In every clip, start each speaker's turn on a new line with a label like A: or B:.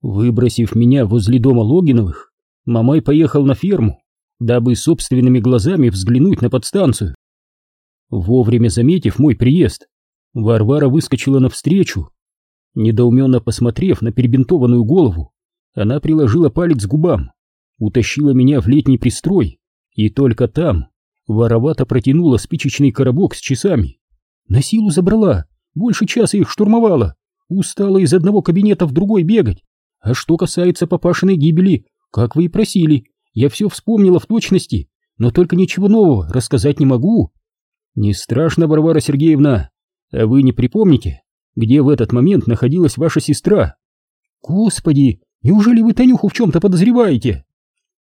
A: Выбросив меня возле дома Логиновых, Мамай поехал на ферму, дабы собственными глазами взглянуть на подстанцию. Вовремя заметив мой приезд, Варвара выскочила навстречу. Недоуменно посмотрев на перебинтованную голову, она приложила палец к губам, утащила меня в летний пристрой, и только там воровато протянула спичечный коробок с часами. На силу забрала, больше часа их штурмовала, устала из одного кабинета в другой бегать. А что касается папашиной гибели, как вы и просили, я все вспомнила в точности, но только ничего нового рассказать не могу. Не страшно, Варвара Сергеевна, а вы не припомните, где в этот момент находилась ваша сестра? Господи, неужели вы Танюху в чем-то подозреваете?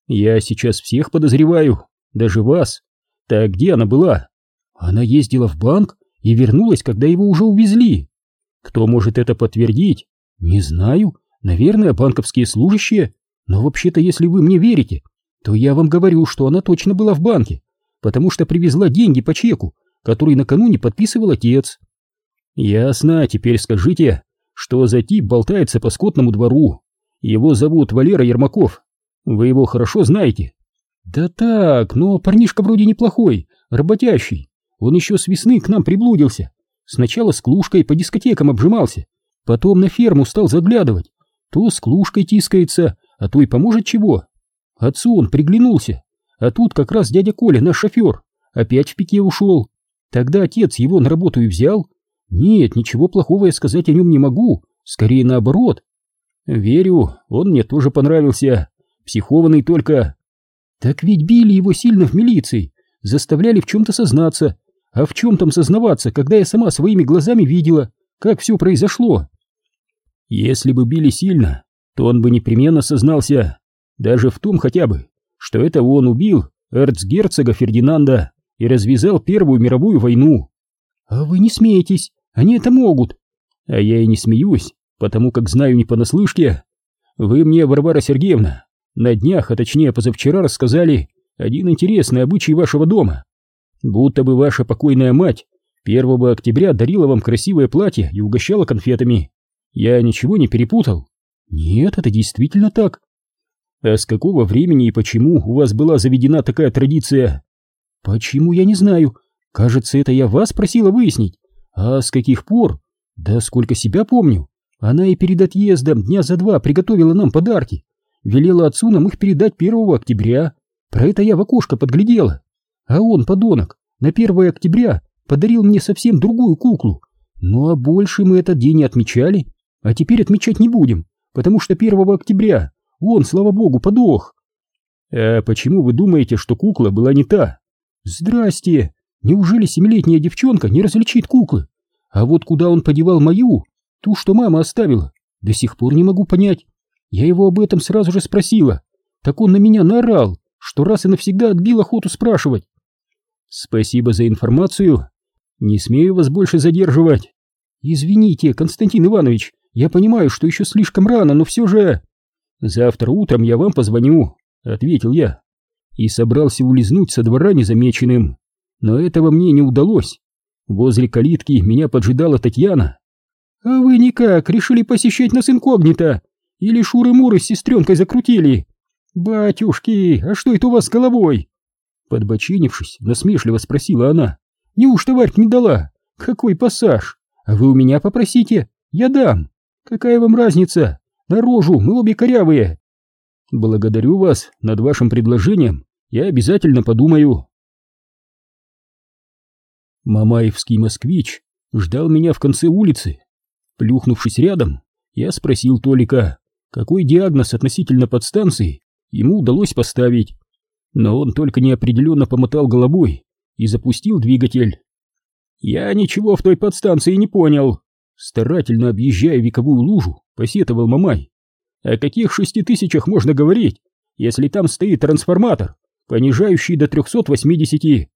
A: Я сейчас всех подозреваю, даже вас. Так где она была? Она ездила в банк и вернулась, когда его уже увезли. Кто может это подтвердить? Не знаю, наверное, банковские служащие. Но вообще-то, если вы мне верите, то я вам говорю, что она точно была в банке, потому что привезла деньги по чеку, который накануне подписывал отец. Ясно, теперь скажите, что за тип болтается по скотному двору. Его зовут Валера Ермаков. Вы его хорошо знаете? Да так, но парнишка вроде неплохой, работящий. Он еще с весны к нам приблудился. Сначала с клушкой по дискотекам обжимался, потом на ферму стал заглядывать. То с клушкой тискается, а то и поможет чего. Отцу он приглянулся, а тут как раз дядя Коля, наш шофер, опять в пике ушел. Тогда отец его на работу и взял. Нет, ничего плохого я сказать о нем не могу, скорее наоборот. Верю, он мне тоже понравился, психованный только. Так ведь били его сильно в милиции, заставляли в чем-то сознаться, а в чем там сознаваться, когда я сама своими глазами видела, как все произошло? Если бы били сильно, то он бы непременно сознался, даже в том хотя бы, что это он убил эрцгерцога Фердинанда и развязал Первую мировую войну. А вы не смеетесь, они это могут. А я и не смеюсь, потому как знаю не понаслышке. Вы мне, Варвара Сергеевна, на днях, а точнее позавчера, рассказали один интересный обычай вашего дома. Будто бы ваша покойная мать 1 октября дарила вам красивое платье и угощала конфетами. Я ничего не перепутал? Нет, это действительно так. А с какого времени и почему у вас была заведена такая традиция? Почему, я не знаю. Кажется, это я вас просила выяснить. А с каких пор? Да сколько себя помню. Она и перед отъездом дня за два приготовила нам подарки. Велела отцу нам их передать 1 октября. Про это я в окошко подглядела. А он, подонок, на 1 октября подарил мне совсем другую куклу. Ну а больше мы этот день не отмечали. А теперь отмечать не будем, потому что 1 октября он, слава богу, подох. А почему вы думаете, что кукла была не та? Здрасте! Неужели семилетняя девчонка не различит куклы? А вот куда он подевал мою, ту, что мама оставила, до сих пор не могу понять. Я его об этом сразу же спросила. Так он на меня наорал, что раз и навсегда отбил охоту спрашивать. Спасибо за информацию. Не смею вас больше задерживать. Извините, Константин Иванович, я понимаю, что еще слишком рано, но все же... Завтра утром я вам позвоню, ответил я. И собрался улизнуть со двора незамеченным. Но этого мне не удалось. Возле калитки меня поджидала Татьяна. «А вы никак, решили посещать нас инкогнито? Или шуры-муры с сестренкой закрутили? Батюшки, а что это у вас с головой?» Подбочинившись, насмешливо спросила она. «Неужто Варька не дала? Какой пассаж? А вы у меня попросите, я дам. Какая вам разница? На рожу, мы обе корявые!» «Благодарю вас над вашим предложением, я обязательно подумаю». Мамаевский москвич ждал меня в конце улицы. Плюхнувшись рядом, я спросил Толика, какой диагноз относительно подстанции ему удалось поставить. Но он только неопределенно помотал головой и запустил двигатель. «Я ничего в той подстанции не понял», старательно объезжая вековую лужу, посетовал Мамай. «О каких шести тысячах можно говорить, если там стоит трансформатор, понижающий до 380?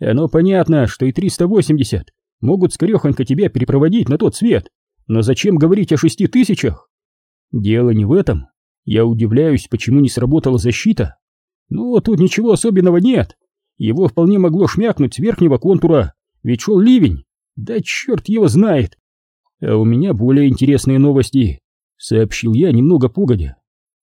A: Оно понятно, что и 380 могут скорехонько тебя перепроводить на тот свет, но зачем говорить о шести тысячах? Дело не в этом. Я удивляюсь, почему не сработала защита. Ну, тут ничего особенного нет. Его вполне могло шмякнуть с верхнего контура, ведь шел ливень. Да черт его знает. А у меня более интересные новости. сообщил я немного погодя.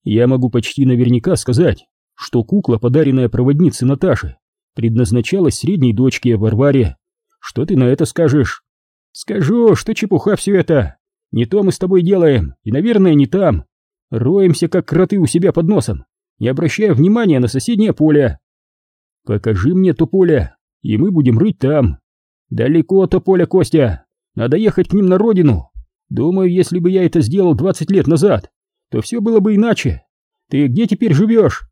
A: Я могу почти наверняка сказать, что кукла, подаренная проводнице Наташе, предназначалась средней дочке Варваре. Что ты на это скажешь? Скажу, что чепуха все это. Не то мы с тобой делаем, и, наверное, не там. Роемся, как кроты у себя под носом, не обращая внимания на соседнее поле. Покажи мне то поле, и мы будем рыть там. Далеко то поле, Костя. Надо ехать к ним на родину. Думаю, если бы я это сделал 20 лет назад, то все было бы иначе. Ты где теперь живешь?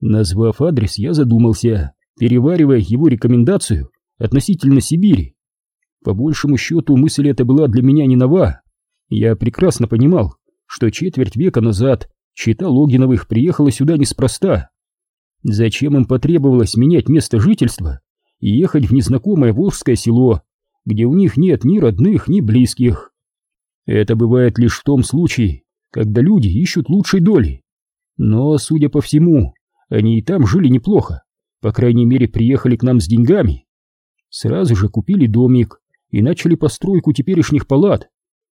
A: Назвав адрес, я задумался, переваривая его рекомендацию относительно Сибири. По большему счету, мысль эта была для меня не нова. Я прекрасно понимал, что четверть века назад чита Логиновых приехала сюда неспроста. Зачем им потребовалось менять место жительства и ехать в незнакомое Волжское село, где у них нет ни родных, ни близких? Это бывает лишь в том случае, когда люди ищут лучшей доли. Но, судя по всему, они и там жили неплохо, по крайней мере приехали к нам с деньгами. Сразу же купили домик и начали постройку теперешних палат.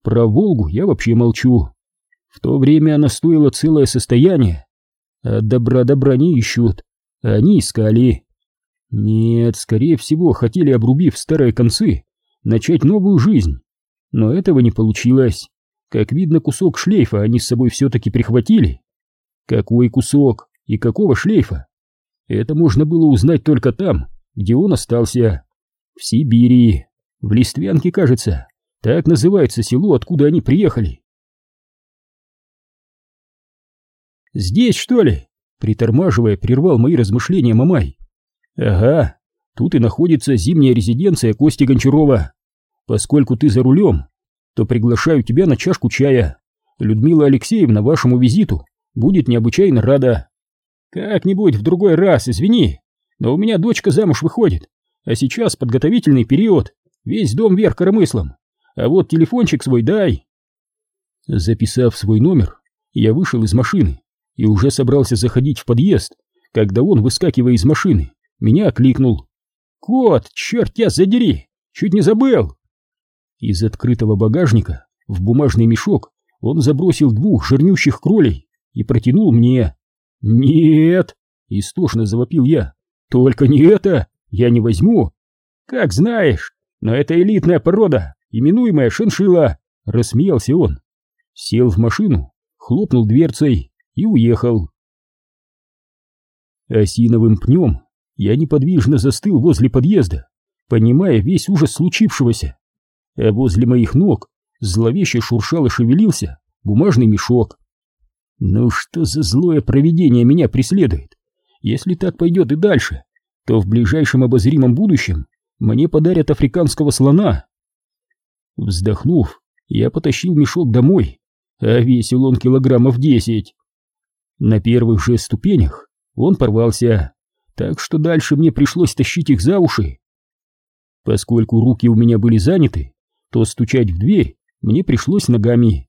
A: Про Волгу я вообще молчу. В то время она стоила целое состояние. А добра добра не ищут, они искали. Нет, скорее всего, хотели, обрубив старые концы, начать новую жизнь. Но этого не получилось. Как видно, кусок шлейфа они с собой все-таки прихватили. Какой кусок и какого шлейфа? Это можно было узнать только там, где он остался. В Сибири. В Листвянке, кажется. Так называется село, откуда они приехали. «Здесь, что ли?» Притормаживая, прервал мои размышления Мамай. «Ага, тут и находится зимняя резиденция Кости Гончарова. Поскольку ты за рулем, то приглашаю тебя на чашку чая. Людмила Алексеевна вашему визиту будет необычайно рада. Как-нибудь в другой раз, извини, но у меня дочка замуж выходит, а сейчас подготовительный период, весь дом вверх коромыслом. А вот телефончик свой дай. Записав свой номер, я вышел из машины и уже собрался заходить в подъезд, когда он, выскакивая из машины, меня окликнул. «Кот, черт тебя задери! Чуть не забыл!» Из открытого багажника в бумажный мешок он забросил двух жирнющих кролей и протянул мне. «Нет!» — истошно завопил я. «Только не это! Я не возьму!» «Как знаешь, но это элитная порода, именуемая шиншилла!» — рассмеялся он. Сел в машину, хлопнул дверцей и уехал. Осиновым пнем я неподвижно застыл возле подъезда, понимая весь ужас случившегося а возле моих ног зловеще шуршал и шевелился бумажный мешок. Ну что за злое провидение меня преследует? Если так пойдет и дальше, то в ближайшем обозримом будущем мне подарят африканского слона. Вздохнув, я потащил мешок домой, а весил он килограммов десять. На первых же ступенях он порвался, так что дальше мне пришлось тащить их за уши. Поскольку руки у меня были заняты, то стучать в дверь мне пришлось ногами.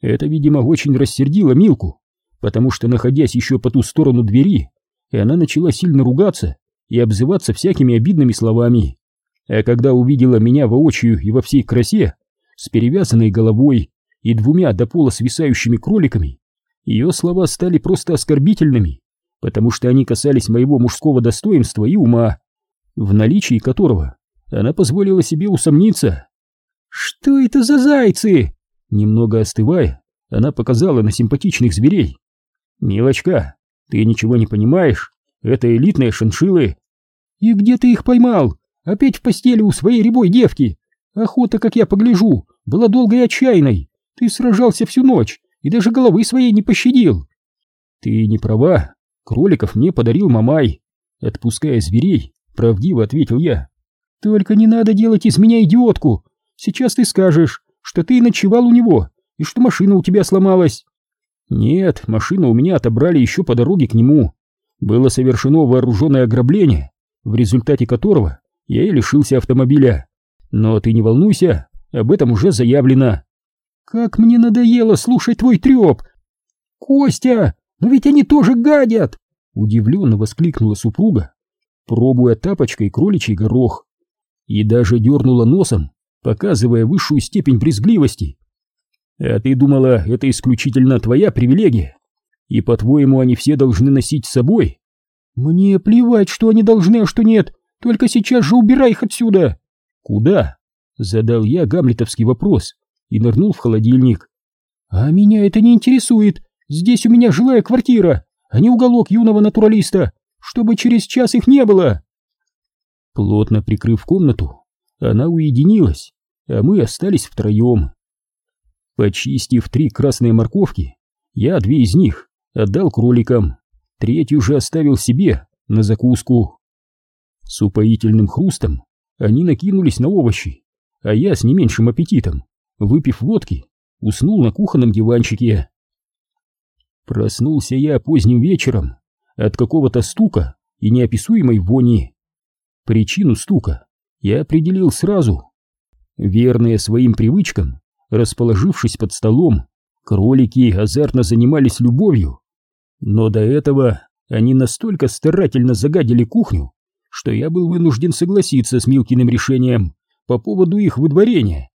A: Это, видимо, очень рассердило Милку, потому что, находясь еще по ту сторону двери, и она начала сильно ругаться и обзываться всякими обидными словами. А когда увидела меня воочию и во всей красе, с перевязанной головой и двумя до пола свисающими кроликами, ее слова стали просто оскорбительными, потому что они касались моего мужского достоинства и ума, в наличии которого она позволила себе усомниться. «Что это за зайцы?» Немного остывая, она показала на симпатичных зверей. «Милочка, ты ничего не понимаешь? Это элитные шиншиллы». «И где ты их поймал? Опять в постели у своей рябой девки? Охота, как я погляжу, была долгой и отчаянной. Ты сражался всю ночь и даже головы своей не пощадил». «Ты не права. Кроликов мне подарил Мамай». Отпуская зверей, правдиво ответил я. «Только не надо делать из меня идиотку. Сейчас ты скажешь, что ты ночевал у него и что машина у тебя сломалась. Нет, машину у меня отобрали еще по дороге к нему. Было совершено вооруженное ограбление, в результате которого я и лишился автомобиля. Но ты не волнуйся, об этом уже заявлено. Как мне надоело слушать твой треп! Костя, но ведь они тоже гадят! Удивленно воскликнула супруга, пробуя тапочкой кроличий горох. И даже дернула носом, показывая высшую степень брезгливости. А ты думала, это исключительно твоя привилегия? И, по-твоему, они все должны носить с собой?
B: Мне плевать, что они должны, а что нет. Только сейчас же убирай их отсюда.
A: Куда? Задал я гамлетовский вопрос и нырнул в холодильник.
B: А меня это не интересует. Здесь у меня жилая квартира, а не уголок юного натуралиста, чтобы через час их не было.
A: Плотно прикрыв комнату, она уединилась, а мы остались втроем. Почистив три красные морковки, я две из них отдал кроликам, третью же оставил себе на закуску. С упоительным хрустом они накинулись на овощи, а я с не меньшим аппетитом, выпив водки, уснул на кухонном диванчике. Проснулся я поздним вечером от какого-то стука и неописуемой вони. Причину стука я определил сразу. Верные своим привычкам, расположившись под столом, кролики азартно занимались любовью. Но до этого они настолько старательно загадили кухню, что я был вынужден согласиться с Милкиным решением по поводу их выдворения.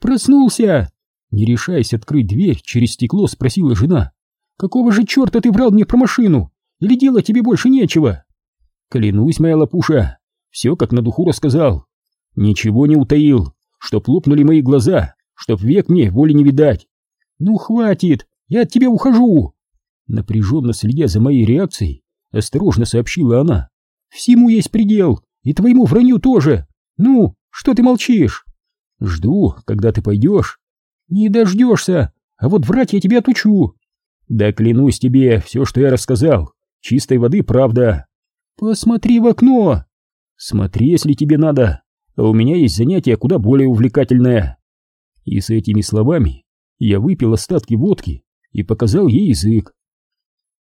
B: «Проснулся!» Не решаясь открыть дверь, через стекло спросила жена. «Какого же черта ты врал мне про машину? Или делать тебе больше нечего?»
A: «Клянусь, моя лапуша, все как на духу рассказал. Ничего не утаил, чтоб лопнули мои глаза, чтоб век мне воли не видать».
B: «Ну хватит, я от тебя ухожу!»
A: Напряженно следя за моей реакцией, осторожно сообщила она.
B: «Всему есть предел, и твоему вранью тоже. Ну, что ты молчишь?»
A: «Жду, когда ты пойдешь».
B: «Не дождешься, а вот врать я тебя отучу».
A: «Да клянусь тебе, все, что я рассказал, чистой воды правда».
B: «Посмотри в окно!»
A: «Смотри, если тебе надо, а у меня есть занятие куда более увлекательное». И с этими словами я выпил остатки водки и показал ей язык.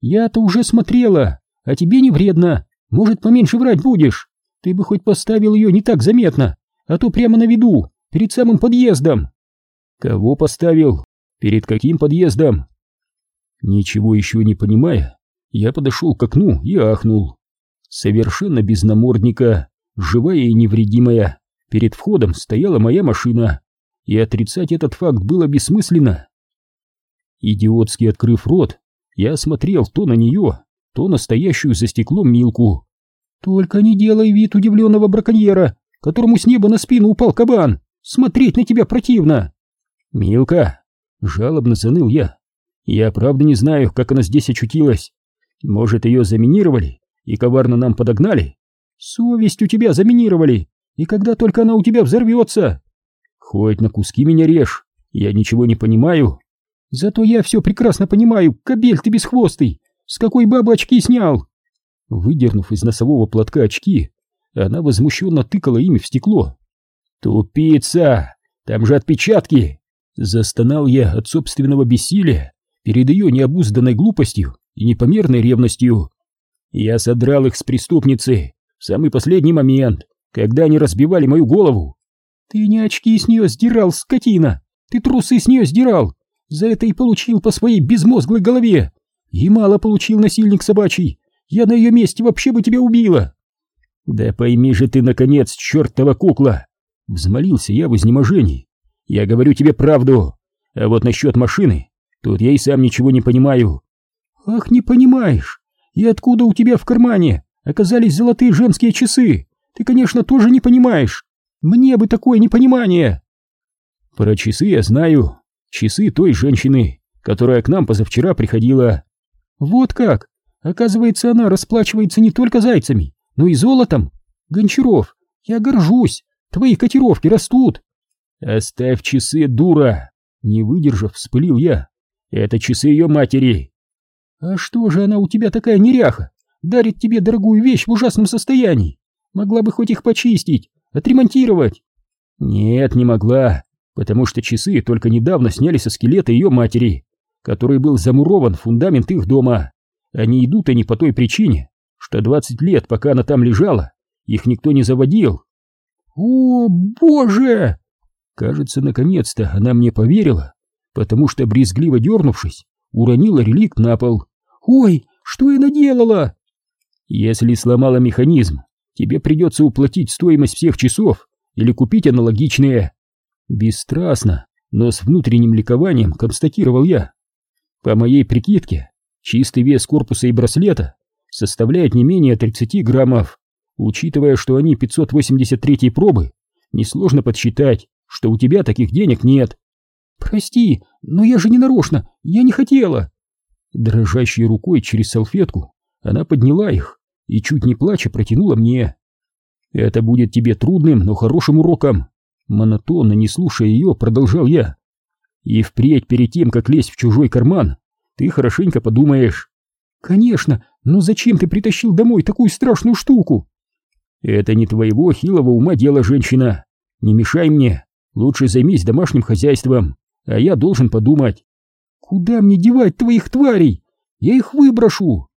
B: «Я-то уже смотрела, а тебе не вредно, может, поменьше врать будешь? Ты бы хоть поставил ее не так заметно, а то прямо на виду, перед самым подъездом».
A: «Кого поставил? Перед каким подъездом?» Ничего еще не понимая, я подошел к окну и ахнул. Совершенно без намордника, живая и невредимая, перед входом стояла моя машина, и отрицать этот факт было бессмысленно. Идиотски открыв рот, я смотрел то на нее, то на стоящую за стеклом Милку.
B: «Только не делай вид удивленного браконьера, которому с неба на спину упал кабан! Смотреть на тебя противно!»
A: «Милка!» — жалобно заныл я. «Я правда не знаю, как она здесь очутилась. Может, ее заминировали и коварно нам подогнали?»
B: «Совесть у тебя заминировали, и когда только она у тебя взорвется!»
A: «Хоть на куски меня режь, я ничего не понимаю!»
B: «Зато я все прекрасно понимаю, кобель ты бесхвостый! С какой бабы очки снял?»
A: Выдернув из носового платка очки, она возмущенно тыкала ими в стекло. «Тупица! Там же отпечатки!» Застонал я от собственного бессилия перед ее необузданной глупостью и непомерной ревностью. Я содрал их с преступницы в самый последний момент, когда они разбивали мою голову.
B: «Ты не очки с нее сдирал, скотина! Ты трусы с нее сдирал! За это и получил по своей безмозглой голове! И мало получил насильник собачий! Я на ее месте вообще бы тебя убила!»
A: «Да пойми же ты, наконец, чертова кукла!» Взмолился я в изнеможении. «Я говорю тебе правду, а вот насчет машины, тут я и сам ничего не понимаю».
B: «Ах, не понимаешь! И откуда у тебя в кармане оказались золотые женские часы? Ты, конечно, тоже не понимаешь! Мне бы такое непонимание!»
A: «Про часы я знаю. Часы той женщины, которая к нам позавчера приходила».
B: «Вот как! Оказывается, она расплачивается не только зайцами, но и золотом. Гончаров, я горжусь, твои котировки растут.
A: Оставь часы, дура! Не выдержав, вспылил я. Это часы ее матери.
B: А что же она у тебя такая неряха? Дарит тебе дорогую вещь в ужасном состоянии. Могла бы хоть их почистить, отремонтировать.
A: Нет, не могла, потому что часы только недавно сняли со скелета ее матери, который был замурован в фундамент их дома. Они идут они по той причине, что двадцать лет, пока она там лежала, их никто не заводил.
B: О, боже!
A: Кажется, наконец-то она мне поверила, потому что, брезгливо дернувшись, уронила реликт на пол.
B: Ой, что я наделала?
A: Если сломала механизм, тебе придется уплатить стоимость всех часов или купить аналогичные. Бесстрастно, но с внутренним ликованием констатировал я. По моей прикидке, чистый вес корпуса и браслета составляет не менее 30 граммов. Учитывая, что они 583 пробы, несложно подсчитать, что у тебя таких денег нет.
B: Прости, но я же не нарочно, я не хотела.
A: Дрожащей рукой через салфетку она подняла их и, чуть не плача, протянула мне. Это будет тебе трудным, но хорошим уроком. Монотонно, не слушая ее, продолжал я. И впредь перед тем, как лезть в чужой карман, ты хорошенько подумаешь.
B: Конечно, но зачем ты притащил домой такую страшную штуку?
A: Это не твоего хилого ума дело, женщина. Не мешай мне. Лучше займись домашним хозяйством, а я должен подумать.
B: Куда мне девать твоих тварей? Я их выброшу.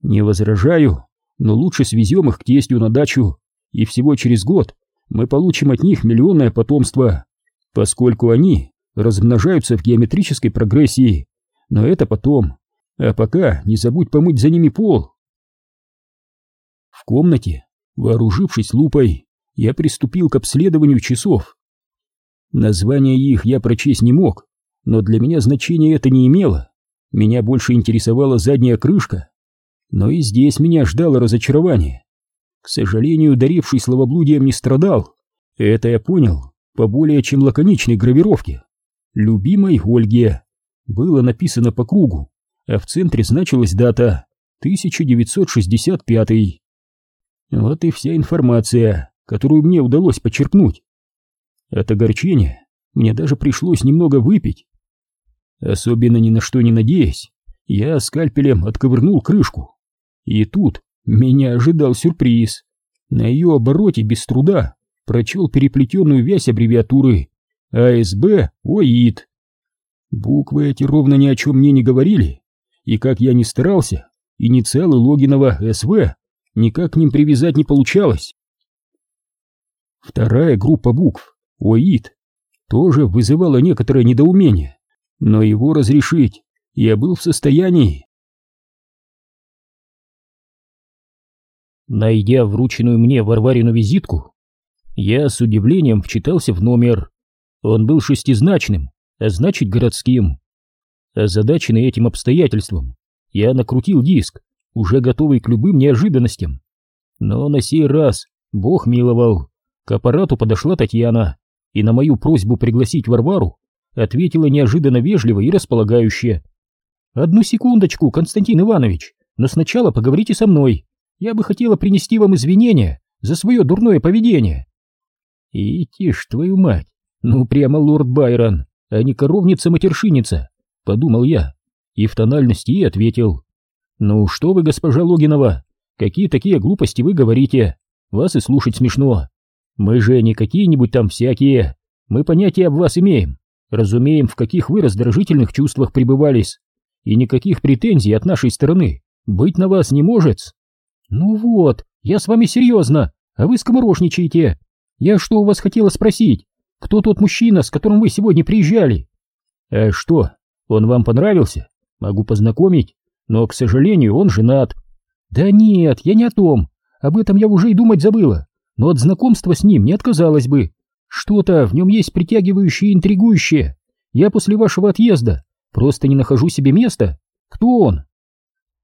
A: Не возражаю, но лучше свезем их к тестю на дачу, и всего через год мы получим от них миллионное потомство, поскольку они размножаются в геометрической прогрессии. Но это потом. А пока не забудь помыть за ними пол. В комнате, вооружившись лупой, я приступил к обследованию часов. Названия их я прочесть не мог, но для меня значения это не имело. Меня больше интересовала задняя крышка. Но и здесь меня ждало разочарование. К сожалению, даривший словоблудием не страдал. Это я понял по более чем лаконичной гравировке. «Любимой Ольге» было написано по кругу, а в центре значилась дата 1965. Вот и вся информация, которую мне удалось подчеркнуть. От огорчения мне даже пришлось немного выпить. Особенно ни на что не надеясь, я скальпелем отковырнул крышку. И тут меня ожидал сюрприз. На ее обороте без труда прочел переплетенную вязь аббревиатуры АСБ ОИД. Буквы эти ровно ни о чем мне не говорили, и как я ни старался, инициалы Логинова СВ никак к ним привязать не получалось. Вторая группа букв, ОИД, тоже вызывала некоторое недоумение, но его разрешить я был в состоянии. Найдя врученную мне Варварину визитку, я с удивлением вчитался в номер. Он был шестизначным, а значит городским. Озадаченный этим обстоятельством, я накрутил диск, уже готовый к любым неожиданностям. Но на сей раз Бог миловал. К аппарату подошла Татьяна и на мою просьбу пригласить Варвару ответила неожиданно вежливо и располагающе. «Одну секундочку, Константин Иванович, но сначала поговорите со мной. Я бы хотела принести вам извинения за свое дурное поведение». «И тишь твою мать, ну прямо лорд Байрон, а не коровница-матершиница», — подумал я, и в тональности ответил. «Ну что вы, госпожа Логинова, какие такие глупости вы говорите? Вас и слушать смешно. Мы же не какие-нибудь там всякие. Мы понятия об вас имеем, разумеем, в каких вы раздражительных чувствах пребывались, и никаких претензий от нашей стороны быть на вас не может. Ну вот, я с вами серьезно, а вы скоморошничаете. Я что у вас хотела спросить? Кто тот мужчина, с которым вы сегодня приезжали? А что, он вам понравился? Могу познакомить, но, к сожалению, он женат. Да нет, я не о том. Об этом я уже и думать забыла но от знакомства с ним не отказалась бы. Что-то в нем есть притягивающее и интригующее. Я после вашего отъезда просто не нахожу себе места. Кто он?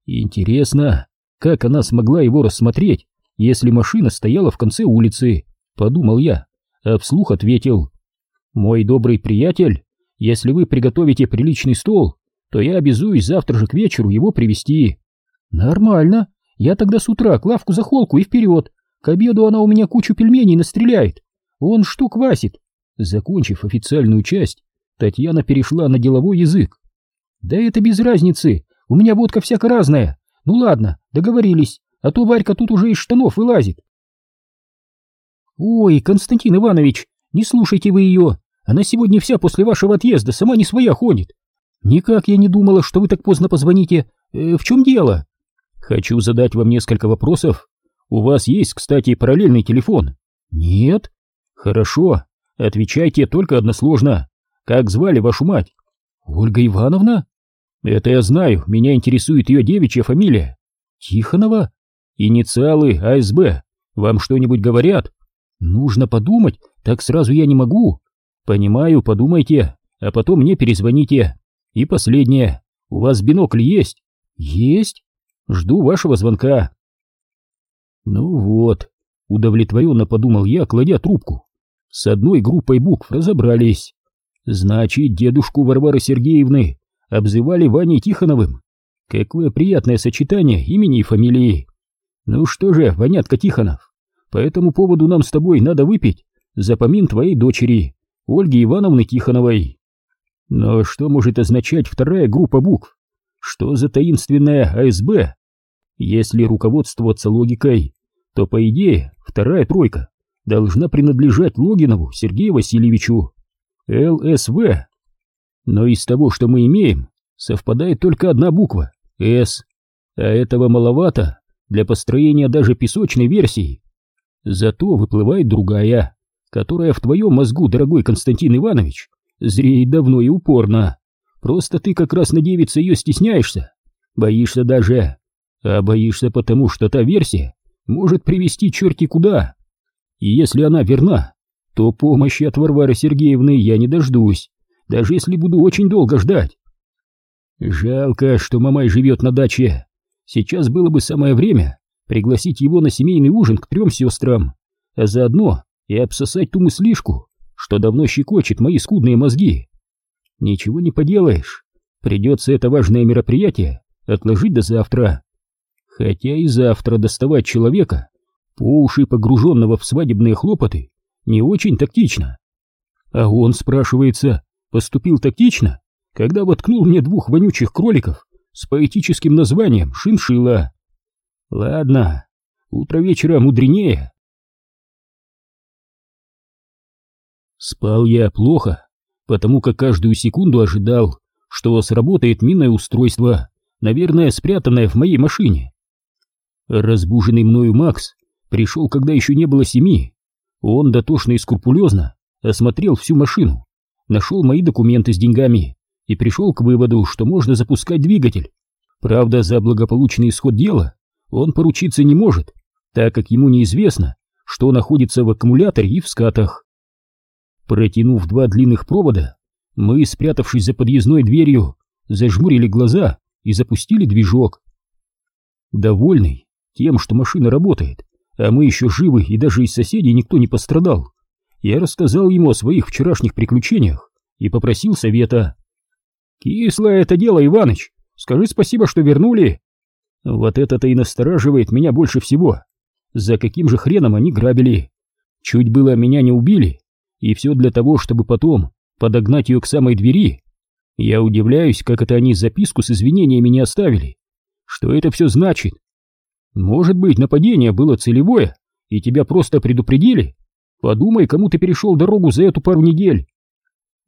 A: Интересно, как она смогла его рассмотреть, если машина стояла в конце улицы, подумал я, а вслух ответил. Мой добрый приятель, если вы приготовите приличный стол, то я обязуюсь завтра же к вечеру его привезти. Нормально, я тогда с утра к лавку за холку и вперед, к обеду она у меня кучу пельменей настреляет. Он штук васит. Закончив официальную часть, Татьяна перешла на деловой язык. Да это без разницы. У меня водка всяко разная. Ну ладно, договорились, а то Варька тут уже из штанов вылазит. Ой, Константин Иванович, не слушайте вы ее. Она сегодня вся после вашего отъезда сама не своя ходит. Никак я не думала, что вы так поздно позвоните. Э, в чем дело? Хочу задать вам несколько вопросов у вас есть, кстати, параллельный телефон? Нет? Хорошо. Отвечайте только односложно. Как звали вашу мать? Ольга Ивановна? Это я знаю, меня интересует ее девичья фамилия. Тихонова? Инициалы АСБ. Вам что-нибудь говорят? Нужно подумать, так сразу я не могу. Понимаю, подумайте. а потом мне перезвоните. И последнее, у вас бинокль есть? Есть. Жду вашего звонка. Ну вот, удовлетворенно подумал я, кладя трубку. С одной группой букв разобрались. Значит, дедушку Варвары Сергеевны обзывали Ваней Тихоновым. Какое приятное сочетание имени и фамилии. Ну что же, Ванятка Тихонов, по этому поводу нам с тобой надо выпить за помин твоей дочери, Ольги Ивановны Тихоновой. Но что может означать вторая группа букв? Что за таинственная АСБ? Если руководствоваться логикой, то, по идее, вторая тройка должна принадлежать Логинову Сергею Васильевичу. ЛСВ. Но из того, что мы имеем, совпадает только одна буква — С. А этого маловато для построения даже песочной версии. Зато выплывает другая, которая в твоем мозгу, дорогой Константин Иванович, зреет давно и упорно. Просто ты как раз на девице ее стесняешься, боишься даже. А боишься потому, что та версия может привести черти куда. И если она верна, то помощи от Варвары Сергеевны я не дождусь, даже если буду очень долго ждать. Жалко, что Мамай живет на даче. Сейчас было бы самое время пригласить его на семейный ужин к трем сестрам, а заодно и обсосать ту мыслишку, что давно щекочет мои скудные мозги. Ничего не поделаешь, придется это важное мероприятие отложить до завтра. Хотя и завтра доставать человека, по уши погруженного в свадебные хлопоты, не очень тактично. А он, спрашивается, поступил тактично, когда воткнул мне двух вонючих кроликов с поэтическим названием «Шиншилла». Ладно, утро вечера мудренее. Спал я плохо, потому как каждую секунду ожидал, что сработает минное устройство, наверное, спрятанное в моей машине. Разбуженный мною Макс пришел, когда еще не было семи. Он дотошно и скрупулезно осмотрел всю машину, нашел мои документы с деньгами и пришел к выводу, что можно запускать двигатель. Правда, за благополучный исход дела он поручиться не может, так как ему неизвестно, что находится в аккумуляторе и в скатах. Протянув два длинных провода, мы, спрятавшись за подъездной дверью, зажмурили глаза и запустили движок. Довольный тем, что машина работает, а мы еще живы и даже из соседей никто не пострадал, я рассказал ему о своих вчерашних приключениях и попросил совета. «Кислое это дело, Иваныч, скажи спасибо, что вернули». Вот это-то и настораживает меня больше всего. За каким же хреном они грабили? Чуть было меня не убили, и все для того, чтобы потом подогнать ее к самой двери. Я удивляюсь, как это они записку с извинениями не оставили. Что это все значит? Может быть, нападение было целевое, и тебя просто предупредили? Подумай, кому ты перешел дорогу за эту пару недель.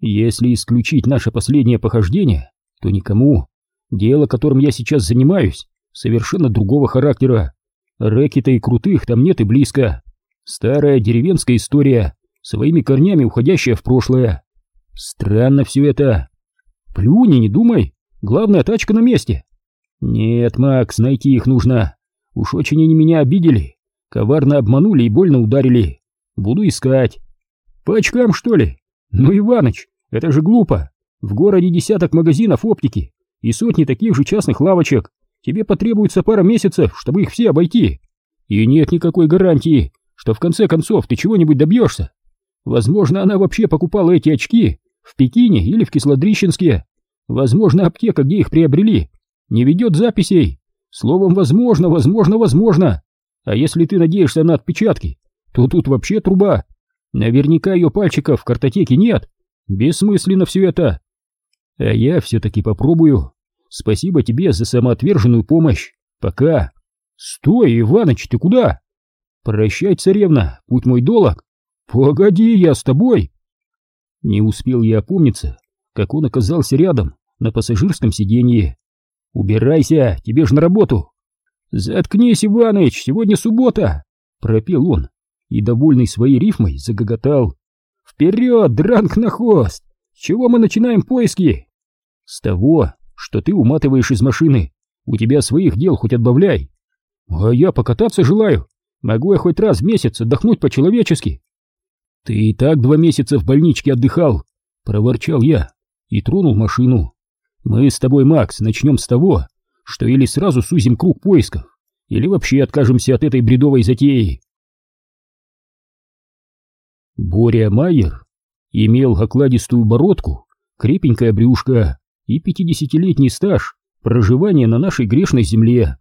A: Если исключить наше последнее похождение, то никому. Дело, которым я сейчас занимаюсь, совершенно другого характера. Рэкета и крутых там нет и близко. Старая деревенская история, своими корнями уходящая в прошлое. Странно все это. Плюни, не думай, главная тачка на месте. Нет, Макс, найти их нужно. Уж очень они меня обидели, коварно обманули и больно ударили. Буду искать. По очкам, что ли? Ну, Иваныч, это же глупо. В городе десяток магазинов оптики и сотни таких же частных лавочек. Тебе потребуется пара месяцев, чтобы их все обойти. И нет никакой гарантии, что в конце концов ты чего-нибудь добьешься. Возможно, она вообще покупала эти очки в Пекине или в Кислодрищенске. Возможно, аптека, где их приобрели, не ведет записей. Словом, возможно, возможно, возможно. А если ты надеешься на отпечатки, то тут вообще труба. Наверняка ее пальчиков в картотеке нет. Бессмысленно все это. А я все-таки попробую. Спасибо тебе за самоотверженную помощь. Пока. Стой, Иваныч, ты куда? Прощай, царевна, путь мой долог. Погоди, я с тобой. Не успел я опомниться, как он оказался рядом, на пассажирском сиденье. «Убирайся, тебе ж на работу!» «Заткнись, Иваныч, сегодня суббота!» — пропел он и, довольный своей рифмой, загоготал. «Вперед, дранг на хвост! Чего мы начинаем поиски?» «С того, что ты уматываешь из машины. У тебя своих дел хоть отбавляй. А я покататься желаю. Могу я хоть раз в месяц отдохнуть по-человечески». «Ты и так два месяца в больничке отдыхал», — проворчал я, и тронул машину. Мы с тобой, Макс, начнем с того, что или сразу сузим круг поисков, или вообще откажемся от этой бредовой затеи. Боря Майер имел окладистую бородку, крепенькое брюшко и пятидесятилетний стаж проживания на нашей грешной земле.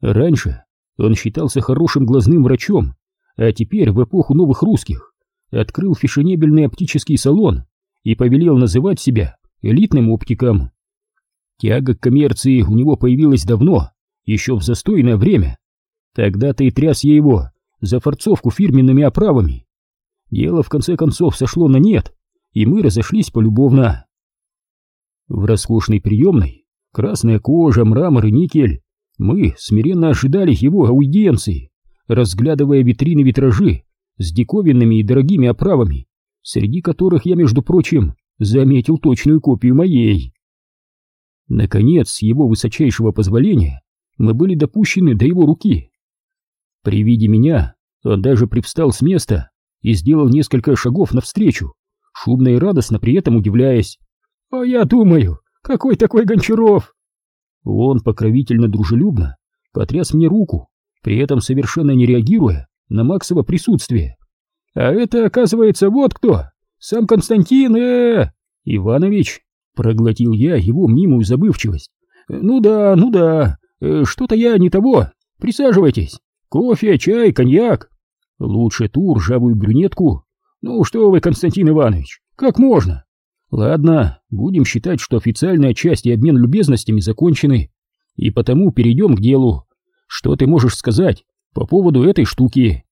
A: Раньше он считался хорошим глазным врачом, а теперь в эпоху новых русских открыл фешенебельный оптический салон и повелел называть себя элитным оптиком. Тяга к коммерции у него появилась давно, еще в застойное время. Тогда-то и тряс я его за форцовку фирменными оправами. Дело в конце концов сошло на нет, и мы разошлись полюбовно. В роскошной приемной, красная кожа, мрамор и никель, мы смиренно ожидали его аудиенции, разглядывая витрины витражи с диковинными и дорогими оправами, среди которых я, между прочим, заметил точную копию моей. Наконец, с его высочайшего позволения, мы были допущены до его руки. При виде меня он даже привстал с места и сделал несколько шагов навстречу, шумно и радостно при этом удивляясь. «А я думаю, какой такой Гончаров?» Он покровительно-дружелюбно потряс мне руку, при этом совершенно не реагируя на Максово присутствие. «А это, оказывается, вот кто! Сам Константин, э, Иванович!» Проглотил я его мнимую забывчивость. «Ну да, ну да, э, что-то я не того. Присаживайтесь. Кофе, чай, коньяк. Лучше ту ржавую брюнетку. Ну что вы, Константин Иванович, как можно? Ладно, будем считать, что официальная часть и обмен любезностями закончены, и потому перейдем к делу. Что ты можешь сказать по поводу этой штуки?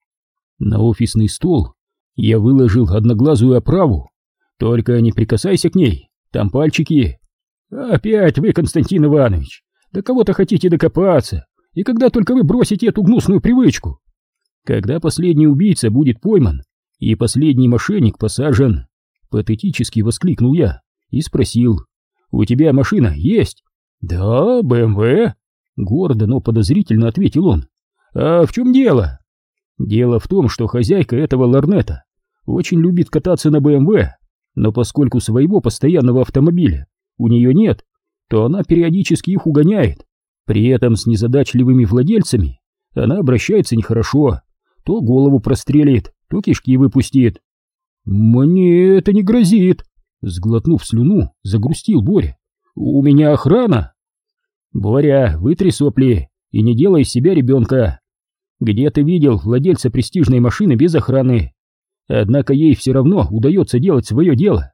A: На офисный стол я выложил одноглазую оправу. Только не прикасайся к ней, там пальчики. Опять вы, Константин Иванович, до кого-то хотите докопаться, и когда только вы бросите эту гнусную привычку? Когда последний убийца будет пойман, и последний мошенник посажен, патетически воскликнул я и спросил, «У тебя машина есть?» «Да, БМВ», — гордо, но подозрительно ответил он. «А в чем дело?» «Дело в том, что хозяйка этого ларнета очень любит кататься на БМВ, но поскольку своего постоянного автомобиля у нее нет, то она периодически их угоняет. При этом с незадачливыми владельцами она обращается нехорошо, то голову прострелит, то кишки выпустит. «Мне это не грозит!» Сглотнув слюну, загрустил Боря. «У меня охрана!» «Боря, вытри сопли и не делай из себя ребенка! Где ты видел владельца престижной машины без охраны? Однако ей все равно удается делать свое дело.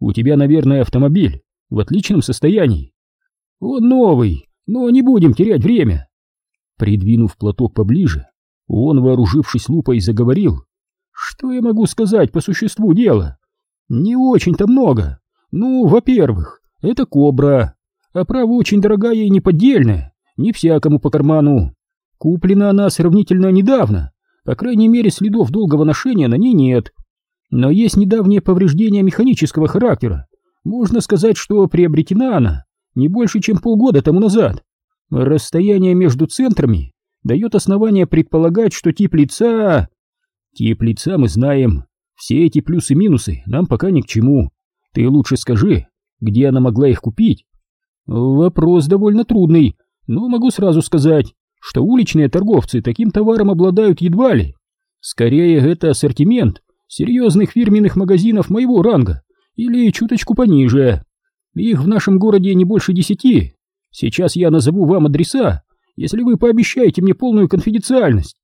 A: У тебя, наверное, автомобиль в отличном состоянии. Он новый, но не будем терять время!» Придвинув платок поближе, он, вооружившись лупой, заговорил. Что я могу сказать по существу дела? Не очень-то много. Ну, во-первых, это кобра. Оправа очень дорогая и неподдельная, не всякому по карману. Куплена она сравнительно недавно, по крайней мере следов долгого ношения на ней нет. Но есть недавнее повреждение механического характера. Можно сказать, что приобретена она не больше, чем полгода тому назад. Расстояние между центрами дает основание предполагать, что тип лица... Тип лица мы знаем. Все эти плюсы-минусы нам пока ни к чему. Ты лучше скажи, где она могла их купить? Вопрос довольно трудный, но могу сразу сказать, что уличные торговцы таким товаром обладают едва ли. Скорее, это ассортимент серьезных фирменных магазинов моего ранга или чуточку пониже. Их в нашем городе не больше десяти. Сейчас я назову вам адреса, если вы пообещаете мне полную конфиденциальность.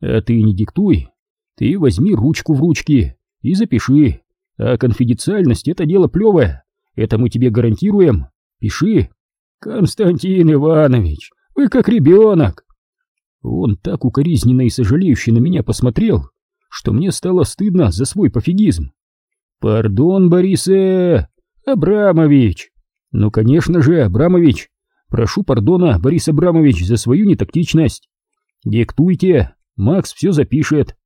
A: А ты не диктуй, ты возьми ручку в ручки и запиши. А конфиденциальность — это дело плевое. Это мы тебе гарантируем. Пиши. Константин Иванович, вы как ребенок. Он так укоризненно и сожалеюще на меня посмотрел, что мне стало стыдно за свой пофигизм. Пардон, Борисе Абрамович. Ну, конечно же, Абрамович. Прошу пардона, Борис Абрамович, за свою нетактичность. Диктуйте, Макс все запишет.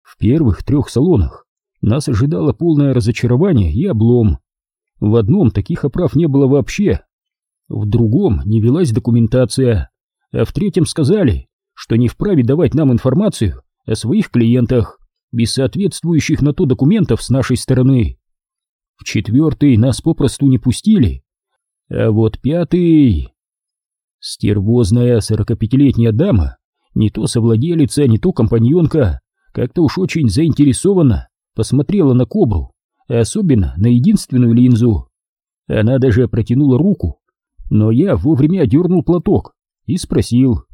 A: В первых трех салонах нас ожидало полное разочарование и облом. В одном таких оправ не было вообще, в другом не велась документация, а в третьем сказали, что не вправе давать нам информацию о своих клиентах без соответствующих на то документов с нашей стороны. В четвертый нас попросту не пустили. А вот пятый... Стервозная сорокапятилетняя дама, не то совладелица, не то компаньонка, как-то уж очень заинтересованно посмотрела на кобру, особенно на единственную линзу. Она даже протянула руку, но я вовремя дернул платок и спросил,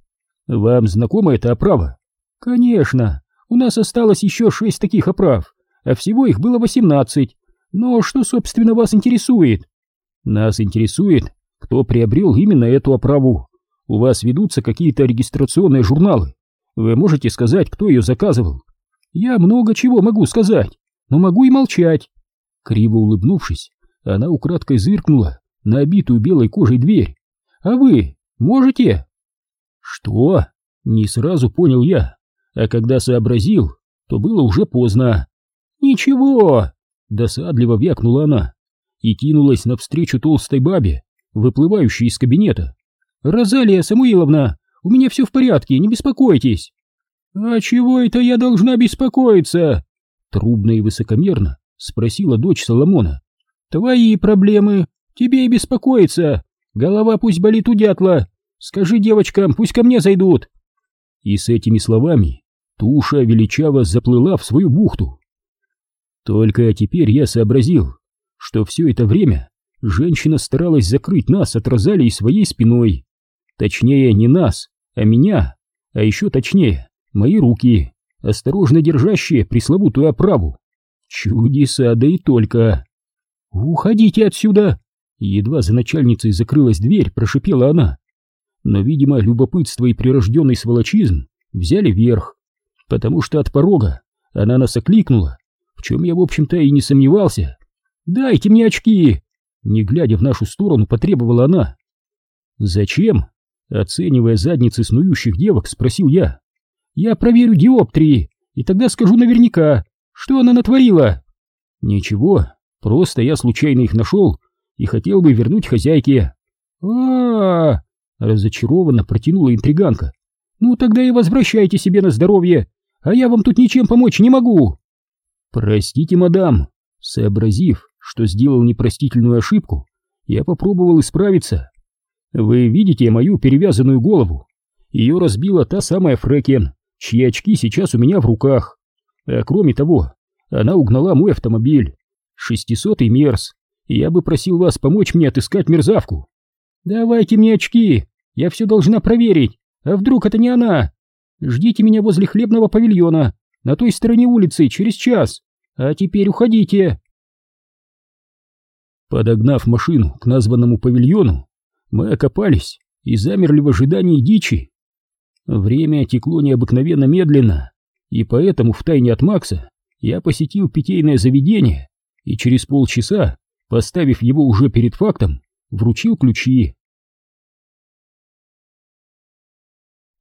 A: «Вам знакома эта оправа?» «Конечно, у нас осталось еще шесть таких оправ, а всего их было восемнадцать. Но что, собственно, вас интересует?» «Нас интересует, кто приобрел именно эту оправу. У вас ведутся какие-то регистрационные журналы. Вы можете сказать, кто ее заказывал?» «Я много чего могу сказать, но могу и молчать». Криво улыбнувшись, она украдкой зыркнула на обитую белой кожей дверь. «А вы можете?» «Что?» — не сразу понял я, а когда сообразил, то было уже поздно. «Ничего!» — досадливо вякнула она и кинулась навстречу толстой бабе, выплывающей из кабинета. «Розалия Самуиловна, у меня все в порядке, не беспокойтесь!» «А чего это я должна беспокоиться?» Трубно и высокомерно спросила дочь Соломона. «Твои проблемы, тебе и беспокоиться. Голова пусть болит у дятла. Скажи девочкам, пусть ко мне зайдут». И с этими словами туша величаво заплыла в свою бухту. Только теперь я сообразил, что все это время женщина старалась закрыть нас от Розалии своей спиной. Точнее, не нас, а меня, а еще точнее, мои руки, осторожно держащие пресловутую оправу. Чудеса, да и только. «Уходите отсюда!» Едва за начальницей закрылась дверь, прошипела она. Но, видимо, любопытство и прирожденный сволочизм взяли верх, потому что от порога она нас окликнула, в чем я, в общем-то, и не сомневался. «Дайте мне очки!» Не глядя в нашу сторону, потребовала она. «Зачем?» Оценивая задницы снующих девок, спросил я. Я проверю диоптрии, и тогда скажу наверняка, что она натворила. Ничего, просто я случайно их нашел и хотел бы вернуть хозяйке. а, -а, -а разочарованно протянула интриганка. Ну тогда и возвращайте себе на здоровье, а я вам тут ничем помочь не могу. Простите, мадам, сообразив, что сделал непростительную ошибку, я попробовал исправиться. Вы видите мою перевязанную голову? Ее разбила та самая Фрекен, чьи очки сейчас у меня в руках. А кроме того, она угнала мой автомобиль, шестисотый Мерс, и я бы просил вас помочь мне отыскать мерзавку. Давайте мне очки, я все должна проверить, а вдруг это не она? Ждите меня возле хлебного павильона, на той стороне улицы, через час, а теперь уходите. Подогнав машину к названному павильону, мы окопались и замерли в ожидании дичи. Время текло необыкновенно медленно, и поэтому втайне от Макса я посетил питейное заведение и через полчаса, поставив его уже перед фактом, вручил ключи.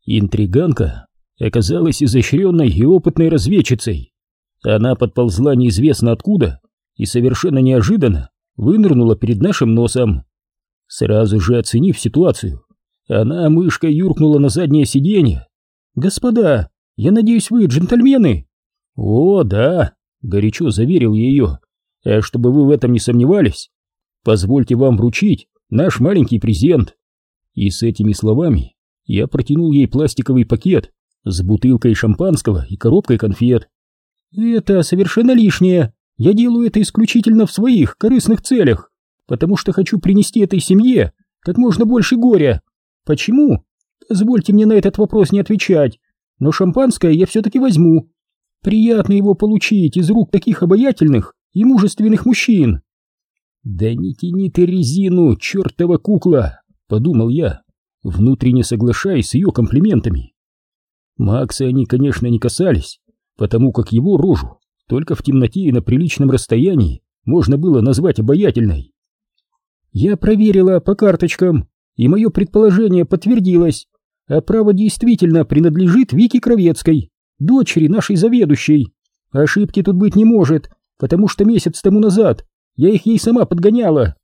A: Интриганка оказалась изощренной и опытной разведчицей. Она подползла неизвестно откуда и совершенно неожиданно вынырнула перед нашим носом. Сразу же оценив ситуацию, она мышкой юркнула на заднее сиденье. «Господа, я надеюсь, вы джентльмены?» «О, да», — горячо заверил ее. «А чтобы вы в этом не сомневались, позвольте вам вручить наш маленький презент». И с этими словами я протянул ей пластиковый пакет с бутылкой шампанского и коробкой конфет. «Это совершенно лишнее. Я делаю это исключительно в своих корыстных целях, потому что хочу принести этой семье как можно больше горя. Почему? Позвольте мне на этот вопрос не отвечать, но шампанское я все-таки возьму. Приятно его получить из рук таких обаятельных и мужественных мужчин. Да не тяни ты резину, чертова кукла, подумал я, внутренне соглашаясь с ее комплиментами. Макса они, конечно, не касались, потому как его рожу только в темноте и на приличном расстоянии можно было назвать обаятельной. Я проверила по карточкам, и мое предположение подтвердилось. А право действительно принадлежит Вике Кровецкой, дочери нашей заведующей. Ошибки тут быть не может, потому что месяц тому назад я их ей сама подгоняла.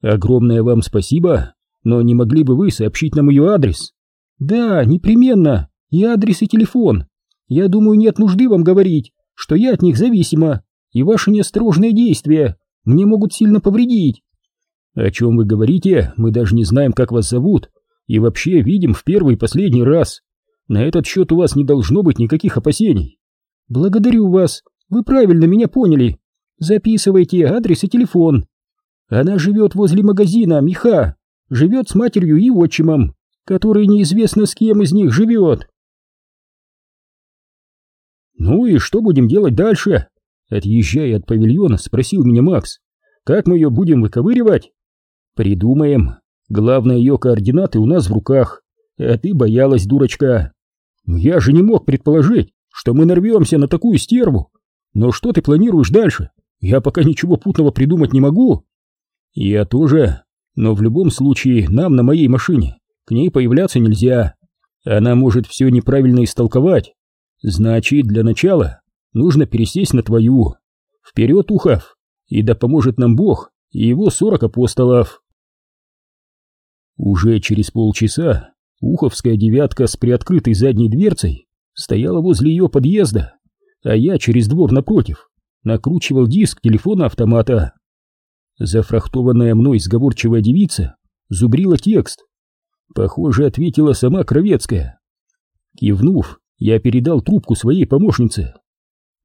A: Огромное вам спасибо, но не могли бы вы сообщить нам ее адрес? Да, непременно, и адрес, и телефон. Я думаю, нет нужды вам говорить, что я от них зависима, и ваши неосторожные действия
B: мне могут сильно повредить.
A: О чем вы говорите, мы даже не знаем, как вас зовут, и вообще видим в первый и последний раз. На этот счет у вас не должно быть никаких опасений.
B: Благодарю вас, вы правильно меня поняли. Записывайте адрес и телефон. Она живет возле магазина Миха, живет с матерью и отчимом, который неизвестно с кем из них живет.
A: Ну и что будем делать дальше? Отъезжая от павильона, спросил меня Макс. Как мы ее будем выковыривать? Придумаем. Главное, ее координаты у нас в руках. А ты боялась, дурочка. Я же не мог предположить, что мы нарвемся на такую стерву. Но что ты планируешь дальше? Я пока ничего путного придумать не могу. Я тоже. Но в любом случае, нам на моей машине к ней появляться нельзя. Она может все неправильно истолковать. Значит, для начала нужно пересесть на твою. Вперед, Ухов, и да поможет нам Бог и его сорок апостолов. Уже через полчаса Уховская девятка с приоткрытой задней дверцей стояла возле ее подъезда, а я через двор напротив накручивал диск телефона автомата. Зафрахтованная мной сговорчивая девица зубрила текст. Похоже, ответила сама Кровецкая. Кивнув, я передал трубку своей помощнице.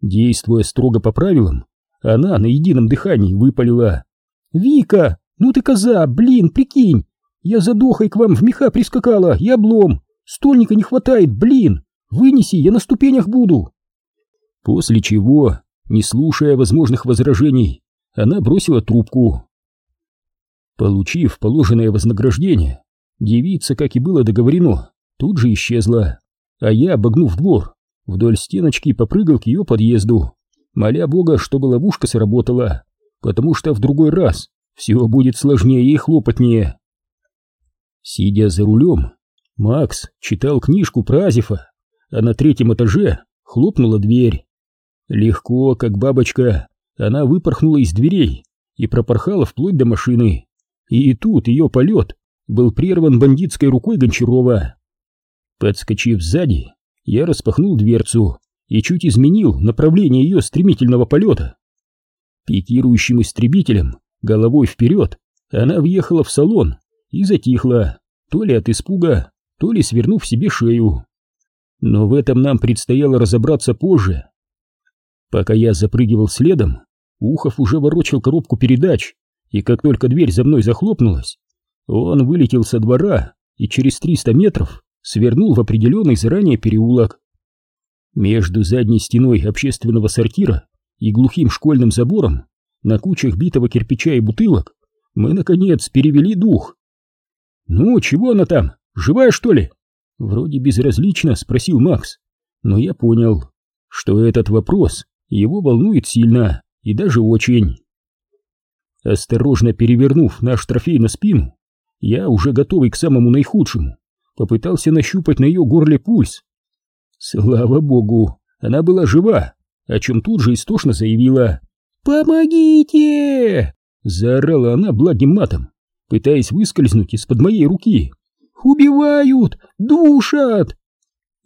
A: Действуя строго по правилам, она на едином дыхании выпалила.
B: «Вика, ну ты коза, блин, прикинь! Я за дохой к вам в меха прискакала, и облом! Стольника не хватает, блин! Вынеси, я на ступенях буду!»
A: После чего, не слушая возможных возражений, она бросила трубку. Получив положенное вознаграждение, девица, как и было договорено, тут же исчезла а я, обогнув двор, вдоль стеночки попрыгал к ее подъезду, моля Бога, чтобы ловушка сработала, потому что в другой раз все будет сложнее и хлопотнее. Сидя за рулем, Макс читал книжку про Азифа, а на третьем этаже хлопнула дверь. Легко, как бабочка, она выпорхнула из дверей и пропорхала вплоть до машины. И тут ее полет был прерван бандитской рукой Гончарова. Подскочив сзади, я распахнул дверцу и чуть изменил направление ее стремительного полета. Пикирующим истребителем, головой вперед, она въехала в салон и затихла, то ли от испуга, то ли свернув себе шею. Но в этом нам предстояло разобраться позже. Пока я запрыгивал следом, Ухов уже ворочал коробку передач, и как только дверь за мной захлопнулась, он вылетел со двора и через 300 метров свернул в определенный заранее переулок. Между задней стеной общественного сортира и глухим школьным забором на кучах битого кирпича и бутылок мы, наконец, перевели дух. «Ну, чего она там? Живая, что ли?» Вроде безразлично спросил Макс, но я понял, что этот вопрос его волнует сильно и даже очень. Осторожно перевернув наш трофей на спину, я, уже готовый к самому наихудшему, попытался нащупать на ее горле пульс. Слава богу, она была жива, о чем тут же истошно заявила. «Помогите!» — заорала она благим матом, пытаясь выскользнуть из-под моей руки. «Убивают! Душат!»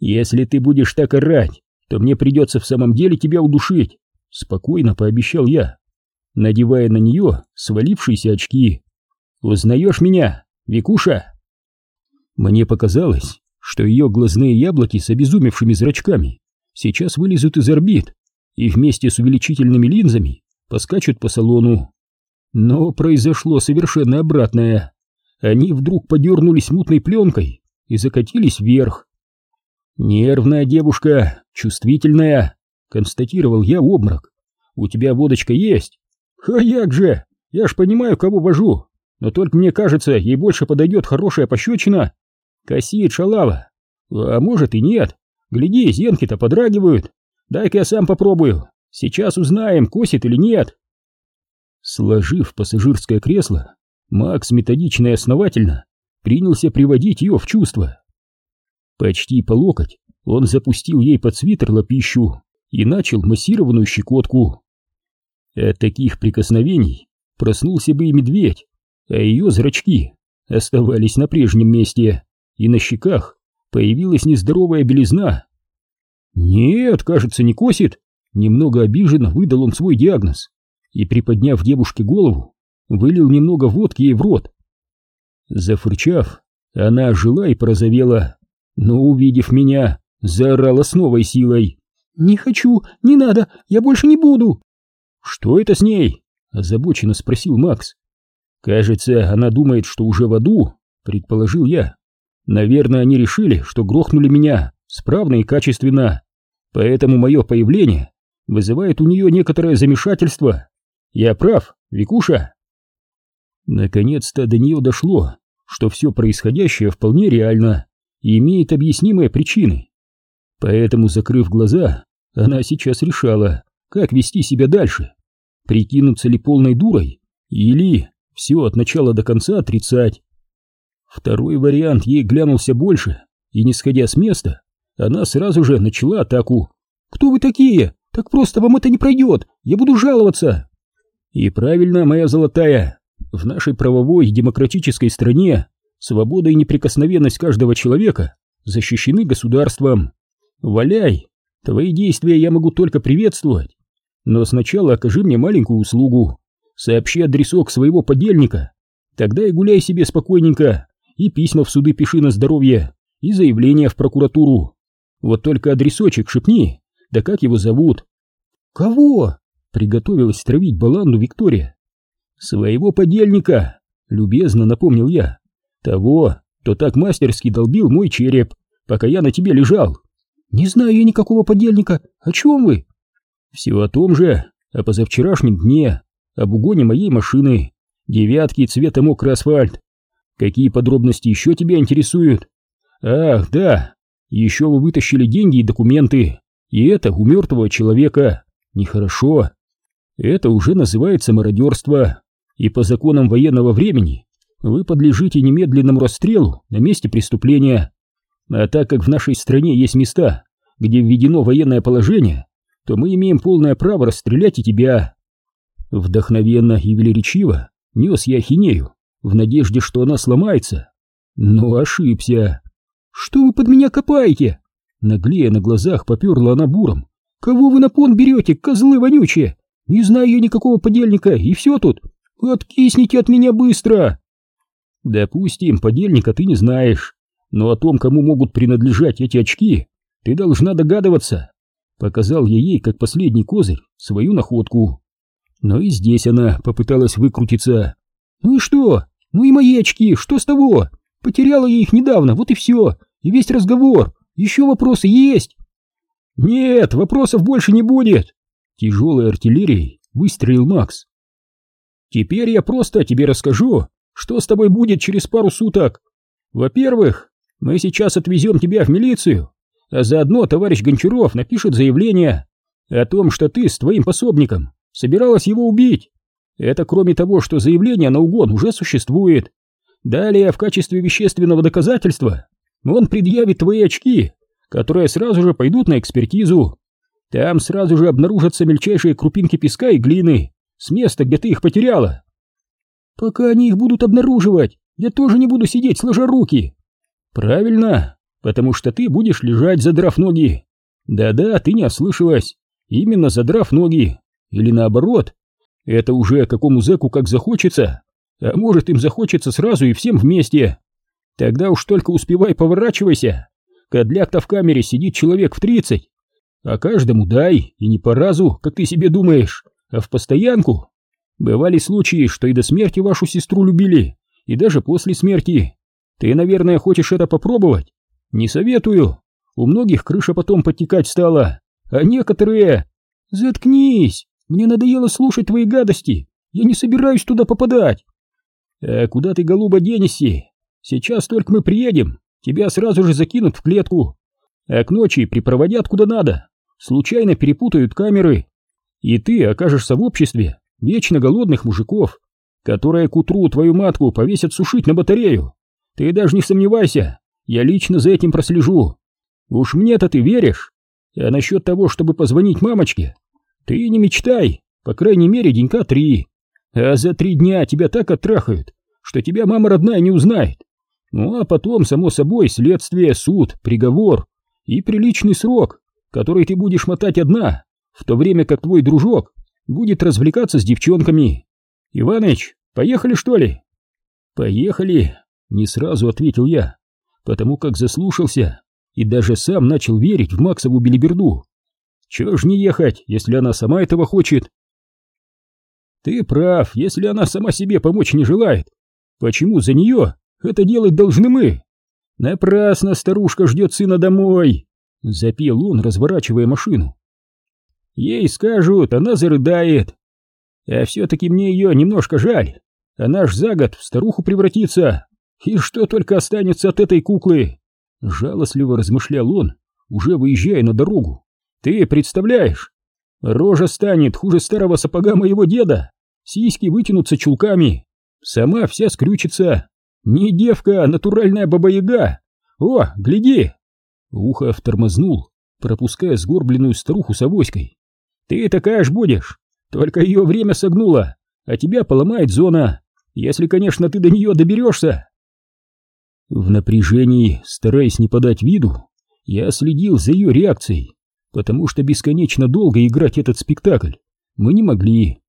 A: «Если ты будешь так орать, то мне придется в самом деле тебя удушить», — спокойно пообещал я, надевая на нее свалившиеся очки. «Узнаешь меня, Викуша?» Мне показалось, что ее глазные яблоки с обезумевшими зрачками сейчас вылезут из орбит и вместе с увеличительными линзами поскачут по салону. Но произошло совершенно обратное. Они вдруг подернулись мутной пленкой и закатились вверх. «Нервная девушка, чувствительная», — констатировал я обморок. «У тебя водочка есть?» «А як же! Я ж понимаю, кого вожу, но только мне кажется, ей больше подойдет хорошая пощечина, Косит шалава. А может и нет. Гляди, зенки-то подрагивают. Дай-ка я сам попробую. Сейчас узнаем, косит или нет. Сложив пассажирское кресло, Макс методично и основательно принялся приводить ее в чувство. Почти по локоть он запустил ей под свитер лапищу и начал массированную щекотку. От таких прикосновений проснулся бы и медведь, а ее зрачки оставались на прежнем месте и на щеках появилась нездоровая белизна. «Нет, кажется, не косит», — немного обиженно выдал он свой диагноз. и, приподняв девушке голову, вылил немного водки ей в рот. Зафырчав, она ожила и порозовела, но, увидев меня, заорала с новой силой.
B: «Не хочу, не надо, я больше не буду!»
A: «Что это с ней?» — озабоченно спросил Макс. «Кажется, она думает, что уже в аду», — предположил я. «Наверное, они решили, что грохнули меня справно и качественно, поэтому мое появление вызывает у нее некоторое замешательство. Я прав, Викуша?» Наконец-то до нее дошло, что все происходящее вполне реально и имеет объяснимые причины. Поэтому, закрыв глаза, она сейчас решала, как вести себя дальше. Прикинуться ли полной дурой или все от начала до конца отрицать. Второй вариант ей глянулся больше, и не сходя с места, она сразу же начала атаку.
B: «Кто вы такие? Так просто вам это не пройдет! Я буду жаловаться!»
A: «И правильно, моя золотая, в нашей правовой и демократической стране свобода и неприкосновенность каждого человека защищены государством. Валяй, твои действия я могу только приветствовать. Но сначала окажи мне маленькую услугу. Сообщи адресок своего подельника. Тогда и гуляй себе спокойненько, и письма в суды пиши на здоровье, и заявление в прокуратуру. Вот только адресочек шепни, да как его зовут?
B: Кого?
A: Приготовилась травить баланду Виктория. Своего подельника, любезно напомнил я. Того, кто так мастерски долбил мой череп, пока я на тебе лежал.
B: Не знаю я никакого подельника. О чем вы?
A: Все о том же, о позавчерашнем дне, об угоне моей машины, девятки цвета мокрый асфальт. Какие подробности еще тебя интересуют? Ах, да, еще вы вытащили деньги и документы, и это у мертвого человека. Нехорошо. Это уже называется мародерство, и по законам военного времени вы подлежите немедленному расстрелу на месте преступления. А так как в нашей стране есть места, где введено военное положение, то мы имеем полное право расстрелять и тебя. Вдохновенно и велеречиво нес я ахинею, в надежде, что она сломается. Но ошибся.
B: «Что вы под меня копаете?»
A: Наглея на глазах поперла она буром.
B: «Кого вы на пон берете, козлы вонючие? Не знаю я никакого подельника, и все тут. Откисните от меня быстро!»
A: Допустим, подельника ты не знаешь, но о том, кому могут принадлежать эти очки, ты должна догадываться. Показал я ей, как последний козырь, свою находку. Но и здесь она попыталась выкрутиться.
B: «Ну и что? Ну и мои очки, что с того? Потеряла я их недавно, вот и все. И весь разговор. Еще вопросы есть?»
A: «Нет, вопросов больше не будет!» Тяжелой артиллерией выстрелил Макс. «Теперь я просто тебе расскажу, что с тобой будет через пару суток. Во-первых, мы сейчас отвезем тебя в милицию, а заодно товарищ Гончаров напишет заявление о том, что ты с твоим пособником собиралась его убить. Это кроме того, что заявление на угон уже существует. Далее, в качестве вещественного доказательства, он предъявит твои очки, которые сразу же пойдут на экспертизу. Там сразу же обнаружатся мельчайшие крупинки песка и глины с места, где ты их потеряла.
B: Пока они их будут обнаруживать, я тоже не буду сидеть сложа руки.
A: Правильно, потому что ты будешь лежать, задрав ноги. Да-да, ты не ослышалась. Именно задрав ноги. Или наоборот. Это уже какому зэку как захочется. А может им захочется сразу и всем вместе. Тогда уж только успевай поворачивайся. Кадляк-то в камере сидит человек в тридцать. А каждому дай, и не по разу, как ты себе думаешь, а в постоянку. Бывали случаи, что и до смерти вашу сестру любили, и даже после смерти. Ты, наверное, хочешь это попробовать? Не советую. У многих крыша потом подтекать стала, а некоторые...
B: Заткнись! Мне надоело слушать твои гадости. Я не собираюсь туда попадать.
A: А куда ты, голуба, денешься? Сейчас только мы приедем, тебя сразу же закинут в клетку. А к ночи припроводят куда надо. Случайно перепутают камеры. И ты окажешься в обществе вечно голодных мужиков, которые к утру твою матку повесят сушить на батарею. Ты даже не сомневайся, я лично за этим прослежу. Уж мне-то ты веришь? А насчет того, чтобы позвонить мамочке, ты не мечтай, по крайней мере, денька три. А за три дня тебя так оттрахают, что тебя мама родная не узнает. Ну а потом, само собой, следствие, суд, приговор и приличный срок, который ты будешь мотать одна, в то время как твой дружок
B: будет развлекаться с девчонками. Иваныч, поехали что ли?
A: Поехали, не сразу ответил я, потому как заслушался и даже сам начал верить в Максову белиберду. Чего ж не ехать, если она сама этого хочет?
B: Ты прав, если она сама себе помочь не желает. Почему за нее это делать должны мы? Напрасно старушка ждет сына домой, запел он, разворачивая машину. Ей скажут, она зарыдает. А все-таки мне ее немножко жаль. Она ж за год в старуху превратится. И что только останется от этой куклы? Жалостливо размышлял он, уже выезжая на дорогу. Ты представляешь? Рожа станет хуже старого сапога моего деда. Сиськи вытянутся чулками. Сама вся скрючится. Не девка, а натуральная баба-яга. О, гляди! Ухов тормознул, пропуская сгорбленную старуху с авоськой. Ты такая ж будешь, только ее время согнуло, а тебя поломает зона, если, конечно, ты до нее доберешься.
A: В напряжении, стараясь не подать виду, я следил за ее реакцией, потому что бесконечно долго играть этот спектакль мы не могли.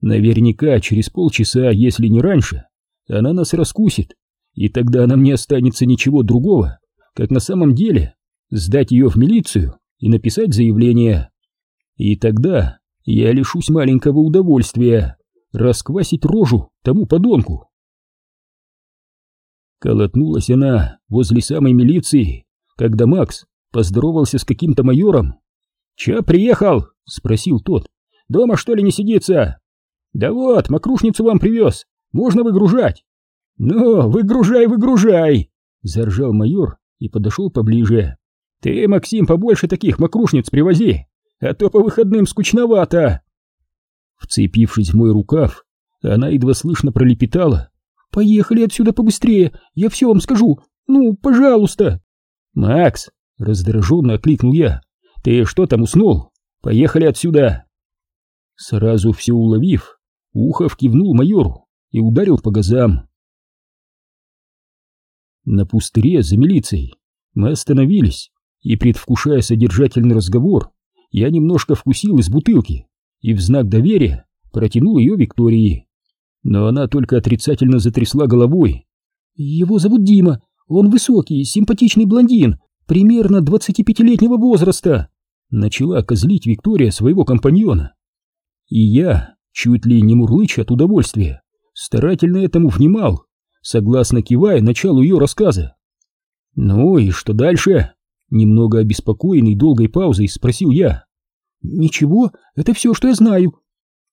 A: Наверняка через полчаса, если не раньше, она нас раскусит, и тогда нам не останется ничего другого, как на самом деле сдать ее в милицию и написать заявление. И тогда я лишусь маленького удовольствия расквасить рожу тому подонку. Колотнулась она возле самой милиции, когда Макс поздоровался с каким-то майором.
B: «Чё приехал?» — спросил тот. «Дома, что ли, не сидится?» «Да вот, мокрушницу вам привез, можно выгружать». «Ну, выгружай, выгружай!» — заржал майор и подошел поближе. «Ты, Максим, побольше таких мокрушниц привози, а то по выходным скучновато!»
A: Вцепившись в мой рукав, она едва слышно пролепетала.
B: «Поехали отсюда побыстрее, я все вам скажу, ну, пожалуйста!»
A: «Макс!» — раздраженно окликнул я. «Ты что там уснул? Поехали отсюда!» Сразу все уловив, Ухов кивнул майору и ударил по газам. На пустыре за милицией мы остановились, и, предвкушая содержательный разговор, я немножко вкусил из бутылки и в знак доверия протянул ее Виктории. Но она только отрицательно затрясла головой.
B: «Его зовут Дима, он высокий, симпатичный блондин, примерно 25-летнего возраста»,
A: начала козлить Виктория своего компаньона. И я, чуть ли не мурлыча от удовольствия, старательно этому внимал, согласно кивая началу ее рассказа. «Ну и что дальше?» Немного обеспокоенный долгой паузой спросил я.
B: «Ничего, это все, что я знаю».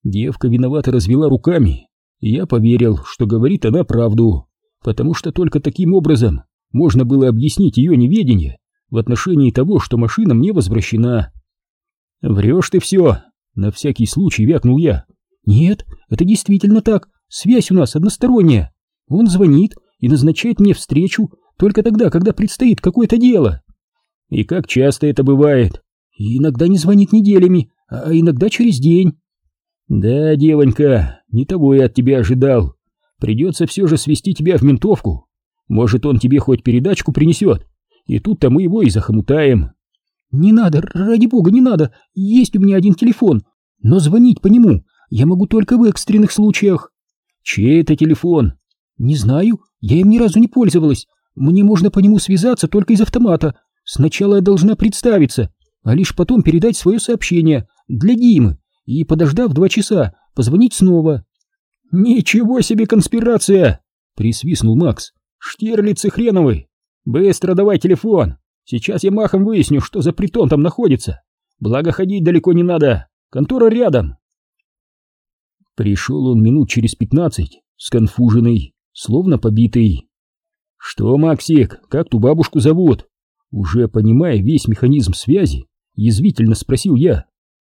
A: Девка виновато развела руками, я поверил, что говорит она правду, потому что только таким образом можно было объяснить ее неведение в отношении того, что машина мне возвращена. «Врешь ты все!» — на всякий случай вякнул я.
B: «Нет, это действительно так, связь у нас односторонняя. Он звонит и назначает мне встречу только тогда, когда предстоит какое-то дело».
A: «И как часто это бывает?»
B: И иногда не звонит неделями, а иногда через день.
A: Да, девонька, не того я от тебя ожидал. Придется все же свести тебя в ментовку. Может, он тебе хоть передачку принесет, и тут-то мы его и захомутаем.
B: Не надо, ради бога, не надо. Есть у меня один телефон, но звонить по нему я могу только в экстренных случаях.
A: Чей это телефон?
B: Не знаю, я им ни разу не пользовалась. Мне можно по нему связаться только из автомата. Сначала я должна представиться, а лишь потом передать свое сообщение для Димы и, подождав два часа, позвонить снова.
A: «Ничего себе конспирация!» — присвистнул Макс. «Штирлицы хреновы! Быстро давай телефон! Сейчас я махом выясню, что за притон там находится. Благо ходить далеко не надо, контора рядом». Пришел он минут через пятнадцать, сконфуженный, словно побитый. «Что, Максик, как ту бабушку зовут?» Уже понимая весь механизм связи, язвительно спросил я.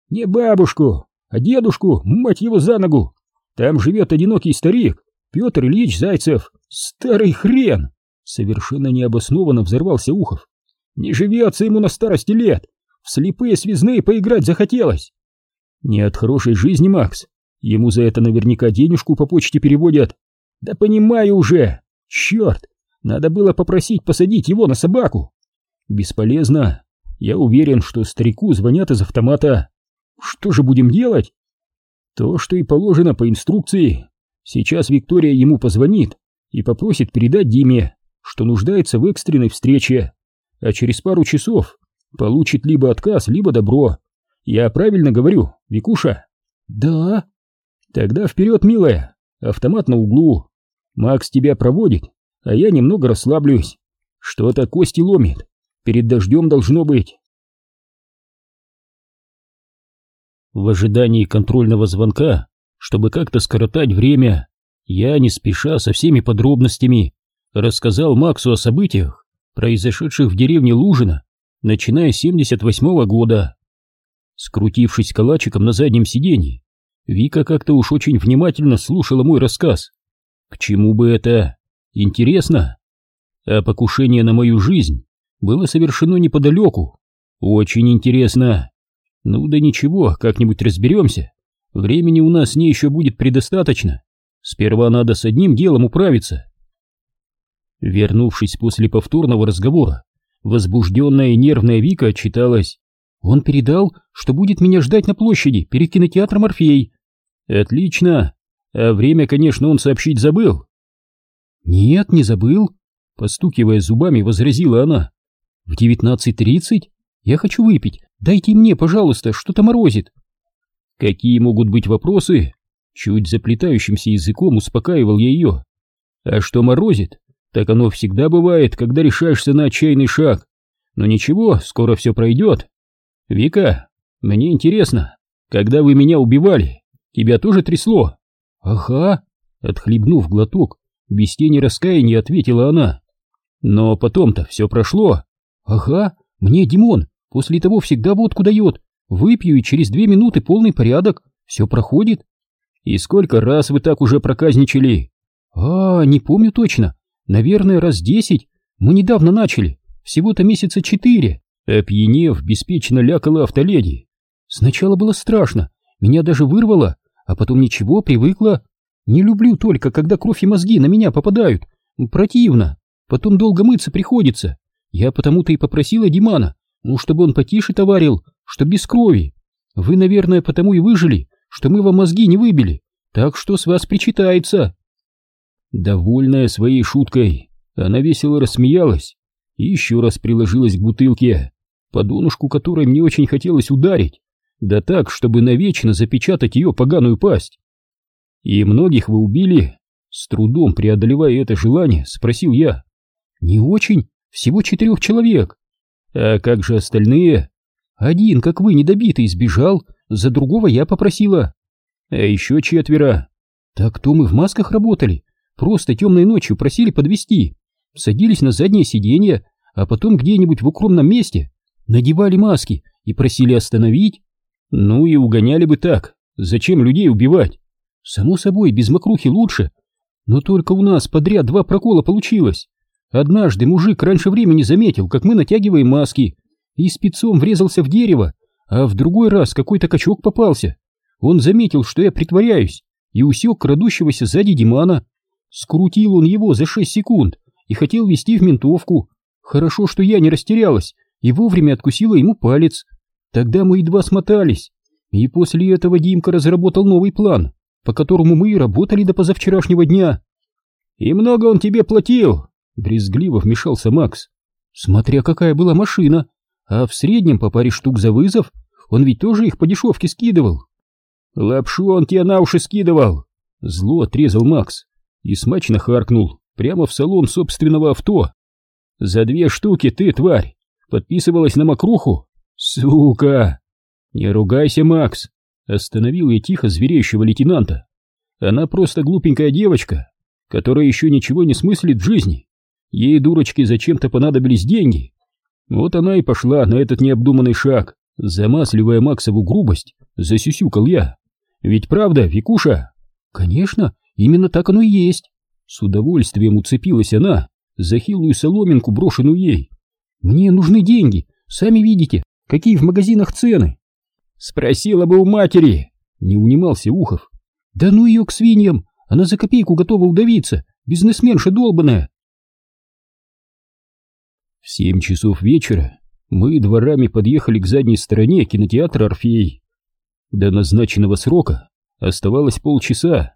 A: «Не бабушку, а дедушку, мать его за ногу! Там живет одинокий старик, Петр Ильич Зайцев, старый хрен!» Совершенно необоснованно взорвался Ухов. «Не живется ему на старости лет, в слепые связные поиграть захотелось!» «Не от хорошей жизни, Макс, ему за это наверняка денежку по почте переводят!» «Да понимаю уже! Черт! Надо было попросить посадить его на собаку!» Бесполезно. Я уверен, что старику звонят из автомата. Что же будем делать? То, что и положено по инструкции. Сейчас Виктория ему позвонит и попросит передать Диме, что нуждается в экстренной встрече, а через пару часов получит либо отказ, либо добро. Я правильно говорю, Викуша?
B: Да.
A: Тогда вперед, милая, автомат на углу. Макс тебя проводит, а я немного расслаблюсь. Что-то кости ломит. Перед дождем должно быть. В ожидании контрольного звонка, чтобы как-то скоротать время, я, не спеша, со всеми подробностями, рассказал Максу о событиях, произошедших в деревне Лужина, начиная с 78 -го года. Скрутившись калачиком на заднем сиденье, Вика как-то уж очень внимательно слушала мой рассказ. К чему бы это? Интересно. А покушение на мою жизнь было совершено неподалеку. Очень интересно. Ну да ничего, как-нибудь разберемся. Времени у нас с ней еще будет предостаточно. Сперва надо с одним делом управиться. Вернувшись после повторного разговора, возбужденная и нервная Вика отчиталась. Он передал, что будет меня ждать на площади перед кинотеатром «Орфей». Отлично. А время, конечно, он сообщить забыл.
B: Нет, не забыл. Постукивая зубами, возразила она. В девятнадцать тридцать я хочу выпить. Дайте мне, пожалуйста, что-то морозит.
A: Какие могут быть вопросы? Чуть заплетающимся языком успокаивал я ее. А что морозит? Так оно всегда бывает, когда решаешься на отчаянный шаг. Но ничего, скоро все пройдет. Вика, мне интересно, когда вы меня убивали, тебя тоже трясло?
B: Ага, отхлебнув глоток, без тени раскаяния ответила она.
A: Но потом-то все прошло.
B: Ага, мне Димон после того всегда водку дает. Выпью и через две минуты полный порядок. Все проходит.
A: И сколько раз вы так уже проказничали?
B: А, не помню точно. Наверное, раз десять. Мы недавно начали. Всего-то месяца четыре.
A: Опьянев, беспечно лякала автоледи.
B: Сначала было страшно. Меня даже вырвало. А потом ничего, привыкла. Не люблю только, когда кровь и мозги на меня попадают. Противно. Потом долго мыться приходится. Я потому-то и попросила Димана, ну, чтобы он потише товарил, что без крови. Вы, наверное, потому и выжили, что мы вам мозги не выбили. Так что с вас причитается.
A: Довольная своей шуткой, она весело рассмеялась и еще раз приложилась к бутылке, по донышку которой мне очень хотелось ударить, да так, чтобы навечно запечатать ее поганую пасть. «И многих вы убили?» С трудом преодолевая это желание, спросил я.
B: «Не очень, всего четырех человек».
A: «А как же остальные?»
B: «Один, как вы, недобитый, сбежал, за другого я попросила».
A: «А еще четверо?»
B: «Так то мы в масках работали, просто темной ночью просили подвести, садились на заднее сиденье, а потом где-нибудь в укромном месте надевали маски и просили остановить».
A: «Ну и угоняли бы так, зачем людей убивать?»
B: Само собой, без мокрухи лучше. Но только у нас подряд два прокола получилось. Однажды мужик раньше времени заметил, как мы натягиваем маски, и спецом врезался в дерево, а в другой раз какой-то качок попался. Он заметил, что я притворяюсь, и усек крадущегося сзади Димана. Скрутил он его за шесть секунд и хотел вести в ментовку. Хорошо, что я не растерялась и вовремя откусила ему палец. Тогда мы едва смотались. И после этого Димка разработал новый план по которому мы и работали до позавчерашнего дня.
A: И много он тебе платил, брезгливо вмешался Макс.
B: Смотря какая была машина, а в среднем по паре штук за вызов, он ведь тоже их по дешевке скидывал.
A: Лапшу он тебе на уши скидывал, зло отрезал Макс и смачно харкнул прямо в салон собственного авто. За две штуки ты, тварь, подписывалась на мокруху? Сука! Не ругайся, Макс, Остановил я тихо звереющего лейтенанта. Она просто глупенькая девочка, которая еще ничего не смыслит в жизни. Ей, дурочке, зачем-то понадобились деньги. Вот она и пошла на этот необдуманный шаг, замасливая Максову грубость, засюсюкал я. Ведь правда, Викуша?
B: Конечно, именно так оно и есть.
A: С удовольствием уцепилась она за хилую соломинку, брошенную ей.
B: Мне нужны деньги, сами видите, какие в магазинах цены.
A: Спросила бы у матери, не унимался Ухов.
B: Да ну ее к свиньям, она за копейку готова удавиться, бизнесменша долбаная.
A: В семь часов вечера мы дворами подъехали к задней стороне кинотеатра «Орфей». До назначенного срока Оставалось полчаса.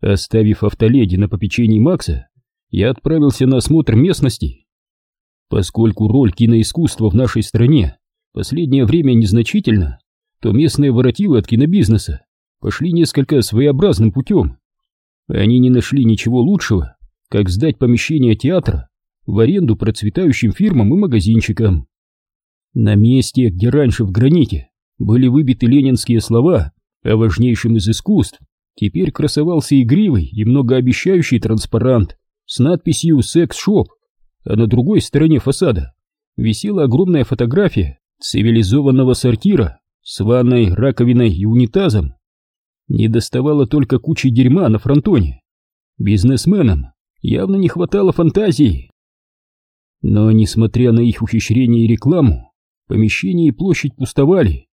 A: Оставив автоледи на попечении Макса, я отправился на осмотр местности. Поскольку роль киноискусства в нашей стране последнее время незначительна, то местные воротилы от кинобизнеса пошли несколько своеобразным путем. Они не нашли ничего лучшего, как сдать помещение театра в аренду процветающим фирмам и магазинчикам. На месте, где раньше в граните были выбиты ленинские слова о важнейшем из искусств, теперь красовался игривый и многообещающий транспарант с надписью «Секс-шоп», а на другой стороне фасада висела огромная фотография цивилизованного сортира с ванной, раковиной и унитазом. Не доставало только кучи дерьма на фронтоне. Бизнесменам явно не хватало фантазии. Но, несмотря на их ухищрение и рекламу, помещение и площадь пустовали.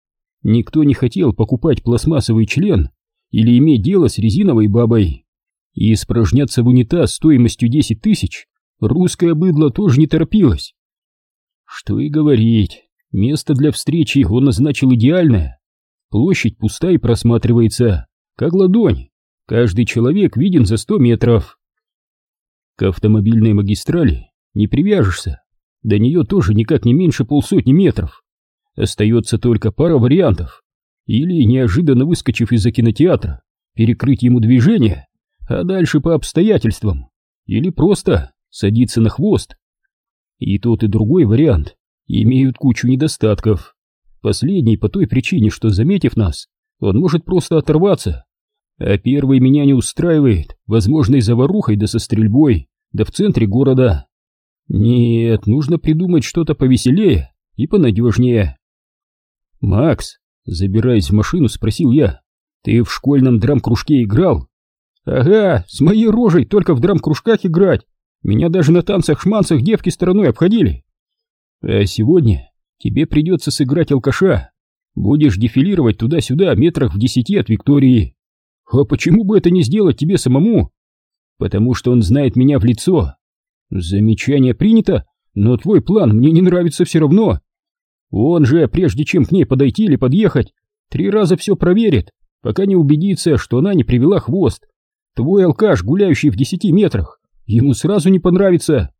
A: Никто не хотел покупать пластмассовый член или иметь дело с резиновой бабой. И испражняться в унитаз стоимостью 10 тысяч русское быдло тоже не торопилось. Что и говорить, место для встречи он назначил идеальное. Площадь пуста и просматривается, как ладонь. Каждый человек виден за 100 метров. К автомобильной магистрали не привяжешься. До нее тоже никак не меньше полсотни метров. Остается только пара вариантов. Или, неожиданно выскочив из-за кинотеатра, перекрыть ему движение, а дальше по обстоятельствам. Или просто садиться на хвост. И тот, и другой вариант имеют кучу недостатков. Последний по той причине, что, заметив нас, он может просто оторваться. А первый меня не устраивает, возможной заварухой да со стрельбой, да в центре города. Нет, нужно придумать что-то повеселее и понадежнее. «Макс», забираясь в машину, спросил я, «ты в школьном драм-кружке играл?» «Ага, с моей рожей только в драм-кружках играть. Меня даже на танцах-шманцах девки стороной обходили. А сегодня тебе придется сыграть алкаша. Будешь дефилировать туда-сюда метрах в десяти от Виктории. А почему бы это не сделать тебе самому? Потому что он знает меня в лицо. Замечание принято, но твой план мне не нравится все равно. Он же, прежде чем к ней подойти или подъехать, три раза все проверит, пока не убедится, что она не привела хвост. Твой алкаш, гуляющий в десяти метрах, ему сразу не понравится.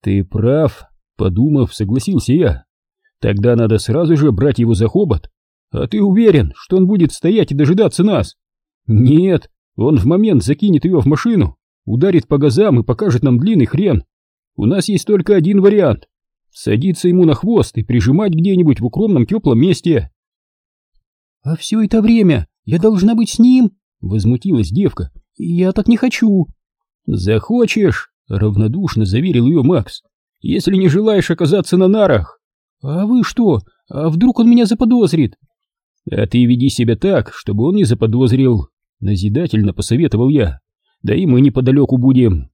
A: Ты прав, подумав, согласился я. Тогда надо сразу же брать его за хобот. А ты уверен, что он будет стоять и дожидаться нас? Нет, он в момент закинет ее в машину, ударит по газам и покажет нам длинный хрен. У нас есть только один вариант. Садиться ему на хвост и прижимать где-нибудь в укромном теплом месте. А все это время я должна быть с ним? Возмутилась девка. Я так не хочу. Захочешь, равнодушно заверил ее Макс. Если не желаешь оказаться на нарах. А вы что? А вдруг он меня заподозрит? А ты веди себя так, чтобы он не заподозрил. Назидательно посоветовал я. Да и мы неподалеку будем.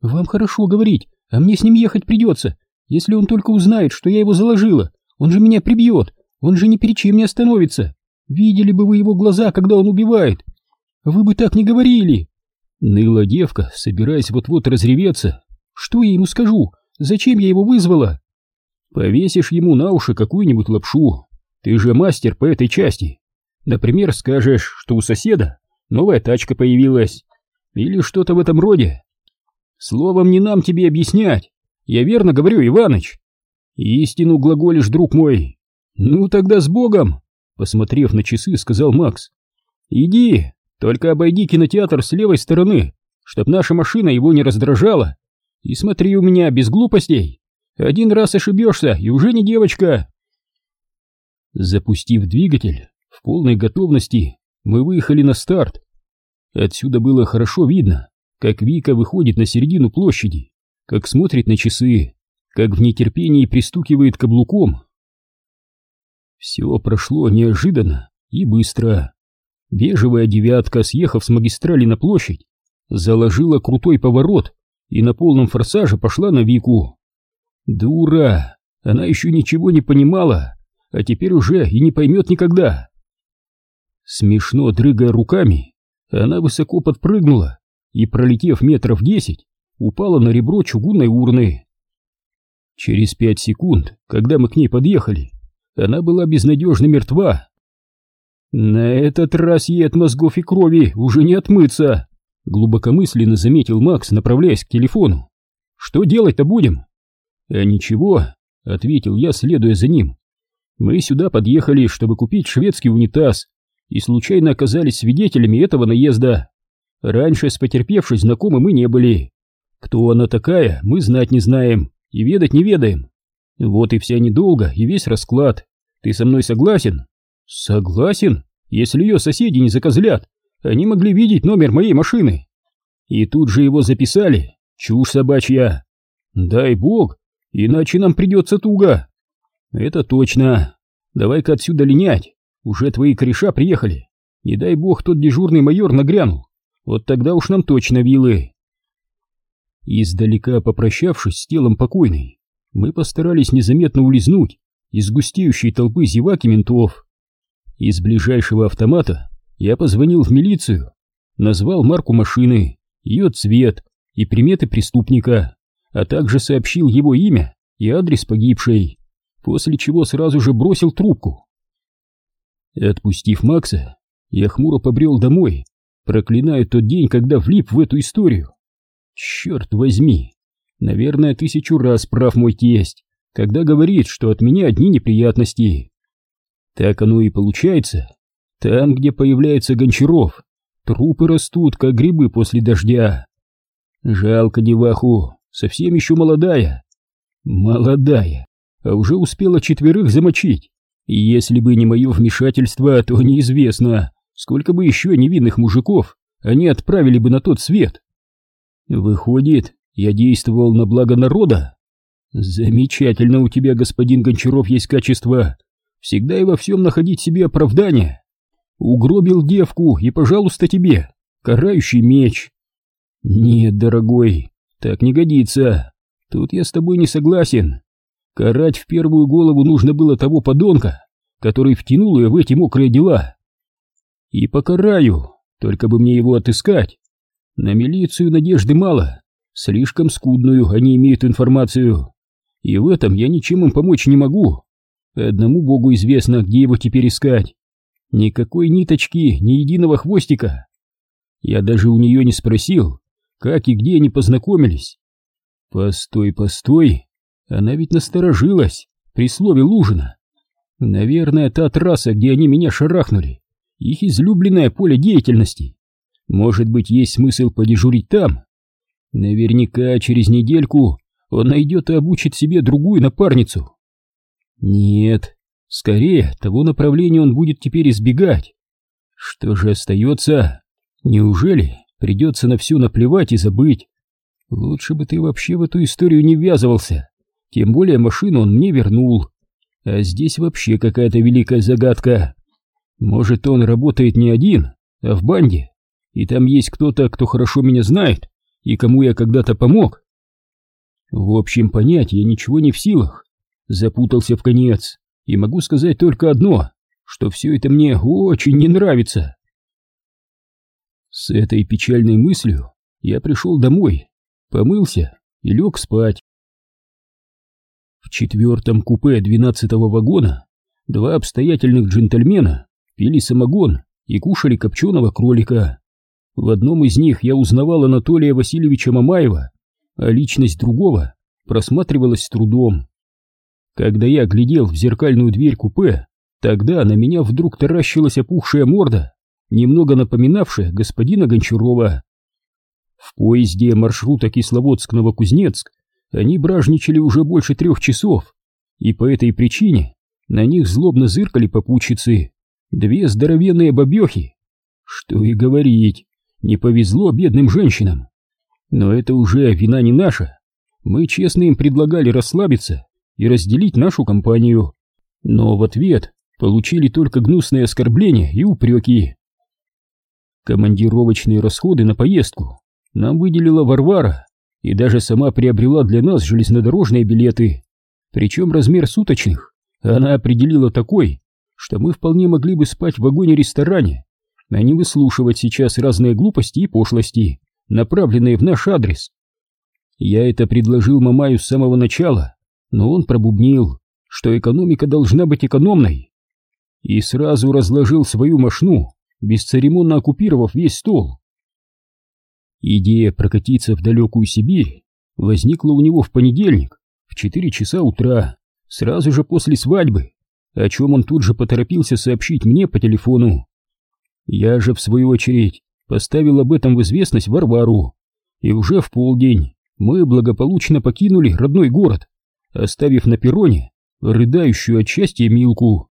A: Вам хорошо говорить, а мне с ним ехать придется. Если он только узнает, что я его заложила, он же меня прибьет. Он же ни перед чем не остановится. Видели бы вы его глаза, когда он убивает. Вы бы так не говорили. Ныла девка, собираясь вот-вот разреветься. Что я ему скажу? Зачем я его вызвала? Повесишь ему на уши какую-нибудь лапшу. Ты же мастер по этой части. Например, скажешь, что у соседа новая тачка появилась. Или что-то в этом роде. Словом, не нам тебе объяснять. Я верно говорю, Иваныч? Истину глаголишь, друг мой. Ну тогда с Богом, посмотрев на часы, сказал Макс. Иди, только обойди кинотеатр с левой стороны, чтоб наша машина его не раздражала. И смотри у меня без глупостей. Один раз ошибешься, и уже не девочка. Запустив двигатель, в полной готовности, мы выехали на старт. Отсюда было хорошо видно, как Вика выходит на середину площади, как смотрит на часы, как в нетерпении пристукивает каблуком. Все прошло неожиданно и быстро. Бежевая девятка, съехав с магистрали на площадь, заложила крутой поворот и на полном форсаже пошла на Вику. Дура! Она еще ничего не понимала, а теперь уже и не поймет никогда. Смешно дрыгая руками, она высоко подпрыгнула и, пролетев метров десять, упала на ребро чугунной урны. Через пять секунд, когда мы к ней подъехали, она была безнадежно мертва. На этот раз ей от мозгов и крови уже не отмыться, глубокомысленно заметил Макс, направляясь к телефону. Что делать-то будем? А ничего, ответил я, следуя за ним. Мы сюда подъехали, чтобы купить шведский унитаз, и случайно оказались свидетелями этого наезда. Раньше с потерпевшей знакомы мы не были. Кто она такая, мы знать не знаем и ведать не ведаем. Вот и вся недолго, и весь расклад. Ты со мной согласен? Согласен, если ее соседи не закозлят. Они могли видеть номер моей машины. И тут же его записали. Чушь собачья. Дай бог, иначе нам придется туго. Это точно. Давай-ка отсюда линять. Уже твои кореша приехали. Не дай бог тот дежурный майор нагрянул. Вот тогда уж нам точно вилы. Издалека попрощавшись с телом покойной, мы постарались незаметно улизнуть из густеющей толпы зевак и ментов. Из ближайшего автомата я позвонил в милицию, назвал марку машины, ее цвет и приметы преступника, а также сообщил его имя и адрес погибшей, после чего сразу же бросил трубку. Отпустив Макса, я хмуро побрел домой, проклиная тот день, когда влип в эту историю. Черт возьми, Наверное, тысячу раз прав мой тесть, когда говорит, что от меня одни неприятности. Так оно и получается. Там, где появляется Гончаров, трупы растут, как грибы после дождя. Жалко деваху, совсем еще молодая. Молодая, а уже успела четверых замочить. И если бы не мое вмешательство, то неизвестно, сколько бы еще невинных мужиков они отправили бы на тот свет. Выходит, я действовал на благо народа? Замечательно у тебя, господин Гончаров, есть качество. Всегда и во всем находить себе оправдание. Угробил девку, и, пожалуйста, тебе, карающий меч. Нет, дорогой, так не годится. Тут я с тобой не согласен. Карать в первую голову нужно было того подонка, который втянул ее в эти мокрые дела. И покараю, только бы мне его отыскать. На милицию надежды мало. Слишком скудную они имеют информацию, и в этом я ничем им помочь не могу. Одному богу известно, где его теперь искать. Никакой ниточки, ни единого хвостика. Я даже у нее не спросил, как и где они познакомились. Постой, постой, она ведь насторожилась при слове Лужина. Наверное, та трасса, где они меня шарахнули, их излюбленное поле деятельности. Может быть, есть смысл подежурить там? Наверняка через недельку он найдет и обучит себе другую напарницу. Нет, скорее того направления он будет теперь избегать. Что же остается? Неужели придется на все наплевать и забыть? Лучше бы ты вообще в эту историю не ввязывался. Тем более машину он мне вернул. А здесь вообще какая-то великая загадка. Может, он работает не один, а в банде, и там есть кто-то, кто хорошо меня знает и кому я когда-то помог. В общем, понять я ничего не в силах. Запутался в конец, и могу сказать только одно, что все это мне очень не нравится. С этой печальной мыслью я пришел домой, помылся и лег спать. В четвертом купе двенадцатого вагона два обстоятельных джентльмена пили самогон и кушали копченого кролика. В одном из них я узнавал Анатолия Васильевича Мамаева, а личность другого просматривалась с трудом. Когда я глядел в зеркальную дверь купе, тогда на меня вдруг таращилась опухшая морда, немного напоминавшая господина Гончарова. В поезде маршрута Кисловодск-Новокузнецк они бражничали уже больше трех часов, и по этой причине на них злобно зыркали попутчицы, две здоровенные бабехи. Что и говорить, не повезло бедным женщинам. Но это уже вина не наша. Мы честно им предлагали расслабиться и разделить нашу компанию. Но в ответ получили только гнусные оскорбления и упреки. Командировочные расходы на поездку нам выделила Варвара и даже сама приобрела для нас железнодорожные билеты. Причем размер суточных она определила такой, что мы вполне могли бы спать в вагоне-ресторане а не выслушивать сейчас разные глупости и пошлости, направленные в наш адрес. Я это предложил Мамаю с самого начала, но он пробубнил, что экономика должна быть экономной. и сразу разложил свою мошну, бесцеремонно оккупировав весь стол. Идея прокатиться в далекую Сибирь возникла у него в понедельник в 4 часа утра, сразу же после свадьбы, о чем он тут же поторопился сообщить мне по телефону. Я же, в свою очередь, поставил об этом в известность Варвару, и уже в полдень мы благополучно покинули родной город, оставив на перроне рыдающую от счастья Милку.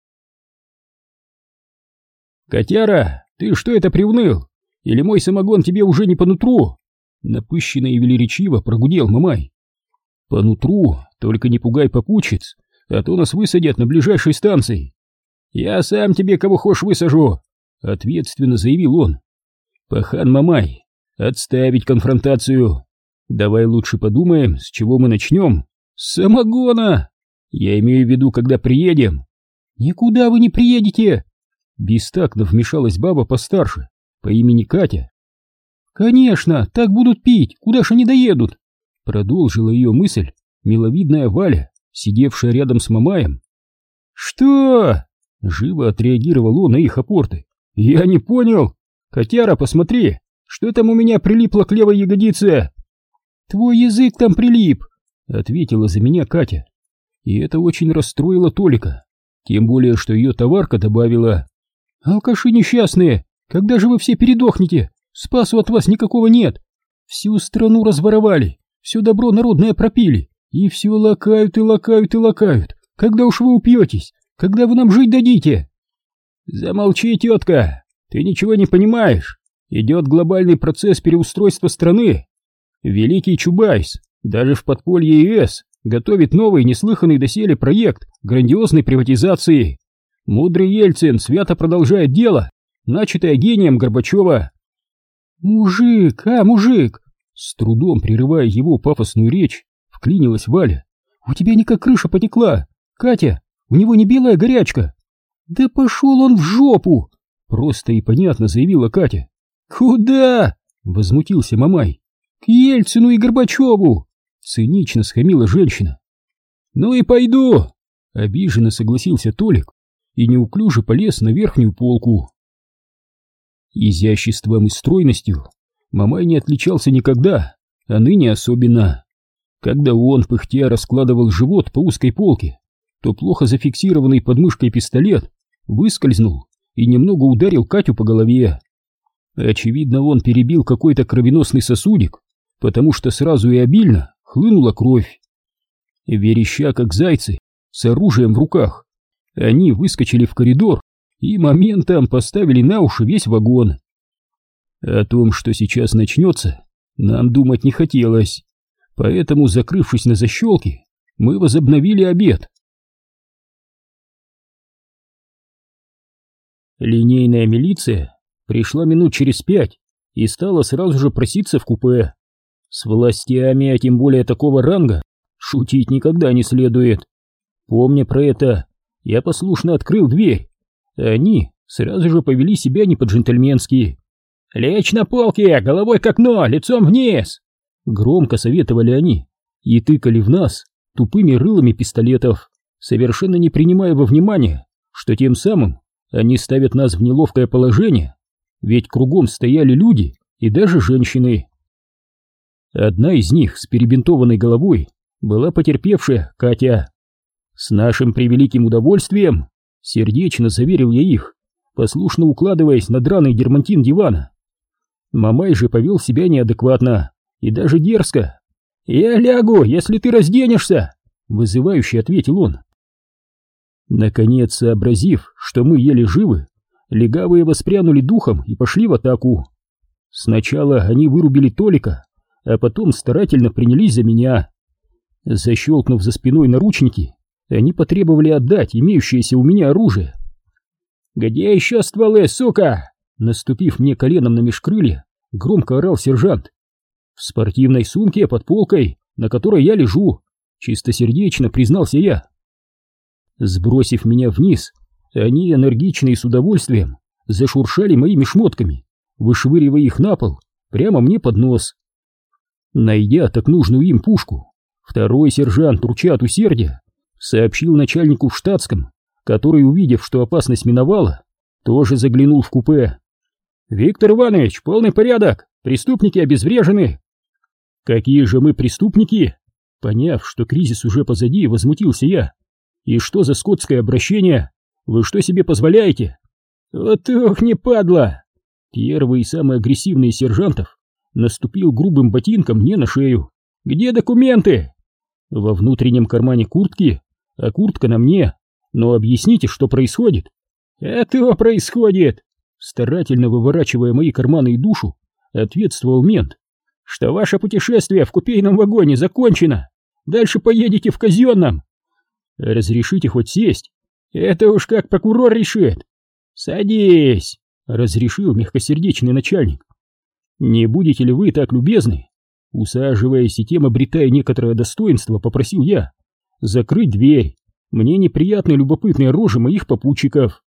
A: «Котяра, ты что это приуныл? Или мой самогон тебе уже не по нутру?» Напыщенно и велеречиво прогудел Мамай. «По нутру, только не пугай попутчиц, а то нас высадят на ближайшей станции». «Я сам тебе кого хочешь высажу», — ответственно заявил он. «Пахан Мамай, отставить конфронтацию. Давай лучше подумаем, с чего мы начнем. С самогона! Я имею в виду, когда приедем». «Никуда вы не приедете!» Бестактно вмешалась баба постарше, по имени Катя. «Конечно, так будут пить, куда ж они доедут?» Продолжила ее мысль миловидная Валя, сидевшая рядом с Мамаем. «Что?» — живо отреагировал он на их апорты. «Я не понял. Котяра, посмотри, что там у меня прилипло к левой ягодице?» «Твой язык там прилип», — ответила за меня Катя. И это очень расстроило Толика, тем более, что ее товарка добавила. «Алкаши несчастные, когда же вы все передохнете? Спасу от вас никакого нет. Всю страну разворовали, все добро народное пропили, и все лакают и лакают и лакают. Когда уж вы упьетесь? Когда вы нам жить дадите?» «Замолчи, тетка, ты ничего не понимаешь. Идет глобальный процесс переустройства страны. Великий Чубайс, даже в подполье ЕС, готовит новый неслыханный доселе проект грандиозной приватизации. Мудрый Ельцин свято продолжает дело, начатое гением Горбачева. «Мужик, а, мужик!» С трудом прерывая его пафосную речь, вклинилась Валя. «У тебя не как крыша потекла! Катя, у него не белая горячка!» «Да пошел он в жопу!» Просто и понятно заявила Катя. «Куда?» — возмутился Мамай. «К Ельцину и Горбачеву!» Цинично схамила женщина. «Ну и пойду!» — обиженно согласился Толик и неуклюже полез на верхнюю полку. Изяществом и стройностью Мамай не отличался никогда, а ныне особенно. Когда он, пыхтя, раскладывал живот по узкой полке, то плохо зафиксированный под мышкой пистолет выскользнул и немного ударил Катю по голове. Очевидно, он перебил какой-то кровеносный сосудик, потому что сразу и обильно хлынула кровь. Вереща, как зайцы, с оружием в руках, они выскочили в коридор и моментом поставили на уши весь вагон. О том, что сейчас начнется, нам думать не хотелось, поэтому, закрывшись на защелки, мы возобновили обед. Линейная милиция пришла минут через пять и стала сразу же проситься в купе. С властями, а тем более такого ранга, шутить никогда не следует. Помня про это, я послушно открыл дверь. Они сразу же повели себя не по-джентльменски. «Лечь на полке, головой к окну, лицом вниз!» Громко советовали они и тыкали в нас тупыми рылами пистолетов, совершенно не принимая во внимание, что тем самым они ставят нас в неловкое положение, ведь кругом стояли люди и даже женщины. Одна из них с перебинтованной головой была потерпевшая Катя. «С нашим превеликим удовольствием!» — сердечно заверил я их, послушно укладываясь на драный дермантин дивана. Мамай же повел себя неадекватно и даже дерзко. «Я лягу, если ты разденешься!» — вызывающе ответил он. Наконец, сообразив, что мы еле живы, легавые воспрянули духом и пошли в атаку. Сначала они вырубили Толика, а потом старательно принялись за меня. Защелкнув за спиной наручники, они потребовали отдать имеющееся у меня оружие. «Где еще стволы, сука?» Наступив мне коленом на межкрылья, громко орал сержант. «В спортивной сумке под полкой, на которой я лежу», чистосердечно признался я. Сбросив меня вниз, они энергично и с удовольствием зашуршали моими шмотками, вышвыривая их на пол, прямо мне под нос. Найдя так нужную им пушку, второй сержант, урча от усердия, сообщил начальнику в штатском который, увидев, что опасность миновала, тоже заглянул в купе. «Виктор Иванович, полный порядок! Преступники обезврежены!» «Какие же мы преступники?» Поняв, что кризис уже позади, возмутился я. «И что за скотское обращение? Вы что себе позволяете?» «Вот ох, не падла!» Первый и самый агрессивный из сержантов наступил грубым ботинком мне на шею. «Где документы?» «Во внутреннем кармане куртки, а куртка на мне. Но объясните, что происходит?» «Это происходит!» Старательно выворачивая мои карманы и душу, ответствовал мент. «Что ваше путешествие в купейном вагоне закончено! Дальше поедете в казенном!» «Разрешите хоть сесть?» «Это уж как прокурор решит!» «Садись!» — разрешил мягкосердечный начальник. «Не будете ли вы так любезны?» Усаживаясь и тем обретая некоторое достоинство, попросил я. «Закрыть дверь. Мне неприятны любопытные рожи моих попутчиков».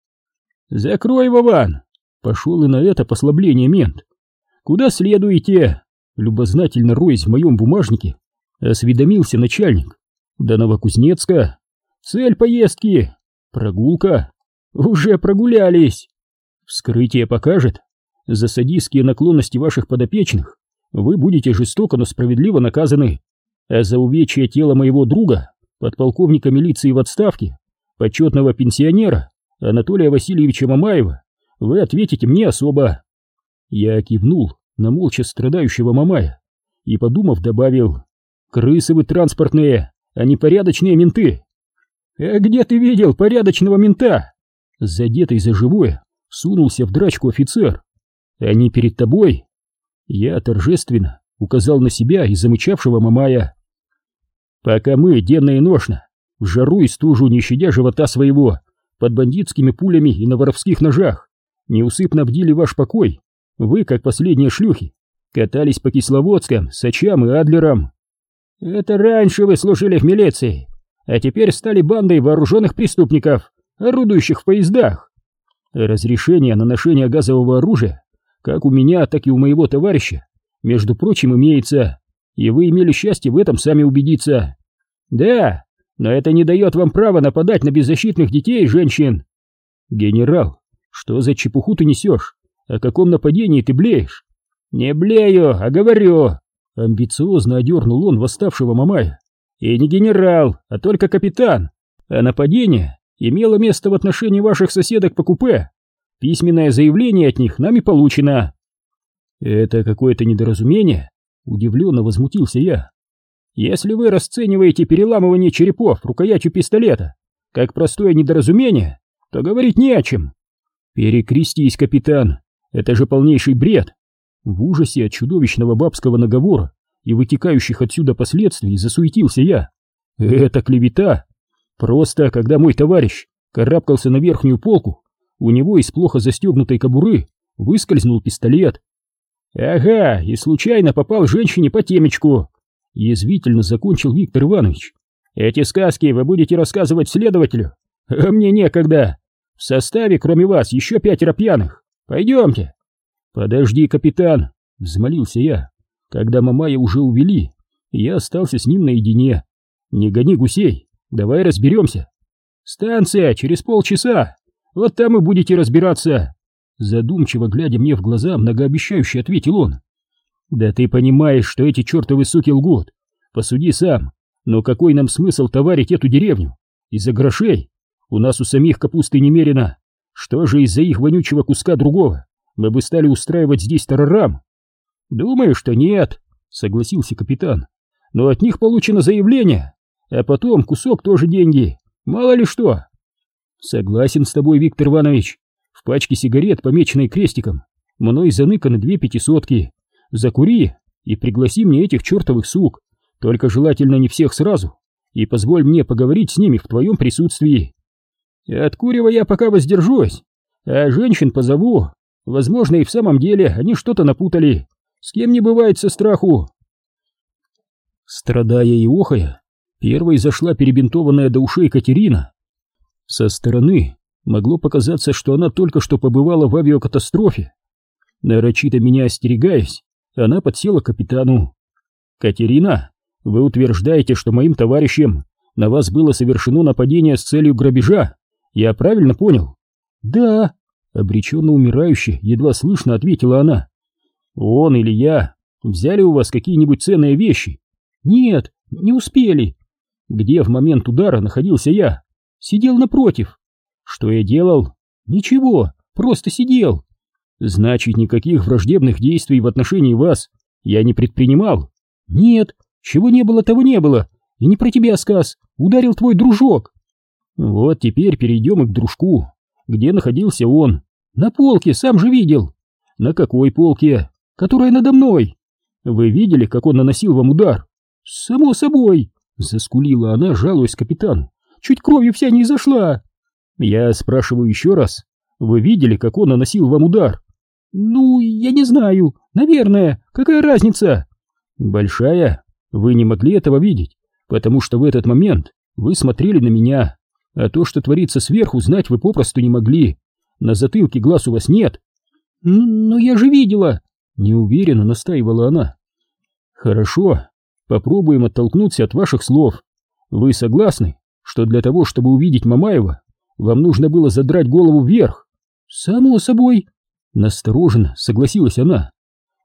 A: «Закрой, Вован!» Пошел и на это послабление мент. «Куда следуете?» Любознательно роясь в моем бумажнике, осведомился начальник. «До Новокузнецка. Цель поездки. Прогулка. Уже прогулялись. Вскрытие покажет. За садистские наклонности ваших подопечных вы будете жестоко, но справедливо наказаны. А за увечье тела моего друга, подполковника милиции в отставке, почетного пенсионера Анатолия Васильевича Мамаева, вы ответите мне особо. Я кивнул на молча страдающего Мамая и, подумав, добавил, крысы вы транспортные, а не порядочные менты. А где ты видел порядочного мента? Задетый за живое, сунулся в драчку офицер. Они перед тобой? Я торжественно указал на себя и замычавшего Мамая. Пока мы денно и ношно, в жару и стужу, не щадя живота своего, под бандитскими пулями и на воровских ножах, неусыпно бдили ваш покой, вы, как последние шлюхи, катались по Кисловодскам, Сачам и Адлерам. Это раньше вы служили в милиции, а теперь стали бандой вооруженных преступников, орудующих в поездах. Разрешение на ношение газового оружия, как у меня, так и у моего товарища, между прочим, имеется, и вы имели счастье в этом сами убедиться. Да, но это не дает вам права нападать на беззащитных детей и женщин. Генерал, что за чепуху ты несешь? О каком нападении ты блеешь? Не блею, а говорю. Амбициозно одернул он восставшего Мамая. И не генерал, а только капитан. А нападение имело место в отношении ваших соседок по купе. Письменное заявление от них нами получено. Это какое-то недоразумение? Удивленно возмутился я. Если вы расцениваете переламывание черепов рукоятью пистолета как простое недоразумение, то говорить не о чем. Перекрестись, капитан, это же полнейший бред. В ужасе от чудовищного бабского наговора и вытекающих отсюда последствий засуетился я. Это клевета. Просто, когда мой товарищ карабкался на верхнюю полку, у него из плохо застегнутой кобуры выскользнул пистолет. Ага, и случайно попал женщине по темечку. Язвительно закончил Виктор Иванович. Эти сказки вы будете рассказывать следователю, а мне некогда. В составе, кроме вас, еще пятеро пьяных. Пойдемте. Подожди, капитан, взмолился я. Когда Мамая уже увели, я остался с ним наедине. Не гони гусей, давай разберемся. Станция через полчаса. Вот там и будете разбираться. Задумчиво глядя мне в глаза, многообещающе ответил он. Да ты понимаешь, что эти чертовы суки лгут. Посуди сам. Но какой нам смысл товарить эту деревню? Из-за грошей? У нас у самих капусты немерено. Что же из-за их вонючего куска другого? Мы бы стали устраивать здесь тарарам. Думаю, что нет, согласился капитан. Но от них получено заявление, а потом кусок тоже деньги. Мало ли что. Согласен с тобой, Виктор Иванович. В пачке сигарет, помеченной крестиком, мной заныканы две пятисотки. Закури и пригласи мне этих чертовых сук, только желательно не всех сразу, и позволь мне поговорить с ними в твоем присутствии. От курева я пока воздержусь, а женщин позову. Возможно, и в самом деле они что-то напутали. С кем не бывает со страху. Страдая и охая, первой зашла перебинтованная до ушей Катерина. Со стороны могло показаться, что она только что побывала в авиакатастрофе. Нарочито меня остерегаясь, она подсела к капитану. «Катерина, вы утверждаете, что моим товарищам на вас было совершено нападение с целью грабежа Я правильно понял?
B: Да, обреченно умирающе, едва слышно ответила она.
A: Он или я взяли у вас какие-нибудь ценные вещи?
B: Нет, не успели.
A: Где в момент удара находился я?
B: Сидел напротив.
A: Что я делал?
B: Ничего, просто сидел.
A: Значит, никаких враждебных действий в отношении вас я не предпринимал?
B: Нет, чего не было, того не было. И не про тебя сказ, ударил твой дружок.
A: Вот теперь перейдем и к дружку. Где находился он?
B: На полке, сам же видел.
A: На какой полке?
B: Которая надо мной.
A: Вы видели, как он наносил вам удар?
B: Само собой, заскулила она, жалуясь капитану. Чуть кровью вся не изошла.
A: Я спрашиваю еще раз. Вы видели, как он наносил вам удар?
B: Ну, я не знаю. Наверное. Какая разница?
A: Большая. Вы не могли этого видеть, потому что в этот момент вы смотрели на меня, а то, что творится сверху, знать вы попросту не могли. На затылке глаз у вас нет.
B: Но я же видела.
A: Неуверенно настаивала она. Хорошо. Попробуем оттолкнуться от ваших слов. Вы согласны, что для того, чтобы увидеть Мамаева, вам нужно было задрать голову вверх?
B: Само собой.
A: Настороженно согласилась она.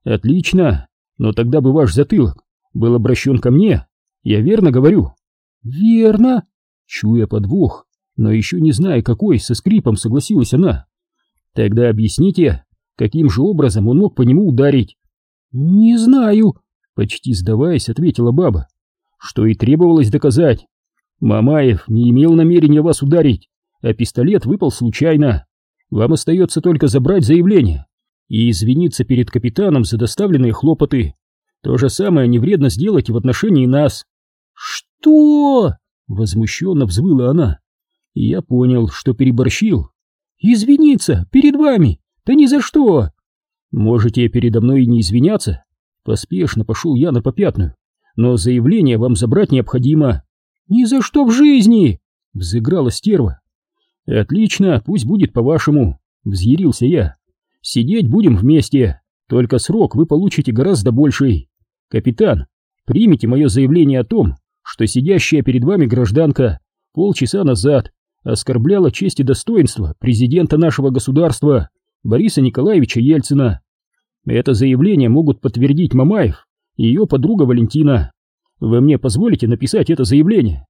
A: Отлично, но тогда бы ваш затылок был обращен ко мне. Я верно говорю?
B: Верно.
A: Чуя подвох, но еще не зная какой, со скрипом согласилась она. Тогда объясните, каким же образом он мог по нему ударить?
B: Не знаю,
A: почти сдаваясь, ответила баба. Что и требовалось доказать. Мамаев не имел намерения вас ударить, а пистолет выпал случайно. Вам остается только забрать заявление и извиниться перед капитаном за доставленные хлопоты. То же самое не вредно сделать и в отношении нас.
B: Что?
A: Возмущенно взвыла она. Я понял, что переборщил.
B: Извиниться перед вами? Да ни за что.
A: Можете передо мной и не извиняться. Поспешно пошел я на попятную. Но заявление вам забрать необходимо.
B: Ни за что в жизни!
A: Взыграла стерва. Отлично, пусть будет по-вашему. Взъярился я. Сидеть будем вместе, только срок вы получите гораздо больший. Капитан, примите мое заявление о том, что сидящая перед вами гражданка полчаса назад оскорбляла честь и достоинство президента нашего государства Бориса Николаевича Ельцина. Это заявление могут подтвердить Мамаев и ее подруга Валентина. Вы мне позволите написать это заявление?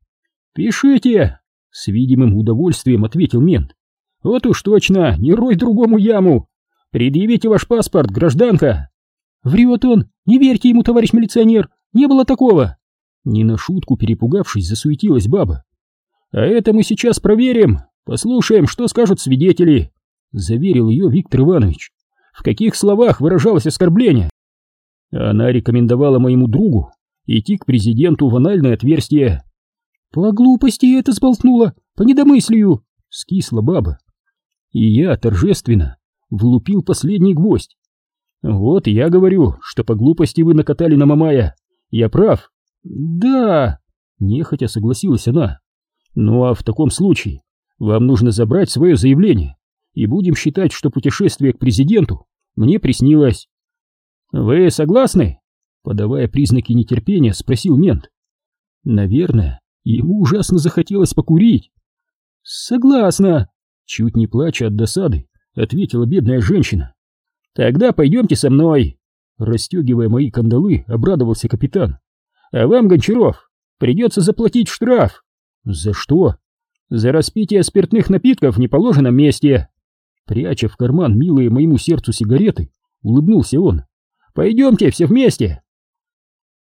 B: Пишите, с видимым удовольствием ответил мент.
A: Вот уж точно, не рой другому яму. Предъявите ваш паспорт, гражданка!»
B: «Врет он! Не верьте ему, товарищ милиционер! Не было такого!»
A: Не на шутку перепугавшись, засуетилась баба. «А это мы сейчас проверим! Послушаем, что скажут свидетели!» Заверил ее Виктор Иванович. «В каких словах выражалось оскорбление?» Она рекомендовала моему другу идти к президенту в анальное отверстие.
B: «По глупости это сболтнула, по недомыслию!» — скисла баба.
A: И я торжественно влупил последний гвоздь. Вот я говорю, что по глупости вы накатали на Мамая. Я прав?
B: Да,
A: нехотя согласилась она. Ну а в таком случае вам нужно забрать свое заявление, и будем считать, что путешествие к президенту мне приснилось. Вы согласны? Подавая признаки нетерпения, спросил мент. Наверное, ему ужасно захотелось покурить.
B: Согласна,
A: чуть не плача от досады, — ответила бедная женщина. «Тогда пойдемте со мной!» Расстегивая мои кандалы, обрадовался капитан. «А вам, Гончаров, придется заплатить штраф!» «За что?» «За распитие спиртных напитков в неположенном месте!» Пряча в карман милые моему сердцу сигареты, улыбнулся он. «Пойдемте все вместе!»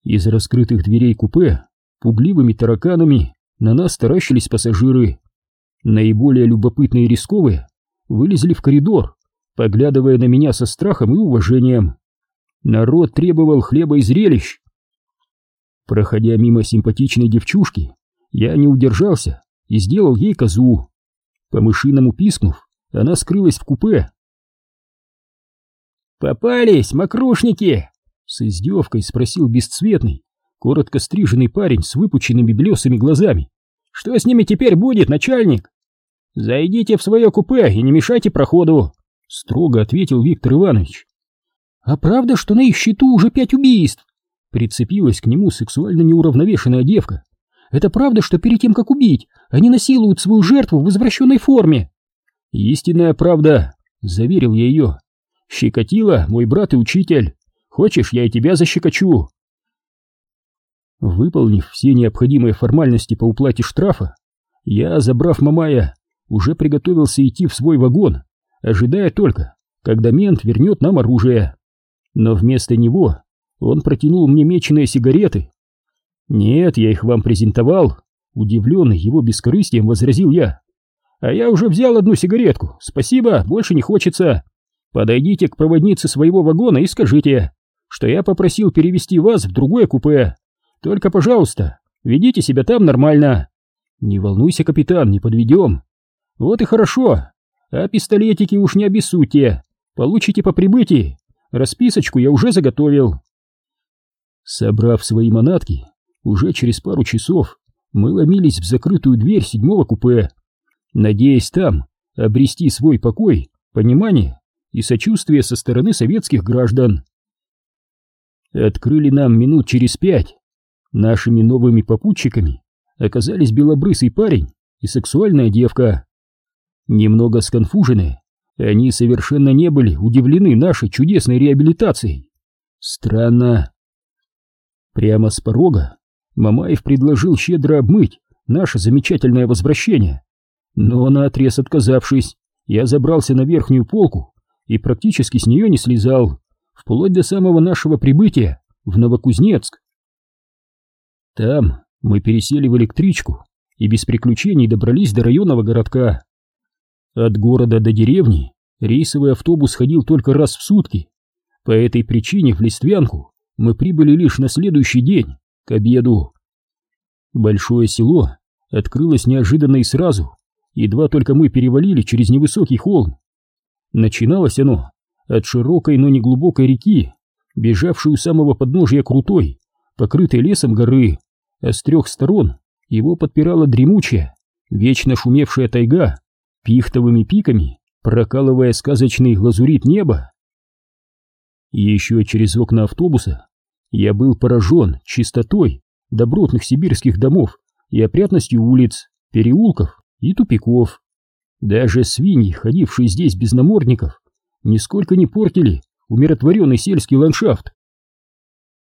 A: Из раскрытых дверей купе пугливыми тараканами на нас таращились пассажиры. Наиболее любопытные и рисковые вылезли в коридор, поглядывая на меня со страхом и уважением. Народ требовал хлеба и зрелищ. Проходя мимо симпатичной девчушки, я не удержался и сделал ей козу. По-мышиному пискнув, она скрылась в купе. «Попались, мокрушники!» — с издевкой спросил бесцветный, коротко стриженный парень с выпученными белесыми глазами. «Что с ними теперь будет, начальник?» «Зайдите в свое купе и не мешайте проходу», — строго ответил Виктор Иванович.
B: «А правда, что на их счету уже пять убийств?»
A: Прицепилась к нему сексуально неуравновешенная девка.
B: Это правда, что перед тем, как убить, они насилуют свою жертву в извращенной форме?»
A: «Истинная правда», — заверил я ее. «Щекотила мой брат и учитель. Хочешь, я и тебя защекочу?» Выполнив все необходимые формальности по уплате штрафа, я, забрав Мамая, уже приготовился идти в свой вагон, ожидая только, когда мент вернет нам оружие. Но вместо него он протянул мне меченые сигареты. «Нет, я их вам презентовал», — удивленный его бескорыстием возразил я. «А я уже взял одну сигаретку, спасибо, больше не хочется. Подойдите к проводнице своего вагона и скажите, что я попросил перевести вас в другое купе. Только, пожалуйста, ведите себя там нормально. Не волнуйся, капитан, не подведем. Вот и хорошо. А пистолетики уж не обессудьте. Получите по прибытии. Расписочку я уже заготовил. Собрав свои манатки, уже через пару часов мы ломились в закрытую дверь седьмого купе, надеясь там обрести свой покой, понимание и сочувствие со стороны советских граждан. Открыли нам минут через пять. Нашими новыми попутчиками оказались белобрысый парень и сексуальная девка. Немного сконфуженные, они совершенно не были удивлены нашей чудесной реабилитацией. Странно. Прямо с порога Мамаев предложил щедро обмыть наше замечательное возвращение. Но наотрез отказавшись, я забрался на верхнюю полку и практически с нее не слезал, вплоть до самого нашего прибытия в Новокузнецк. Там мы пересели в электричку и без приключений добрались до районного городка. От города до деревни рейсовый автобус ходил только раз в сутки. По этой причине в Листвянку мы прибыли лишь на следующий день, к обеду. Большое село открылось неожиданно и сразу, едва только мы перевалили через невысокий холм. Начиналось оно от широкой, но не глубокой реки, бежавшей у самого подножия крутой, покрытой лесом горы, а с трех сторон его подпирала дремучая, вечно шумевшая тайга, пихтовыми пиками прокалывая сказочный лазурит неба. Еще через окна автобуса я был поражен чистотой добротных сибирских домов и опрятностью улиц, переулков и тупиков. Даже свиньи, ходившие здесь без намордников, нисколько не портили умиротворенный сельский ландшафт.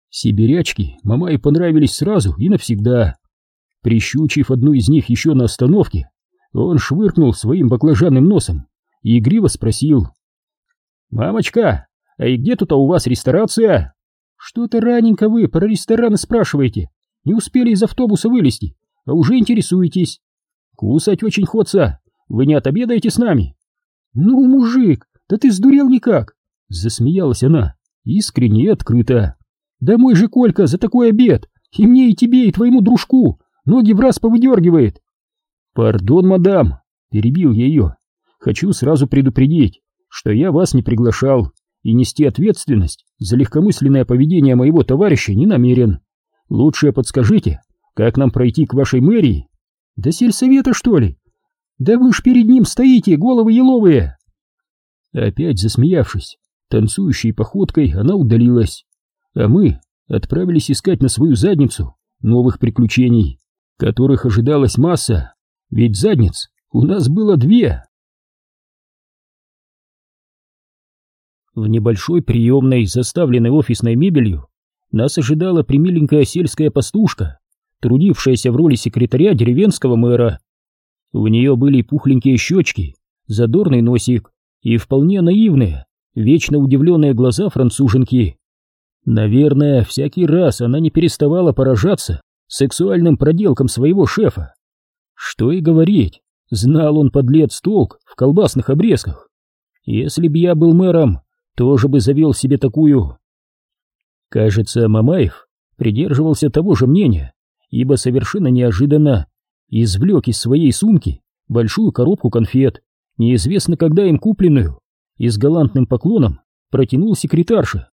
A: Сибирячки Мамае понравились сразу и навсегда. Прищучив одну из них еще на остановке, он швыркнул своим баклажанным носом и игриво спросил. «Мамочка, а и где тут у вас ресторация?» «Что-то раненько вы про рестораны спрашиваете. Не успели из автобуса вылезти, а уже интересуетесь. Кусать очень хочется. Вы не отобедаете с нами?» «Ну, мужик, да ты сдурел никак!» Засмеялась она, искренне и открыто. «Да мой же Колька за такой обед, и мне, и тебе, и твоему дружку, ноги в раз повыдергивает!» «Пардон, мадам!» — перебил я ее. «Хочу сразу предупредить, что я вас не приглашал, и нести ответственность за легкомысленное поведение моего товарища не намерен. Лучше подскажите, как нам пройти к вашей мэрии?» «До сельсовета, что ли? Да вы ж перед ним стоите, головы еловые!» Опять засмеявшись, танцующей походкой она удалилась, а мы отправились искать на свою задницу новых приключений, которых ожидалась масса, ведь задниц у нас было две. В небольшой приемной, заставленной офисной мебелью, нас ожидала примиленькая сельская пастушка, трудившаяся в роли секретаря деревенского мэра. У нее были пухленькие щечки, задорный носик и вполне наивные, вечно удивленные глаза француженки. Наверное, всякий раз она не переставала поражаться сексуальным проделкам своего шефа. Что и говорить, знал он подлец толк в колбасных обрезках. Если б я был мэром, тоже бы завел себе такую. Кажется, Мамаев придерживался того же мнения, ибо совершенно неожиданно извлек из своей сумки большую коробку конфет неизвестно когда им купленную, и с галантным поклоном протянул секретарше.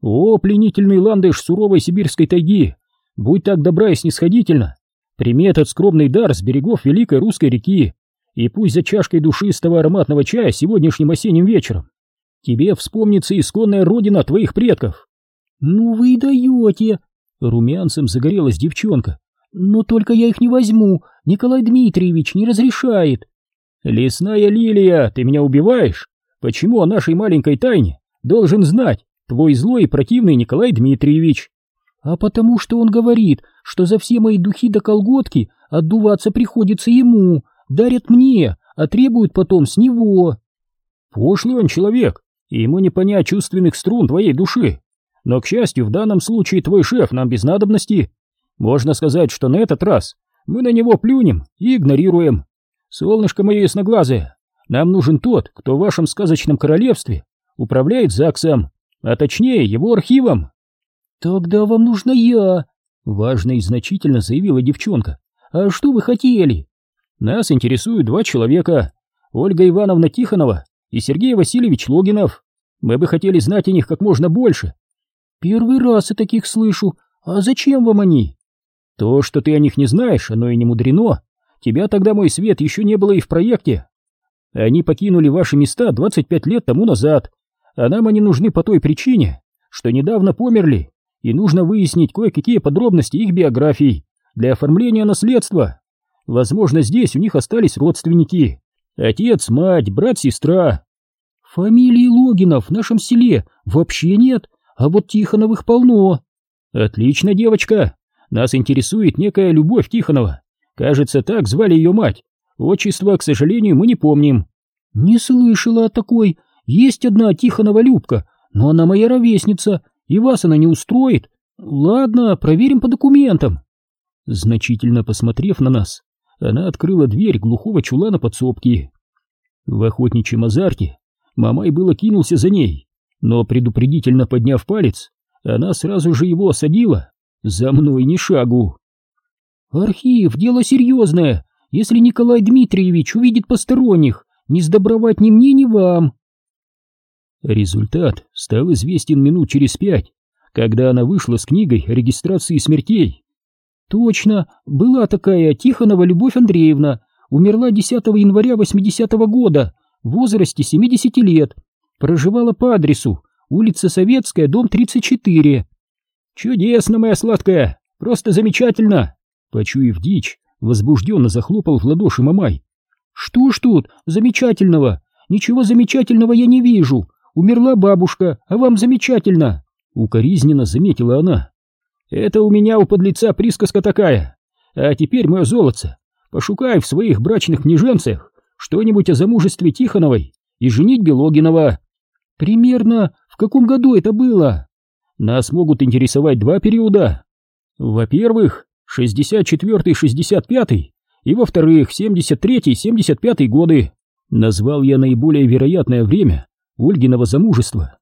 A: «О, пленительный ландыш суровой сибирской тайги! Будь так добра и снисходительна! Прими этот скромный дар с берегов великой русской реки, и пусть за чашкой душистого ароматного чая сегодняшним осенним вечером тебе вспомнится исконная родина твоих предков!» «Ну вы даете!» Румянцем загорелась девчонка.
B: Но только я их не возьму, Николай Дмитриевич не разрешает.
A: Лесная лилия, ты меня убиваешь? Почему о нашей маленькой тайне должен знать твой злой и противный Николай Дмитриевич?
B: А потому что он говорит, что за все мои духи до колготки отдуваться приходится ему, дарят мне, а требуют потом с него.
A: Пошлый он человек, и ему не понять чувственных струн твоей души. Но, к счастью, в данном случае твой шеф нам без надобности. Можно сказать, что на этот раз мы на него плюнем и игнорируем. Солнышко мое ясноглазое, нам нужен тот, кто в вашем сказочном королевстве управляет ЗАГСом, а точнее его архивом.
B: Тогда вам нужна я, важно и значительно заявила девчонка. А что вы хотели?
A: Нас интересуют два человека, Ольга Ивановна Тихонова и Сергей Васильевич Логинов. Мы бы хотели знать о них как можно больше.
B: Первый раз о таких слышу. А зачем вам они?
A: То, что ты о них не знаешь, оно и не мудрено. Тебя тогда, мой свет, еще не было и в проекте. Они покинули ваши места 25 лет тому назад, а нам они нужны по той причине, что недавно померли, и нужно выяснить кое-какие подробности их биографий для оформления наследства. Возможно, здесь у них остались родственники. Отец, мать, брат, сестра.
B: Фамилии Логинов в нашем селе вообще нет, а вот Тихоновых полно.
A: Отлично, девочка. Нас интересует некая Любовь Тихонова. Кажется, так звали ее мать. Отчество, к сожалению, мы не помним.
B: Не слышала о такой. Есть одна Тихонова Любка, но она моя ровесница, и вас она не устроит. Ладно, проверим по документам.
A: Значительно посмотрев на нас, она открыла дверь глухого чулана подсобки. В охотничьем азарте Мамай было кинулся за ней, но предупредительно подняв палец, она сразу же его осадила. За мной ни шагу.
B: Архив, дело серьезное. Если Николай Дмитриевич увидит посторонних, не сдобровать ни мне, ни вам.
A: Результат стал известен минут через пять, когда она вышла с книгой о регистрации смертей.
B: Точно, была такая Тихонова Любовь Андреевна, умерла 10 января 80 -го года, в возрасте 70 лет, проживала по адресу, улица Советская, дом 34.
A: Чудесно, моя сладкая, просто замечательно. Почуяв дичь, возбужденно захлопал в ладоши Мамай.
B: Что ж тут замечательного? Ничего замечательного я не вижу. Умерла бабушка, а вам замечательно.
A: Укоризненно заметила она. Это у меня у подлеца присказка такая. А теперь, мое золотце, пошукай в своих брачных книженцах что-нибудь о замужестве Тихоновой и женитьбе Логинова.
B: Примерно в каком году это было?
A: Нас могут интересовать два периода. Во-первых, 64-65 и, во-вторых, 73-75 годы. Назвал я наиболее вероятное время Ольгиного замужества.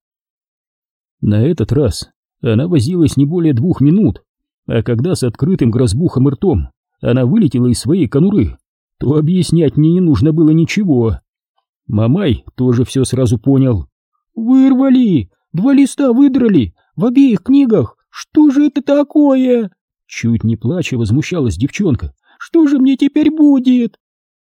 A: На этот раз она возилась не более двух минут, а когда с открытым грозбухом и ртом она вылетела из своей конуры, то объяснять мне не нужно было ничего. Мамай тоже все сразу понял.
B: «Вырвали! Два листа выдрали! В обеих книгах! Что же это такое?»
A: Чуть не плача возмущалась девчонка.
B: «Что же мне теперь будет?»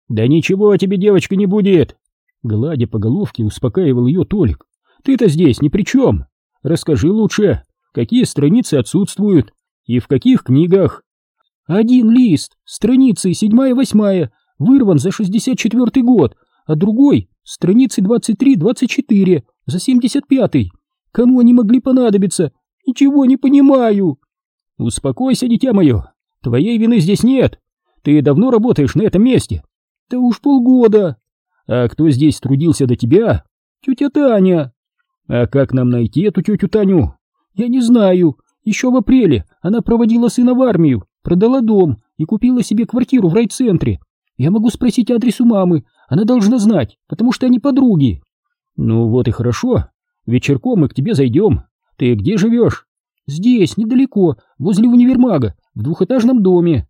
A: «Да ничего тебе, девочка, не будет!» Гладя по головке, успокаивал ее Толик. «Ты-то здесь ни при чем! Расскажи лучше, какие страницы отсутствуют и в каких книгах?»
B: «Один лист, страницы седьмая-восьмая, вырван за шестьдесят четвертый год, а другой — страницы двадцать три-двадцать четыре, за семьдесят пятый. Кому они могли понадобиться? Ничего не понимаю!»
A: «Успокойся, дитя мое, твоей вины здесь нет. Ты давно работаешь на этом месте?»
B: «Да уж полгода».
A: «А кто здесь трудился до тебя?»
B: «Тетя Таня».
A: «А как нам найти эту тетю Таню?»
B: «Я не знаю. Еще в апреле она проводила сына в армию, продала дом и купила себе квартиру в райцентре. Я могу спросить адрес у мамы, она должна знать, потому что они подруги».
A: «Ну вот и хорошо. Вечерком мы к тебе зайдем. Ты где живешь?»
B: Здесь, недалеко, возле универмага, в двухэтажном доме.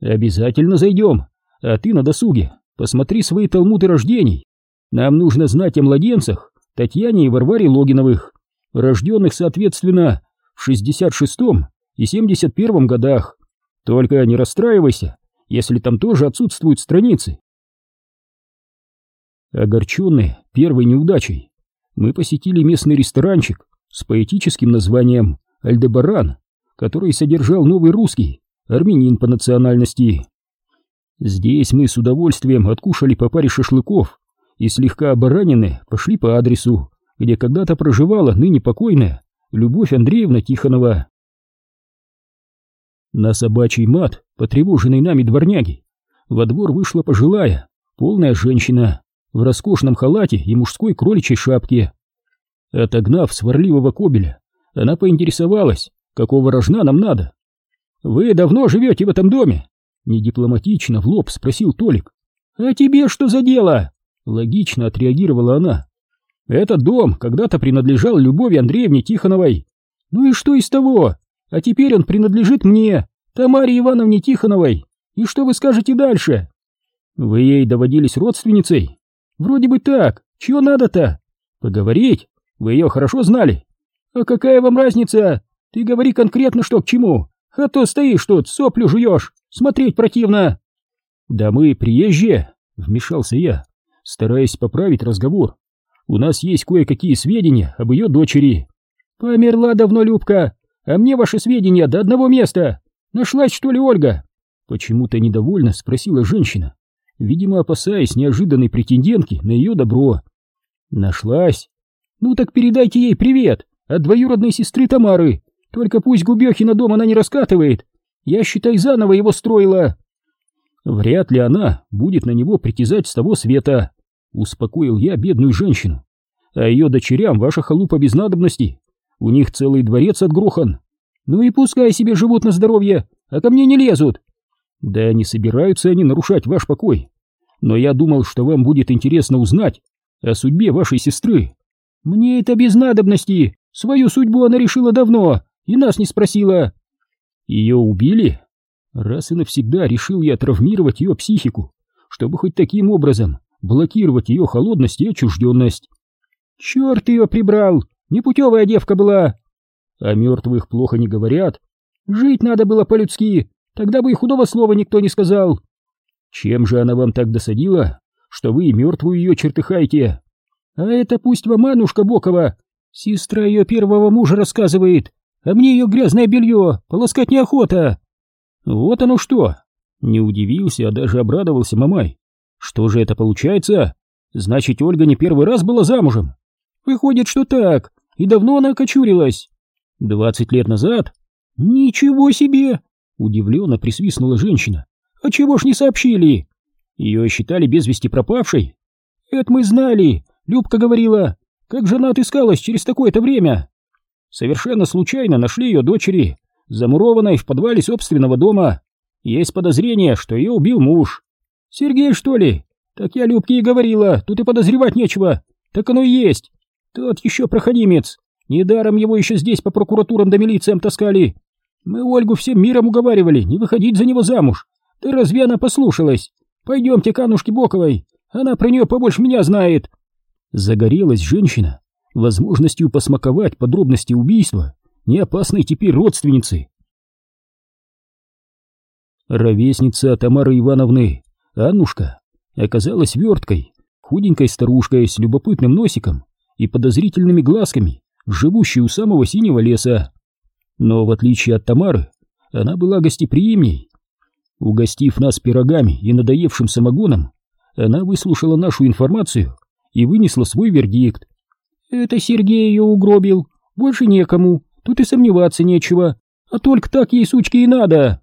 A: Обязательно зайдем. А ты на досуге посмотри свои талмуды рождений. Нам нужно знать о младенцах Татьяне и Варваре Логиновых, рожденных, соответственно, в 66-м и 71-м годах. Только не расстраивайся, если там тоже отсутствуют страницы. Огорченные первой неудачей, мы посетили местный ресторанчик с поэтическим названием Альдебаран, который содержал новый русский, армянин по национальности. Здесь мы с удовольствием откушали по паре шашлыков и слегка оборанены пошли по адресу, где когда-то проживала ныне покойная Любовь Андреевна Тихонова. На собачий мат, потревоженный нами дворняги, во двор вышла пожилая, полная женщина в роскошном халате и мужской кроличьей шапке. Отогнав сварливого кобеля, она поинтересовалась, какого рожна нам надо. «Вы давно живете в этом доме?» Недипломатично в лоб спросил Толик. «А тебе что за дело?» Логично отреагировала она. «Этот дом когда-то принадлежал Любови Андреевне Тихоновой. Ну и что из того? А теперь он принадлежит мне, Тамаре Ивановне Тихоновой. И что вы скажете дальше?» «Вы ей доводились родственницей?» «Вроде бы так. Чего надо-то?» «Поговорить? Вы ее хорошо знали?» «А какая вам разница? Ты говори конкретно, что к чему. А то стоишь тут, соплю жуешь, смотреть противно». «Да мы приезжие», — вмешался я, стараясь поправить разговор. «У нас есть кое-какие сведения об ее дочери». «Померла давно Любка, а мне ваши сведения до одного места. Нашлась, что ли, Ольга?» Почему-то недовольно спросила женщина, видимо, опасаясь неожиданной претендентки на ее добро. «Нашлась? Ну так передайте ей привет от двоюродной сестры Тамары. Только пусть Губехина дом она не раскатывает. Я, считай, заново его строила. Вряд ли она будет на него притязать с того света. Успокоил я бедную женщину. А ее дочерям ваша халупа без надобности. У них целый дворец отгрохан. Ну и пускай себе живут на здоровье, а ко мне не лезут. Да не собираются они нарушать ваш покой. Но я думал, что вам будет интересно узнать о судьбе вашей сестры. Мне это без надобности. Свою судьбу она решила давно и нас не спросила. Ее убили? Раз и навсегда решил я травмировать ее психику, чтобы хоть таким образом блокировать ее холодность и отчужденность. Черт ее прибрал, непутевая девка была. О мертвых плохо не говорят. Жить надо было по-людски, тогда бы и худого слова никто не сказал. Чем же она вам так досадила, что вы мертвую ее чертыхаете? А это пусть вам Анушка Бокова, сестра ее первого мужа рассказывает, а мне ее грязное белье полоскать неохота. Вот оно что. Не удивился, а даже обрадовался Мамай. Что же это получается? Значит, Ольга не первый раз была замужем. Выходит, что так. И давно она окочурилась. Двадцать лет назад? Ничего себе! Удивленно присвистнула женщина. А чего ж не сообщили? Ее считали без вести пропавшей? Это мы знали. Любка говорила. Как жена отыскалась через такое-то время? Совершенно случайно нашли ее дочери, замурованной в подвале собственного дома. Есть подозрение, что ее убил муж. Сергей, что ли? Так я Любке и говорила, тут и подозревать нечего. Так оно и есть. Тот еще проходимец. Недаром его еще здесь по прокуратурам да милициям таскали. Мы Ольгу всем миром уговаривали не выходить за него замуж. Да разве она послушалась? Пойдемте к Анушке Боковой, она про нее побольше меня знает. Загорелась женщина возможностью посмаковать подробности убийства неопасной теперь родственницы. Ровесница Тамары Ивановны, Аннушка, оказалась верткой, худенькой старушкой с любопытным носиком и подозрительными глазками, живущей у самого синего леса. Но в отличие от Тамары, она была гостеприимней. Угостив нас пирогами и надоевшим самогоном, она выслушала нашу информацию и вынесла свой вердикт. Это Сергей ее угробил, больше некому, тут и сомневаться нечего, а только так ей, сучки, и надо.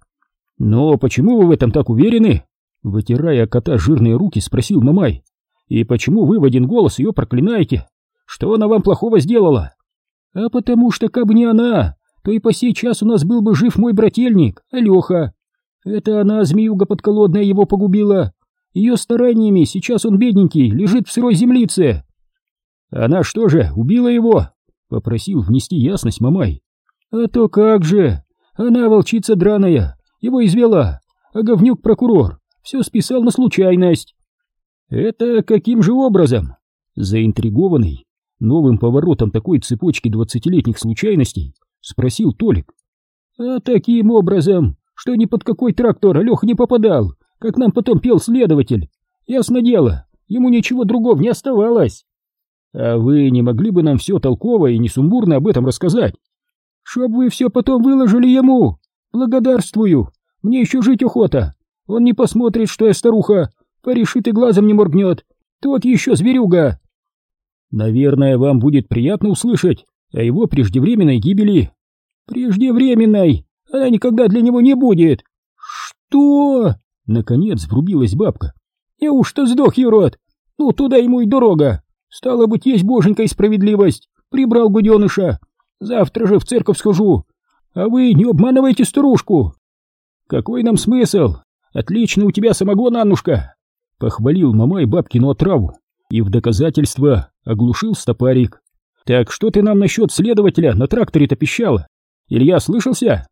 A: Но почему вы в этом так уверены? Вытирая кота жирные руки, спросил Мамай. И почему вы в один голос ее проклинаете? Что она вам плохого сделала? А потому что, как бы не она, то и по сей час у нас был бы жив мой брательник, Алеха. Это она, змеюга подколодная, его погубила. Ее стараниями сейчас он бедненький, лежит в сырой землице. Она что же, убила его? Попросил внести ясность Мамай. А то как же! Она волчица драная, его извела, а говнюк-прокурор все списал на случайность. Это каким же образом? Заинтригованный новым поворотом такой цепочки двадцатилетних случайностей, спросил Толик. А таким образом, что ни под какой трактор Алеха не попадал, как нам потом пел следователь. Ясно дело, ему ничего другого не оставалось. А вы не могли бы нам все толково и несумбурно об этом рассказать? Чтоб вы все потом выложили ему. Благодарствую.
B: Мне еще жить охота. Он не посмотрит, что я старуха, порешит и глазом не моргнет. Тот еще зверюга.
A: Наверное, вам будет приятно услышать о его преждевременной гибели.
B: Преждевременной? Она никогда для него не будет. Что? Наконец врубилась бабка. Неужто сдох, Юрод? Ну, туда ему и дорога. Стало быть, есть боженька и справедливость. Прибрал гуденыша. Завтра же в церковь схожу. А вы не обманывайте старушку. Какой нам смысл? Отлично у тебя самогон, Аннушка. Похвалил мама и бабкину отраву. И в доказательство оглушил стопарик. Так что ты нам насчет следователя на тракторе-то пищала? Илья слышался?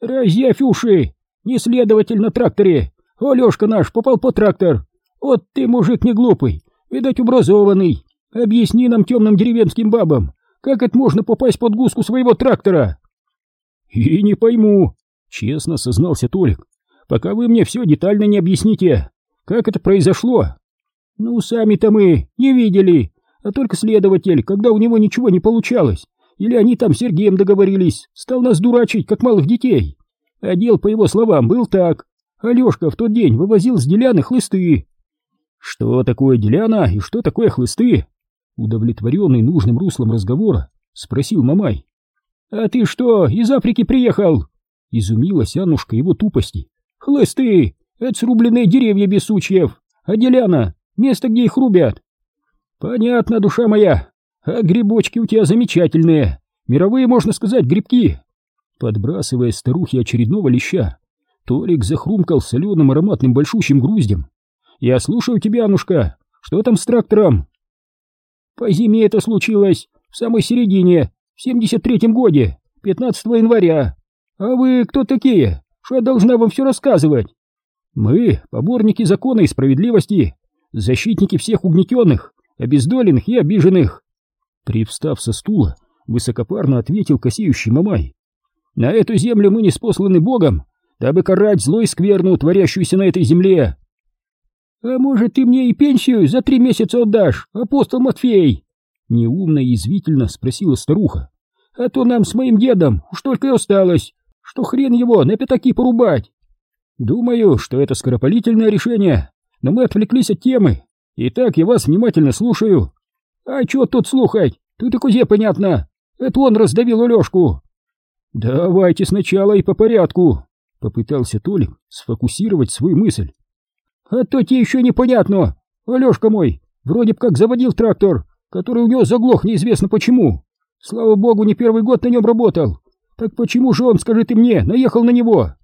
B: Разъявь уши! Не следователь на тракторе! Алешка наш попал по трактор! Вот ты, мужик, не глупый, видать, образованный. Объясни нам темным деревенским бабам, как это можно попасть под гуску своего трактора?
A: И не пойму, честно сознался Толик, пока вы мне все детально не объясните, как это произошло.
B: Ну, сами-то мы не видели, а только следователь, когда у него ничего не получалось, или они там с Сергеем договорились, стал нас дурачить, как малых детей. А дел, по его словам, был так. Алешка в тот день вывозил с деляны хлысты.
A: Что такое деляна и что такое хлысты? Удовлетворенный нужным руслом разговора, спросил Мамай.
B: А ты что, из Африки приехал? Изумилась Аннушка его тупости. Хлысты! Это срубленные деревья без сучьев, а деляна — место, где их рубят. Понятно, душа моя. А грибочки у тебя замечательные. Мировые, можно сказать, грибки.
A: Подбрасывая старухе очередного леща, Толик захрумкал соленым ароматным большущим груздем.
B: «Я слушаю тебя, Анушка. Что там с трактором?» «По зиме это случилось, в самой середине, в 73-м годе, 15 января. А вы кто такие? Что я должна вам все рассказывать?»
A: «Мы — поборники закона и справедливости, защитники всех угнетенных, обездоленных и обиженных. Привстав со стула, высокопарно ответил косеющий Мамай.
B: На эту землю мы не спосланы Богом, дабы карать зло и скверну, творящуюся на этой земле. А может, ты мне и пенсию за три месяца отдашь, апостол Матфей? Неумно и извительно спросила старуха. А то нам с моим дедом уж только и осталось, что хрен его на пятаки порубать. Думаю, что это скоропалительное решение, но мы отвлеклись от темы. Итак, я вас внимательно слушаю. А чё тут слухать? Тут и кузе понятно. Это он раздавил Алёшку. Давайте сначала и по порядку, попытался Толик сфокусировать свою мысль. А то тебе еще непонятно. Алёшка мой вроде бы как заводил трактор, который у него заглох неизвестно почему. Слава богу, не первый год на нем работал. Так почему же он, скажи ты мне, наехал на него?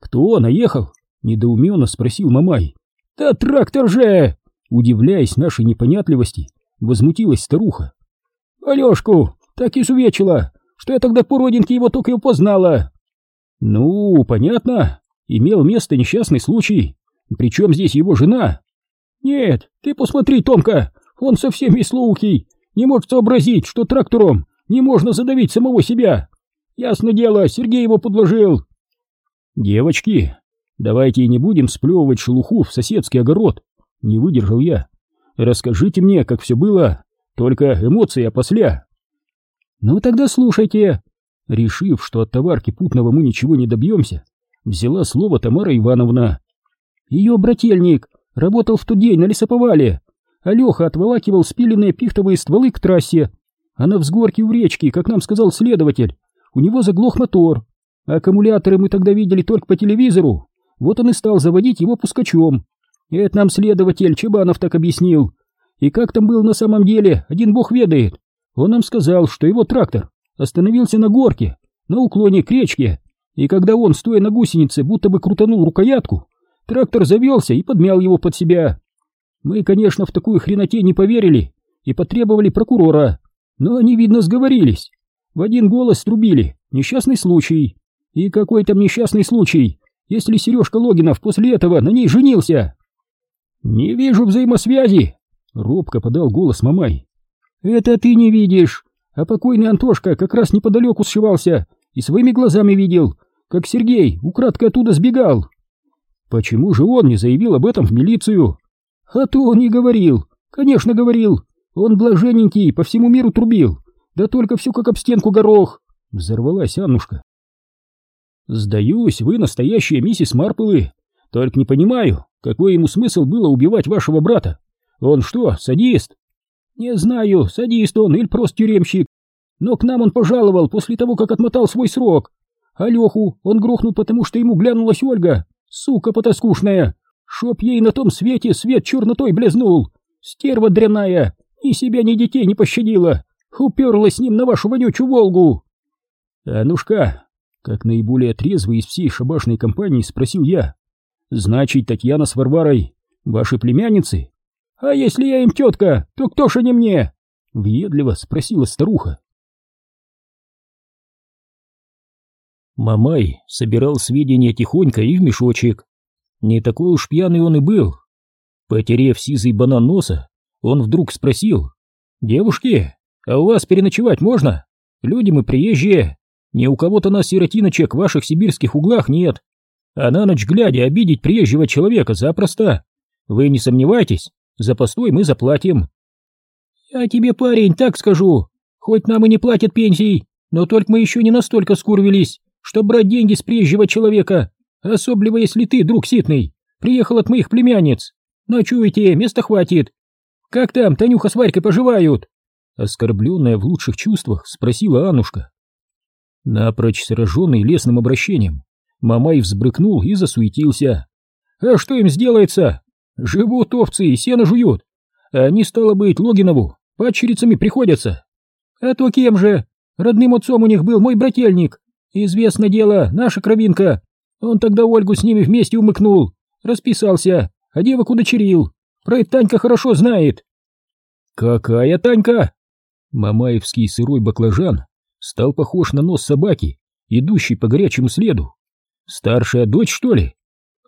A: Кто наехал? Недоуменно спросил Мамай.
B: Да трактор же! Удивляясь нашей непонятливости, возмутилась старуха. Алешку так изувечила, что я тогда по родинке его только и упознала.
A: Ну, понятно, имел место несчастный случай. Причем здесь его жена?
B: Нет, ты посмотри, Томка, он совсем веслоухий, не может сообразить, что трактором не можно задавить самого себя. Ясно дело, Сергей его подложил.
A: Девочки, давайте не будем сплевывать шелуху в соседский огород, не выдержал я. Расскажите мне, как все было, только эмоции опосля.
B: Ну тогда слушайте. Решив, что от товарки путного мы ничего не добьемся, взяла слово Тамара Ивановна. Ее брательник работал в тот день на лесоповале, а Леха отволакивал спиленные пихтовые стволы к трассе. А на взгорке у речки, как нам сказал следователь, у него заглох мотор. Аккумуляторы мы тогда видели только по телевизору. Вот он и стал заводить его пускачом. Это нам следователь Чебанов так объяснил. И как там был на самом деле, один бог ведает. Он нам сказал, что его трактор остановился на горке, на уклоне к речке, и когда он, стоя на гусенице, будто бы крутанул рукоятку, трактор завелся и подмял его под себя. Мы, конечно, в такую хреноте не поверили и потребовали прокурора, но они, видно, сговорились. В один голос трубили «несчастный случай». И какой там несчастный случай, если Сережка Логинов после этого на ней женился? «Не вижу взаимосвязи!» — робко подал голос Мамай. «Это ты не видишь, а покойный Антошка как раз неподалеку сшивался и своими глазами видел, как Сергей украдкой оттуда сбегал. Почему же он не заявил об этом в милицию? А то он не говорил, конечно говорил, он блаженненький по всему миру трубил, да только все как об стенку горох!» — взорвалась Аннушка.
A: Сдаюсь, вы настоящая миссис Марплы. Только не понимаю, какой ему смысл было убивать вашего брата? Он что, садист? Не знаю, садист он или просто тюремщик. Но к нам он пожаловал после того, как отмотал свой срок. А Леху он грохнул, потому что ему глянулась Ольга. Сука потаскушная. Шоп ей на том свете свет чернотой блезнул. Стерва дряная. Ни себя, ни детей не пощадила. Уперлась с ним на вашу вонючую Волгу. Анушка, как наиболее трезвый из всей шабашной компании, спросил я. Значит, Татьяна с Варварой ваши племянницы? А если я им тетка, то кто ж они мне? Въедливо спросила старуха. Мамай собирал сведения тихонько и в мешочек. Не такой уж пьяный он и был. Потерев сизый банан носа, он вдруг спросил. «Девушки, а у вас переночевать можно? Люди мы приезжие. Ни у кого-то нас сиротиночек в ваших сибирских углах нет. А на ночь глядя обидеть приезжего человека запросто. Вы не сомневайтесь, за постой мы заплатим». «Я тебе, парень, так скажу. Хоть нам и не платят пенсий, но только мы еще не настолько скурвились, чтобы брать деньги с приезжего человека, особливо если ты, друг ситный, приехал от моих племянниц. Ночуйте, места хватит. Как там Танюха с Варькой поживают?» Оскорбленная в лучших чувствах, спросила Анушка. Напрочь сраженный лесным обращением, Мамай взбрыкнул и засуетился. «А что им сделается? Живут овцы и сено жуют. Они, стало быть, Логинову падчерицами приходятся. А то кем же? Родным отцом у них был мой брательник, Известно дело, наша кровинка. Он тогда Ольгу с ними вместе умыкнул, расписался, а девок удочерил. Про это Танька хорошо знает. Какая Танька? Мамаевский сырой баклажан стал похож на нос собаки, идущей по горячему следу. Старшая дочь, что ли?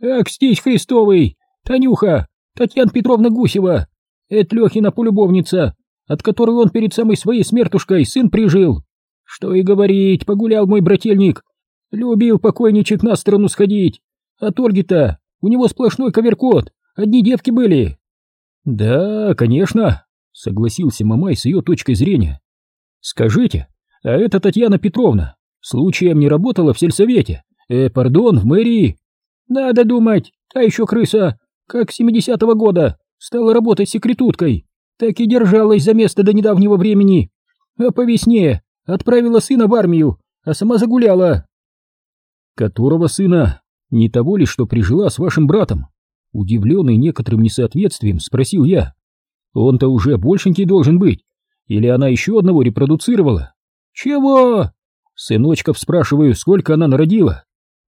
A: Ах, стись Христовый! Танюха! Татьяна Петровна Гусева! Это Лехина полюбовница, от которой он перед самой своей смертушкой сын прижил. Что и говорить, погулял мой брательник. Любил покойничек на сторону сходить. А Ольги-то у него сплошной коверкот, одни девки были. Да, конечно, согласился Мамай с ее точкой зрения. Скажите, а эта Татьяна Петровна случаем не работала в сельсовете? Э, пардон, в мэрии? Надо думать, та еще крыса, как с 70-го года, стала работать секретуткой, так и держалась за место до недавнего времени. А по весне Отправила сына в армию, а сама загуляла. Которого сына? Не того ли, что прижила с вашим братом? Удивленный некоторым несоответствием, спросил я. Он-то уже большенький должен быть. Или она еще одного репродуцировала? Чего? Сыночков спрашиваю, сколько она народила.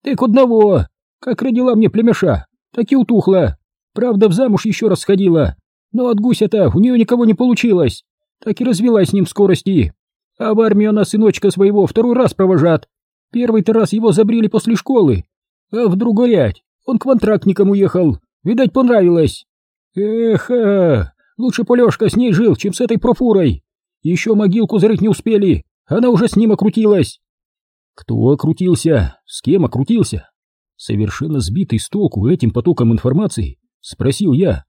A: Так одного. Как родила мне племеша, так и утухла. Правда, в замуж еще раз сходила. Но от гуся-то у нее никого не получилось. Так и развелась с ним скорости. А в армию она сыночка своего второй раз провожат. Первый-то раз его забрили после школы, а в другой он к контрактникам уехал. Видать, понравилось. Эх, а, лучше Полешка с ней жил, чем с этой профурой. Еще могилку зарыть не успели, она уже с ним окрутилась. Кто окрутился? С кем окрутился? Совершенно сбитый с толку этим потоком информации, спросил я.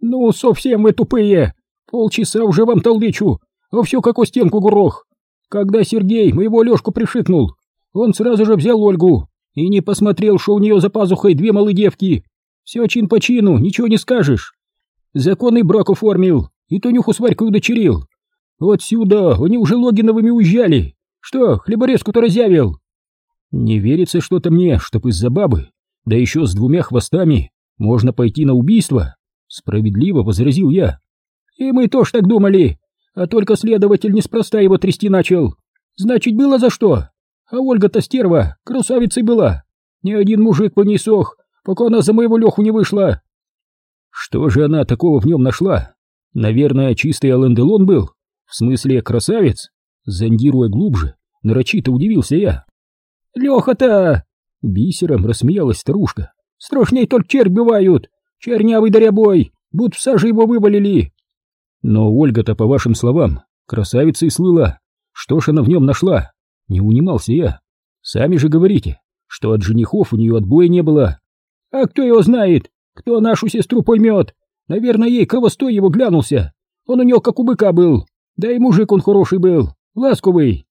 A: Ну, совсем вы тупые. Полчаса уже вам толдычу, а все как о стенку грох. Когда Сергей моего Лешку пришикнул, он сразу же взял Ольгу и не посмотрел, что у нее за пазухой две малые девки. Все чин по чину, ничего не скажешь. Законный брак оформил, и Тонюху с Варькой удочерил. Вот сюда они уже Логиновыми уезжали. Что, хлеборезку-то разъявил? Не верится что-то мне, чтоб из-за бабы, да еще с двумя хвостами, можно пойти на убийство. Справедливо возразил я. И мы тоже так думали, а только следователь неспроста его трясти начал. Значит, было за что. А Ольга-то стерва, красавицей была. Ни один мужик по ней сох, пока она за моего Леху не вышла. Что же она такого в нем нашла? Наверное, чистый Ален был? В смысле, красавец? Зондируя глубже, нарочито удивился я. Леха-то! Бисером рассмеялась старушка. Страшней только червь бывают. Чернявый дарябой, будто в саже его вывалили. Но Ольга-то, по вашим словам, красавицей слыла. Что ж она в нем нашла? Не унимался я. Сами же говорите, что от женихов у нее отбоя не было. А кто его знает? Кто нашу сестру поймет? Наверное, ей кровостой его глянулся. Он у нее как у быка был. Да и мужик он хороший был, ласковый.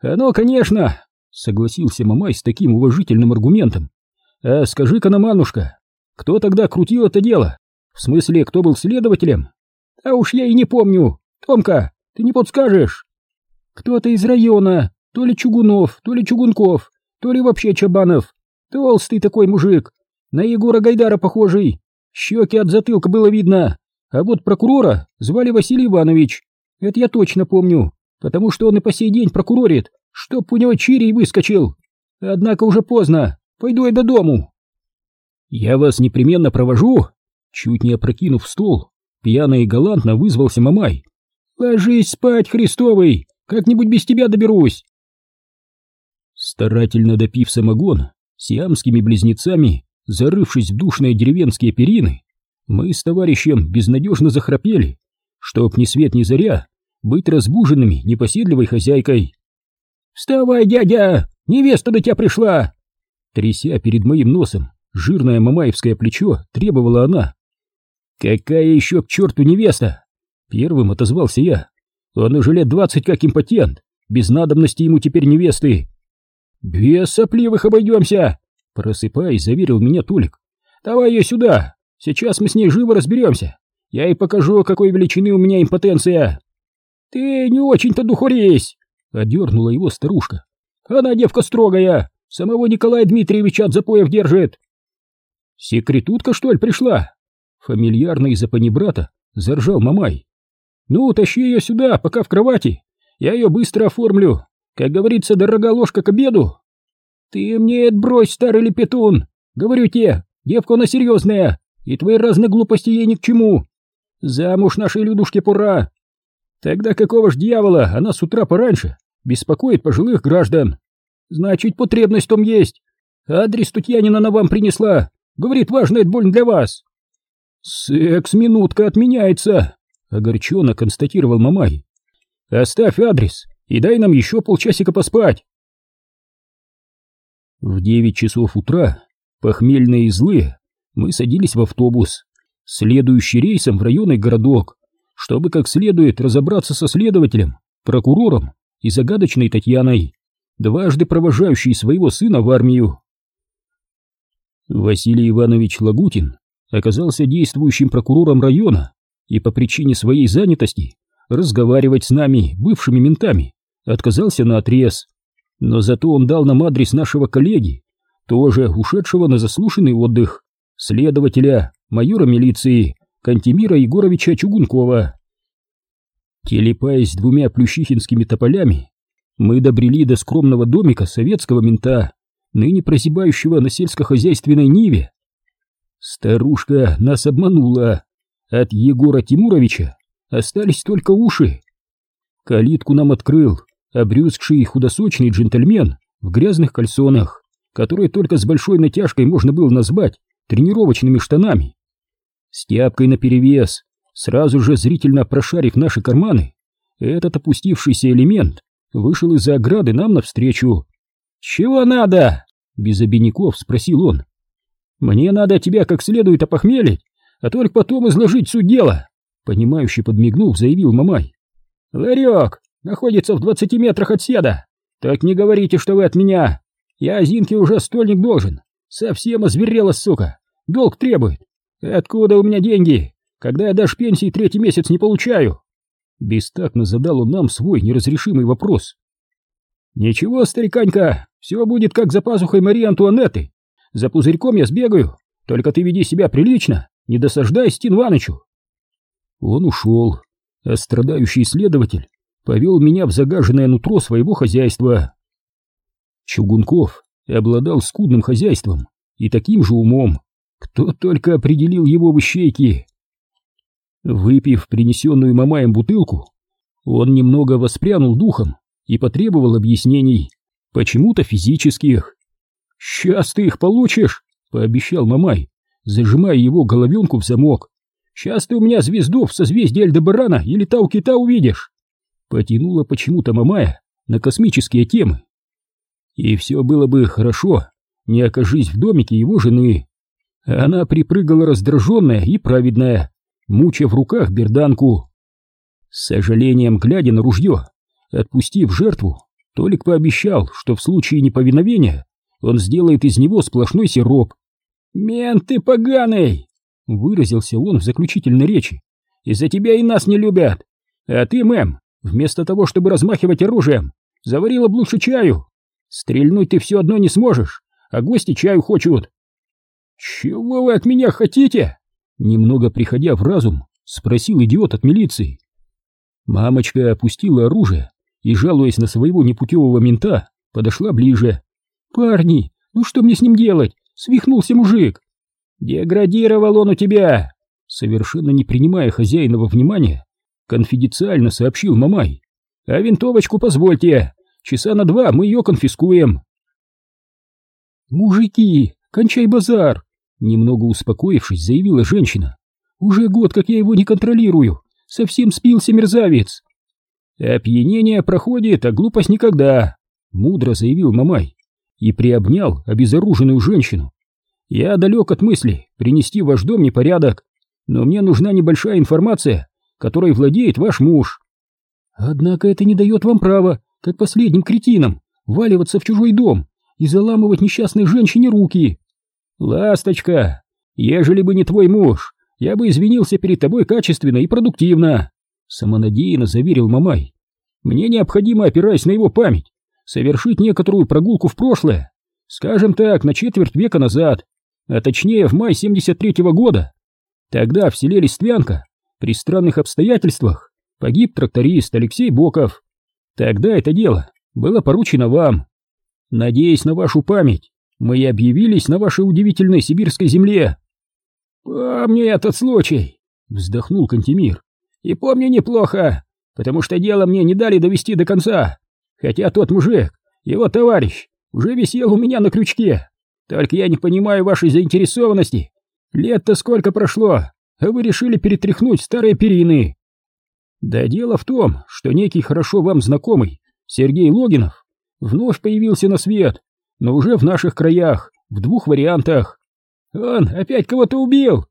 A: Оно, конечно, согласился Мамай с таким уважительным аргументом. А скажи-ка нам, кто тогда крутил это дело? В смысле, кто был следователем? А уж я и не помню. Томка, ты не подскажешь? Кто-то из района, то ли Чугунов, то ли Чугунков, то ли вообще Чабанов. Толстый такой мужик, на Егора Гайдара похожий. Щеки от затылка было видно. А вот прокурора звали Василий Иванович. Это я точно помню, потому что он и по сей день прокурорит, чтоб у него чирий выскочил. Однако уже поздно, пойду я до дому. Я вас непременно провожу. Чуть не опрокинув стол, пьяно и галантно вызвался Мамай. Ложись спать, Христовый, как-нибудь без тебя доберусь. Старательно допив самогон, сиамскими близнецами, зарывшись в душные деревенские перины, мы с товарищем безнадежно захрапели, чтоб ни свет ни заря быть разбуженными непоседливой хозяйкой. «Вставай, дядя! Невеста до тебя пришла!» Тряся перед моим носом жирное мамаевское плечо, требовала она. «Какая еще к черту невеста?» Первым отозвался я. «Он уже лет двадцать как импотент, без надобности ему теперь невесты». «Без сопливых обойдемся!» Просыпаясь, заверил меня Толик. «Давай ее сюда, сейчас мы с ней живо разберемся. Я ей покажу, какой величины у меня импотенция». «Ты не очень-то духурись!» — одернула его старушка. «Она девка строгая, самого Николая Дмитриевича от запоев держит». «Секретутка, что ли, пришла?» Фамильярно из-за панибрата заржал Мамай. «Ну, тащи ее сюда, пока в кровати. Я ее быстро оформлю. Как говорится, дорога ложка к обеду». «Ты мне брось, старый лепетун! Говорю тебе, девка она серьезная, и твои разные глупости ей ни к чему. Замуж нашей Людушке пора. Тогда какого ж дьявола она с утра пораньше беспокоит пожилых граждан? Значит, потребность в том есть. Адрес Тутьянина она вам принесла. Говорит, важно это больно для вас. Секс-минутка отменяется, огорченно констатировал Мамай. Оставь адрес и дай нам еще полчасика поспать. В девять часов утра, похмельные и злые, мы садились в автобус, следующий рейсом в районный городок, чтобы как следует разобраться со следователем, прокурором и загадочной Татьяной, дважды провожающей своего сына в армию. Василий Иванович Лагутин оказался действующим прокурором района и по причине своей занятости разговаривать с нами, бывшими ментами, отказался на отрез. Но зато он дал нам адрес нашего коллеги, тоже ушедшего на заслушанный отдых, следователя, майора милиции Кантемира Егоровича Чугункова. Телепаясь двумя плющихинскими тополями, мы добрели до скромного домика советского мента, ныне прозябающего на сельскохозяйственной ниве. Старушка нас обманула. От Егора Тимуровича остались только уши. Калитку нам открыл обрюзгший худосочный джентльмен в грязных кальсонах, которые только с большой натяжкой можно было назвать тренировочными штанами. С тяпкой наперевес, сразу же зрительно прошарив наши карманы, этот опустившийся элемент вышел из-за ограды нам навстречу. «Чего надо?» — без обиняков спросил он. «Мне надо тебя как следует опохмелить, а только потом изложить суть дела», — понимающе подмигнув, заявил Мамай. «Ларек, находится в двадцати метрах от седа. Так не говорите, что вы от меня. Я Зинке уже стольник должен. Совсем озверела, сука. Долг требует. Откуда у меня деньги, когда я даже пенсии третий месяц не получаю? Бестактно задал он нам свой неразрешимый вопрос. Ничего, стариканька, все будет как за пазухой Марии Антуанетты. За пузырьком я сбегаю, только ты веди себя прилично, не досаждай Стин Ванычу. Он ушел, а страдающий следователь повел меня в загаженное нутро своего хозяйства. Чугунков обладал скудным хозяйством и таким же умом, кто только определил его в ищейки. Выпив принесенную Мамаем бутылку, он немного воспрянул духом и потребовал объяснений, почему-то физических. «Сейчас ты их получишь!» — пообещал Мамай, зажимая его головенку в замок. «Сейчас ты у меня звезду в созвездии Альдебарана или Тау-Кита увидишь!» потянула почему-то Мамая на космические темы. И все было бы хорошо, не окажись в домике его жены. Она припрыгала раздраженная и праведная, мучая в руках берданку. С сожалением глядя на ружье, отпустив жертву, Толик пообещал, что в случае неповиновения он сделает из него сплошной сироп.
B: «Мент ты поганый!» — выразился он в заключительной речи. «Из-за тебя и нас не любят. А ты, мэм, вместо того, чтобы размахивать оружием, заварила б лучше чаю. Стрельнуть ты все одно не сможешь, а гости чаю хочут». «Чего вы от меня хотите?» Немного приходя в разум, спросил идиот от милиции. Мамочка опустила оружие и, жалуясь на своего непутевого мента, подошла ближе. «Парни, ну что мне с ним делать? Свихнулся мужик!» «Деградировал он у тебя!» Совершенно не принимая хозяиного внимания, конфиденциально сообщил Мамай. «А винтовочку позвольте, часа на два мы ее конфискуем». «Мужики, кончай базар!» Немного успокоившись, заявила женщина. «Уже год, как я его не контролирую. Совсем спился мерзавец!» «Опьянение проходит, а глупость никогда!» Мудро заявил Мамай и приобнял обезоруженную женщину. «Я далек от мысли принести в ваш дом непорядок, но мне нужна небольшая информация, которой владеет ваш муж». «Однако это не дает вам права, как последним кретинам, валиваться в чужой дом и заламывать несчастной женщине руки». «Ласточка, ежели бы не твой муж, я бы извинился перед тобой качественно и продуктивно», самонадеянно заверил Мамай. «Мне необходимо, опираясь на его память, совершить некоторую прогулку в прошлое, скажем так, на четверть века назад, а точнее в мае 73-го года. Тогда в селе Листвянка при странных обстоятельствах погиб тракторист Алексей Боков. Тогда это дело было поручено вам. Надеясь на вашу память, мы и объявились на вашей удивительной сибирской земле. Помню этот случай, вздохнул Кантемир. И помню неплохо, потому что дело мне не дали довести до конца. Хотя тот мужик, его товарищ, уже висел у меня на крючке. Только я не понимаю вашей заинтересованности. Лет-то сколько прошло, а вы решили перетряхнуть старые перины. Да дело в том, что некий хорошо вам знакомый Сергей Логинов вновь появился на свет но уже в наших краях, в двух вариантах. Он опять кого-то убил.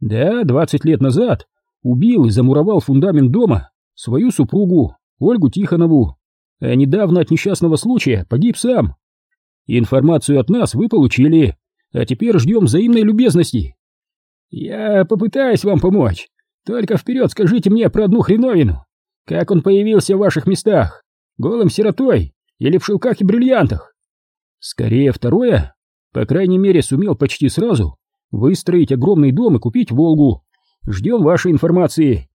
B: Да, двадцать лет назад убил и замуровал фундамент дома свою супругу, Ольгу Тихонову, а недавно от несчастного случая погиб сам. Информацию от нас вы получили, а теперь ждем взаимной любезности. Я попытаюсь вам помочь, только вперед скажите мне про одну хреновину. Как он появился в ваших местах? Голым сиротой или в шелках и бриллиантах? Скорее второе. По крайней мере, сумел почти сразу выстроить огромный дом и купить Волгу. Ждем вашей информации.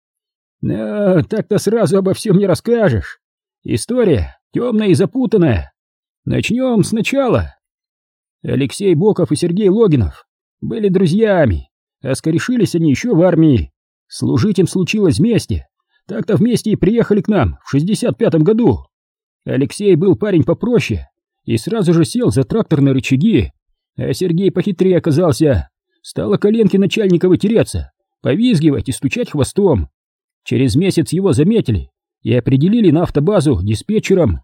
B: Но так-то сразу обо всем не расскажешь. История темная и запутанная. Начнем сначала. Алексей Боков и Сергей Логинов были друзьями, а скорешились они еще в армии. Служить им случилось вместе. Так-то вместе и приехали к нам в 65-м году. Алексей был парень попроще, и сразу же сел за тракторные рычаги, а Сергей похитрее оказался. Стало коленки начальника тереться, повизгивать и стучать хвостом. Через месяц его заметили и определили на автобазу диспетчером.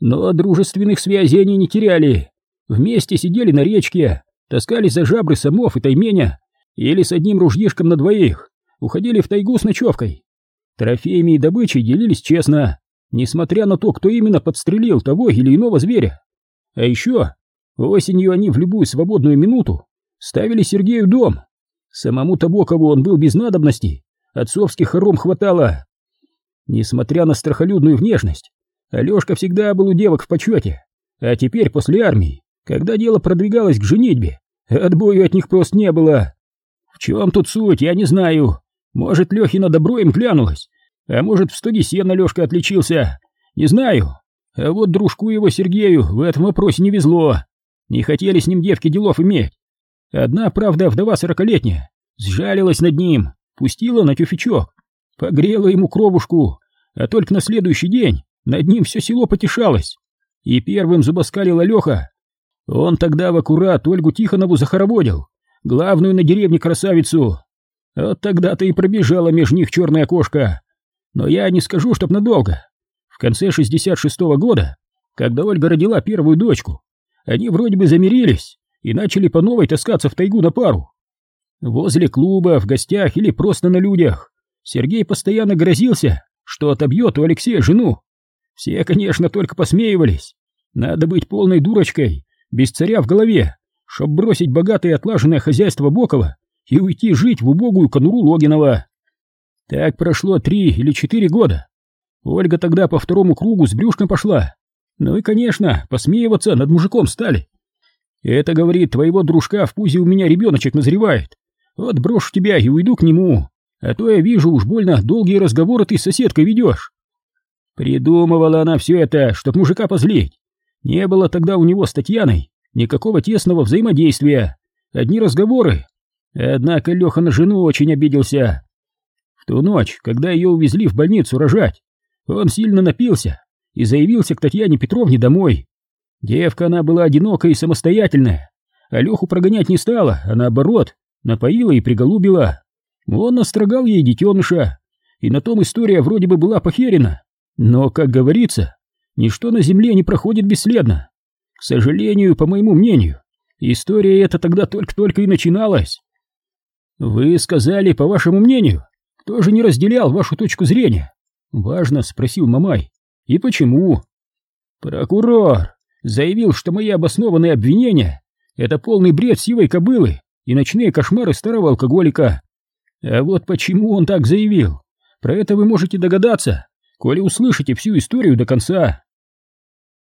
B: Но дружественных связей они не теряли. Вместе сидели на речке, таскали за жабры самов и тайменя, или с одним ружьишком на двоих, уходили в тайгу с ночевкой. Трофеями и добычей делились честно, несмотря на то, кто именно подстрелил того или иного зверя. А еще осенью они в любую свободную минуту ставили Сергею дом. Самому Табокову он был без надобности, отцовских хором хватало. Несмотря на страхолюдную внешность, Алешка всегда был у девок в почете, а теперь после армии, когда дело продвигалось к женитьбе, отбою от них просто не было. В чем тут суть, я не знаю. Может, Лехина добро им глянулось, а может, в стоге сена Лешка отличился. Не знаю, а вот дружку его Сергею в этом вопросе не везло. Не хотели с ним девки делов иметь. Одна, правда, вдова сорокалетняя, сжалилась над ним, пустила на тюфячок, погрела ему кровушку, а только на следующий день над ним все село потешалось. И первым зубоскалил Алеха. Он тогда в аккурат Ольгу Тихонову захороводил, главную на деревне красавицу. Вот тогда-то и пробежала меж них черная кошка. Но я не скажу, чтоб надолго. В конце 66-го года, когда Ольга родила первую дочку, они вроде бы замирились и начали по новой таскаться в тайгу на пару. Возле клуба, в гостях или просто на людях Сергей постоянно грозился, что отобьет у Алексея жену.
A: Все, конечно, только посмеивались. Надо быть полной дурочкой, без царя в голове, чтоб бросить богатое отлаженное хозяйство Бокова и уйти жить в убогую конуру Логинова. Так прошло три или четыре года. Ольга тогда по второму кругу с брюшком пошла. Ну и, конечно, посмеиваться над мужиком стали. Это, говорит, твоего дружка в пузе у меня ребеночек назревает. Вот брошу тебя и уйду к нему, а то я вижу уж больно долгие разговоры ты с соседкой ведешь. Придумывала она все это, чтоб мужика позлить. Не было тогда у него с Татьяной никакого тесного взаимодействия, одни разговоры. Однако Леха на жену очень обиделся. Ту ночь, когда ее увезли в больницу рожать, он сильно напился и заявился к Татьяне Петровне домой. Девка она была одинокая и самостоятельная, а прогонять не стала, а наоборот, напоила и приголубила. Он настрогал ей детеныша, и на том история вроде бы была похерена. Но, как говорится, ничто на земле не проходит бесследно. К сожалению, по моему мнению, история эта тогда только-только и начиналась. Вы сказали, по вашему мнению, кто же не разделял вашу точку зрения? Важно, спросил Мамай. И почему? Прокурор заявил, что мои обоснованные обвинения — это полный бред сивой кобылы и ночные кошмары старого алкоголика. А вот почему он так заявил, про это вы можете догадаться, коли услышите всю историю до конца.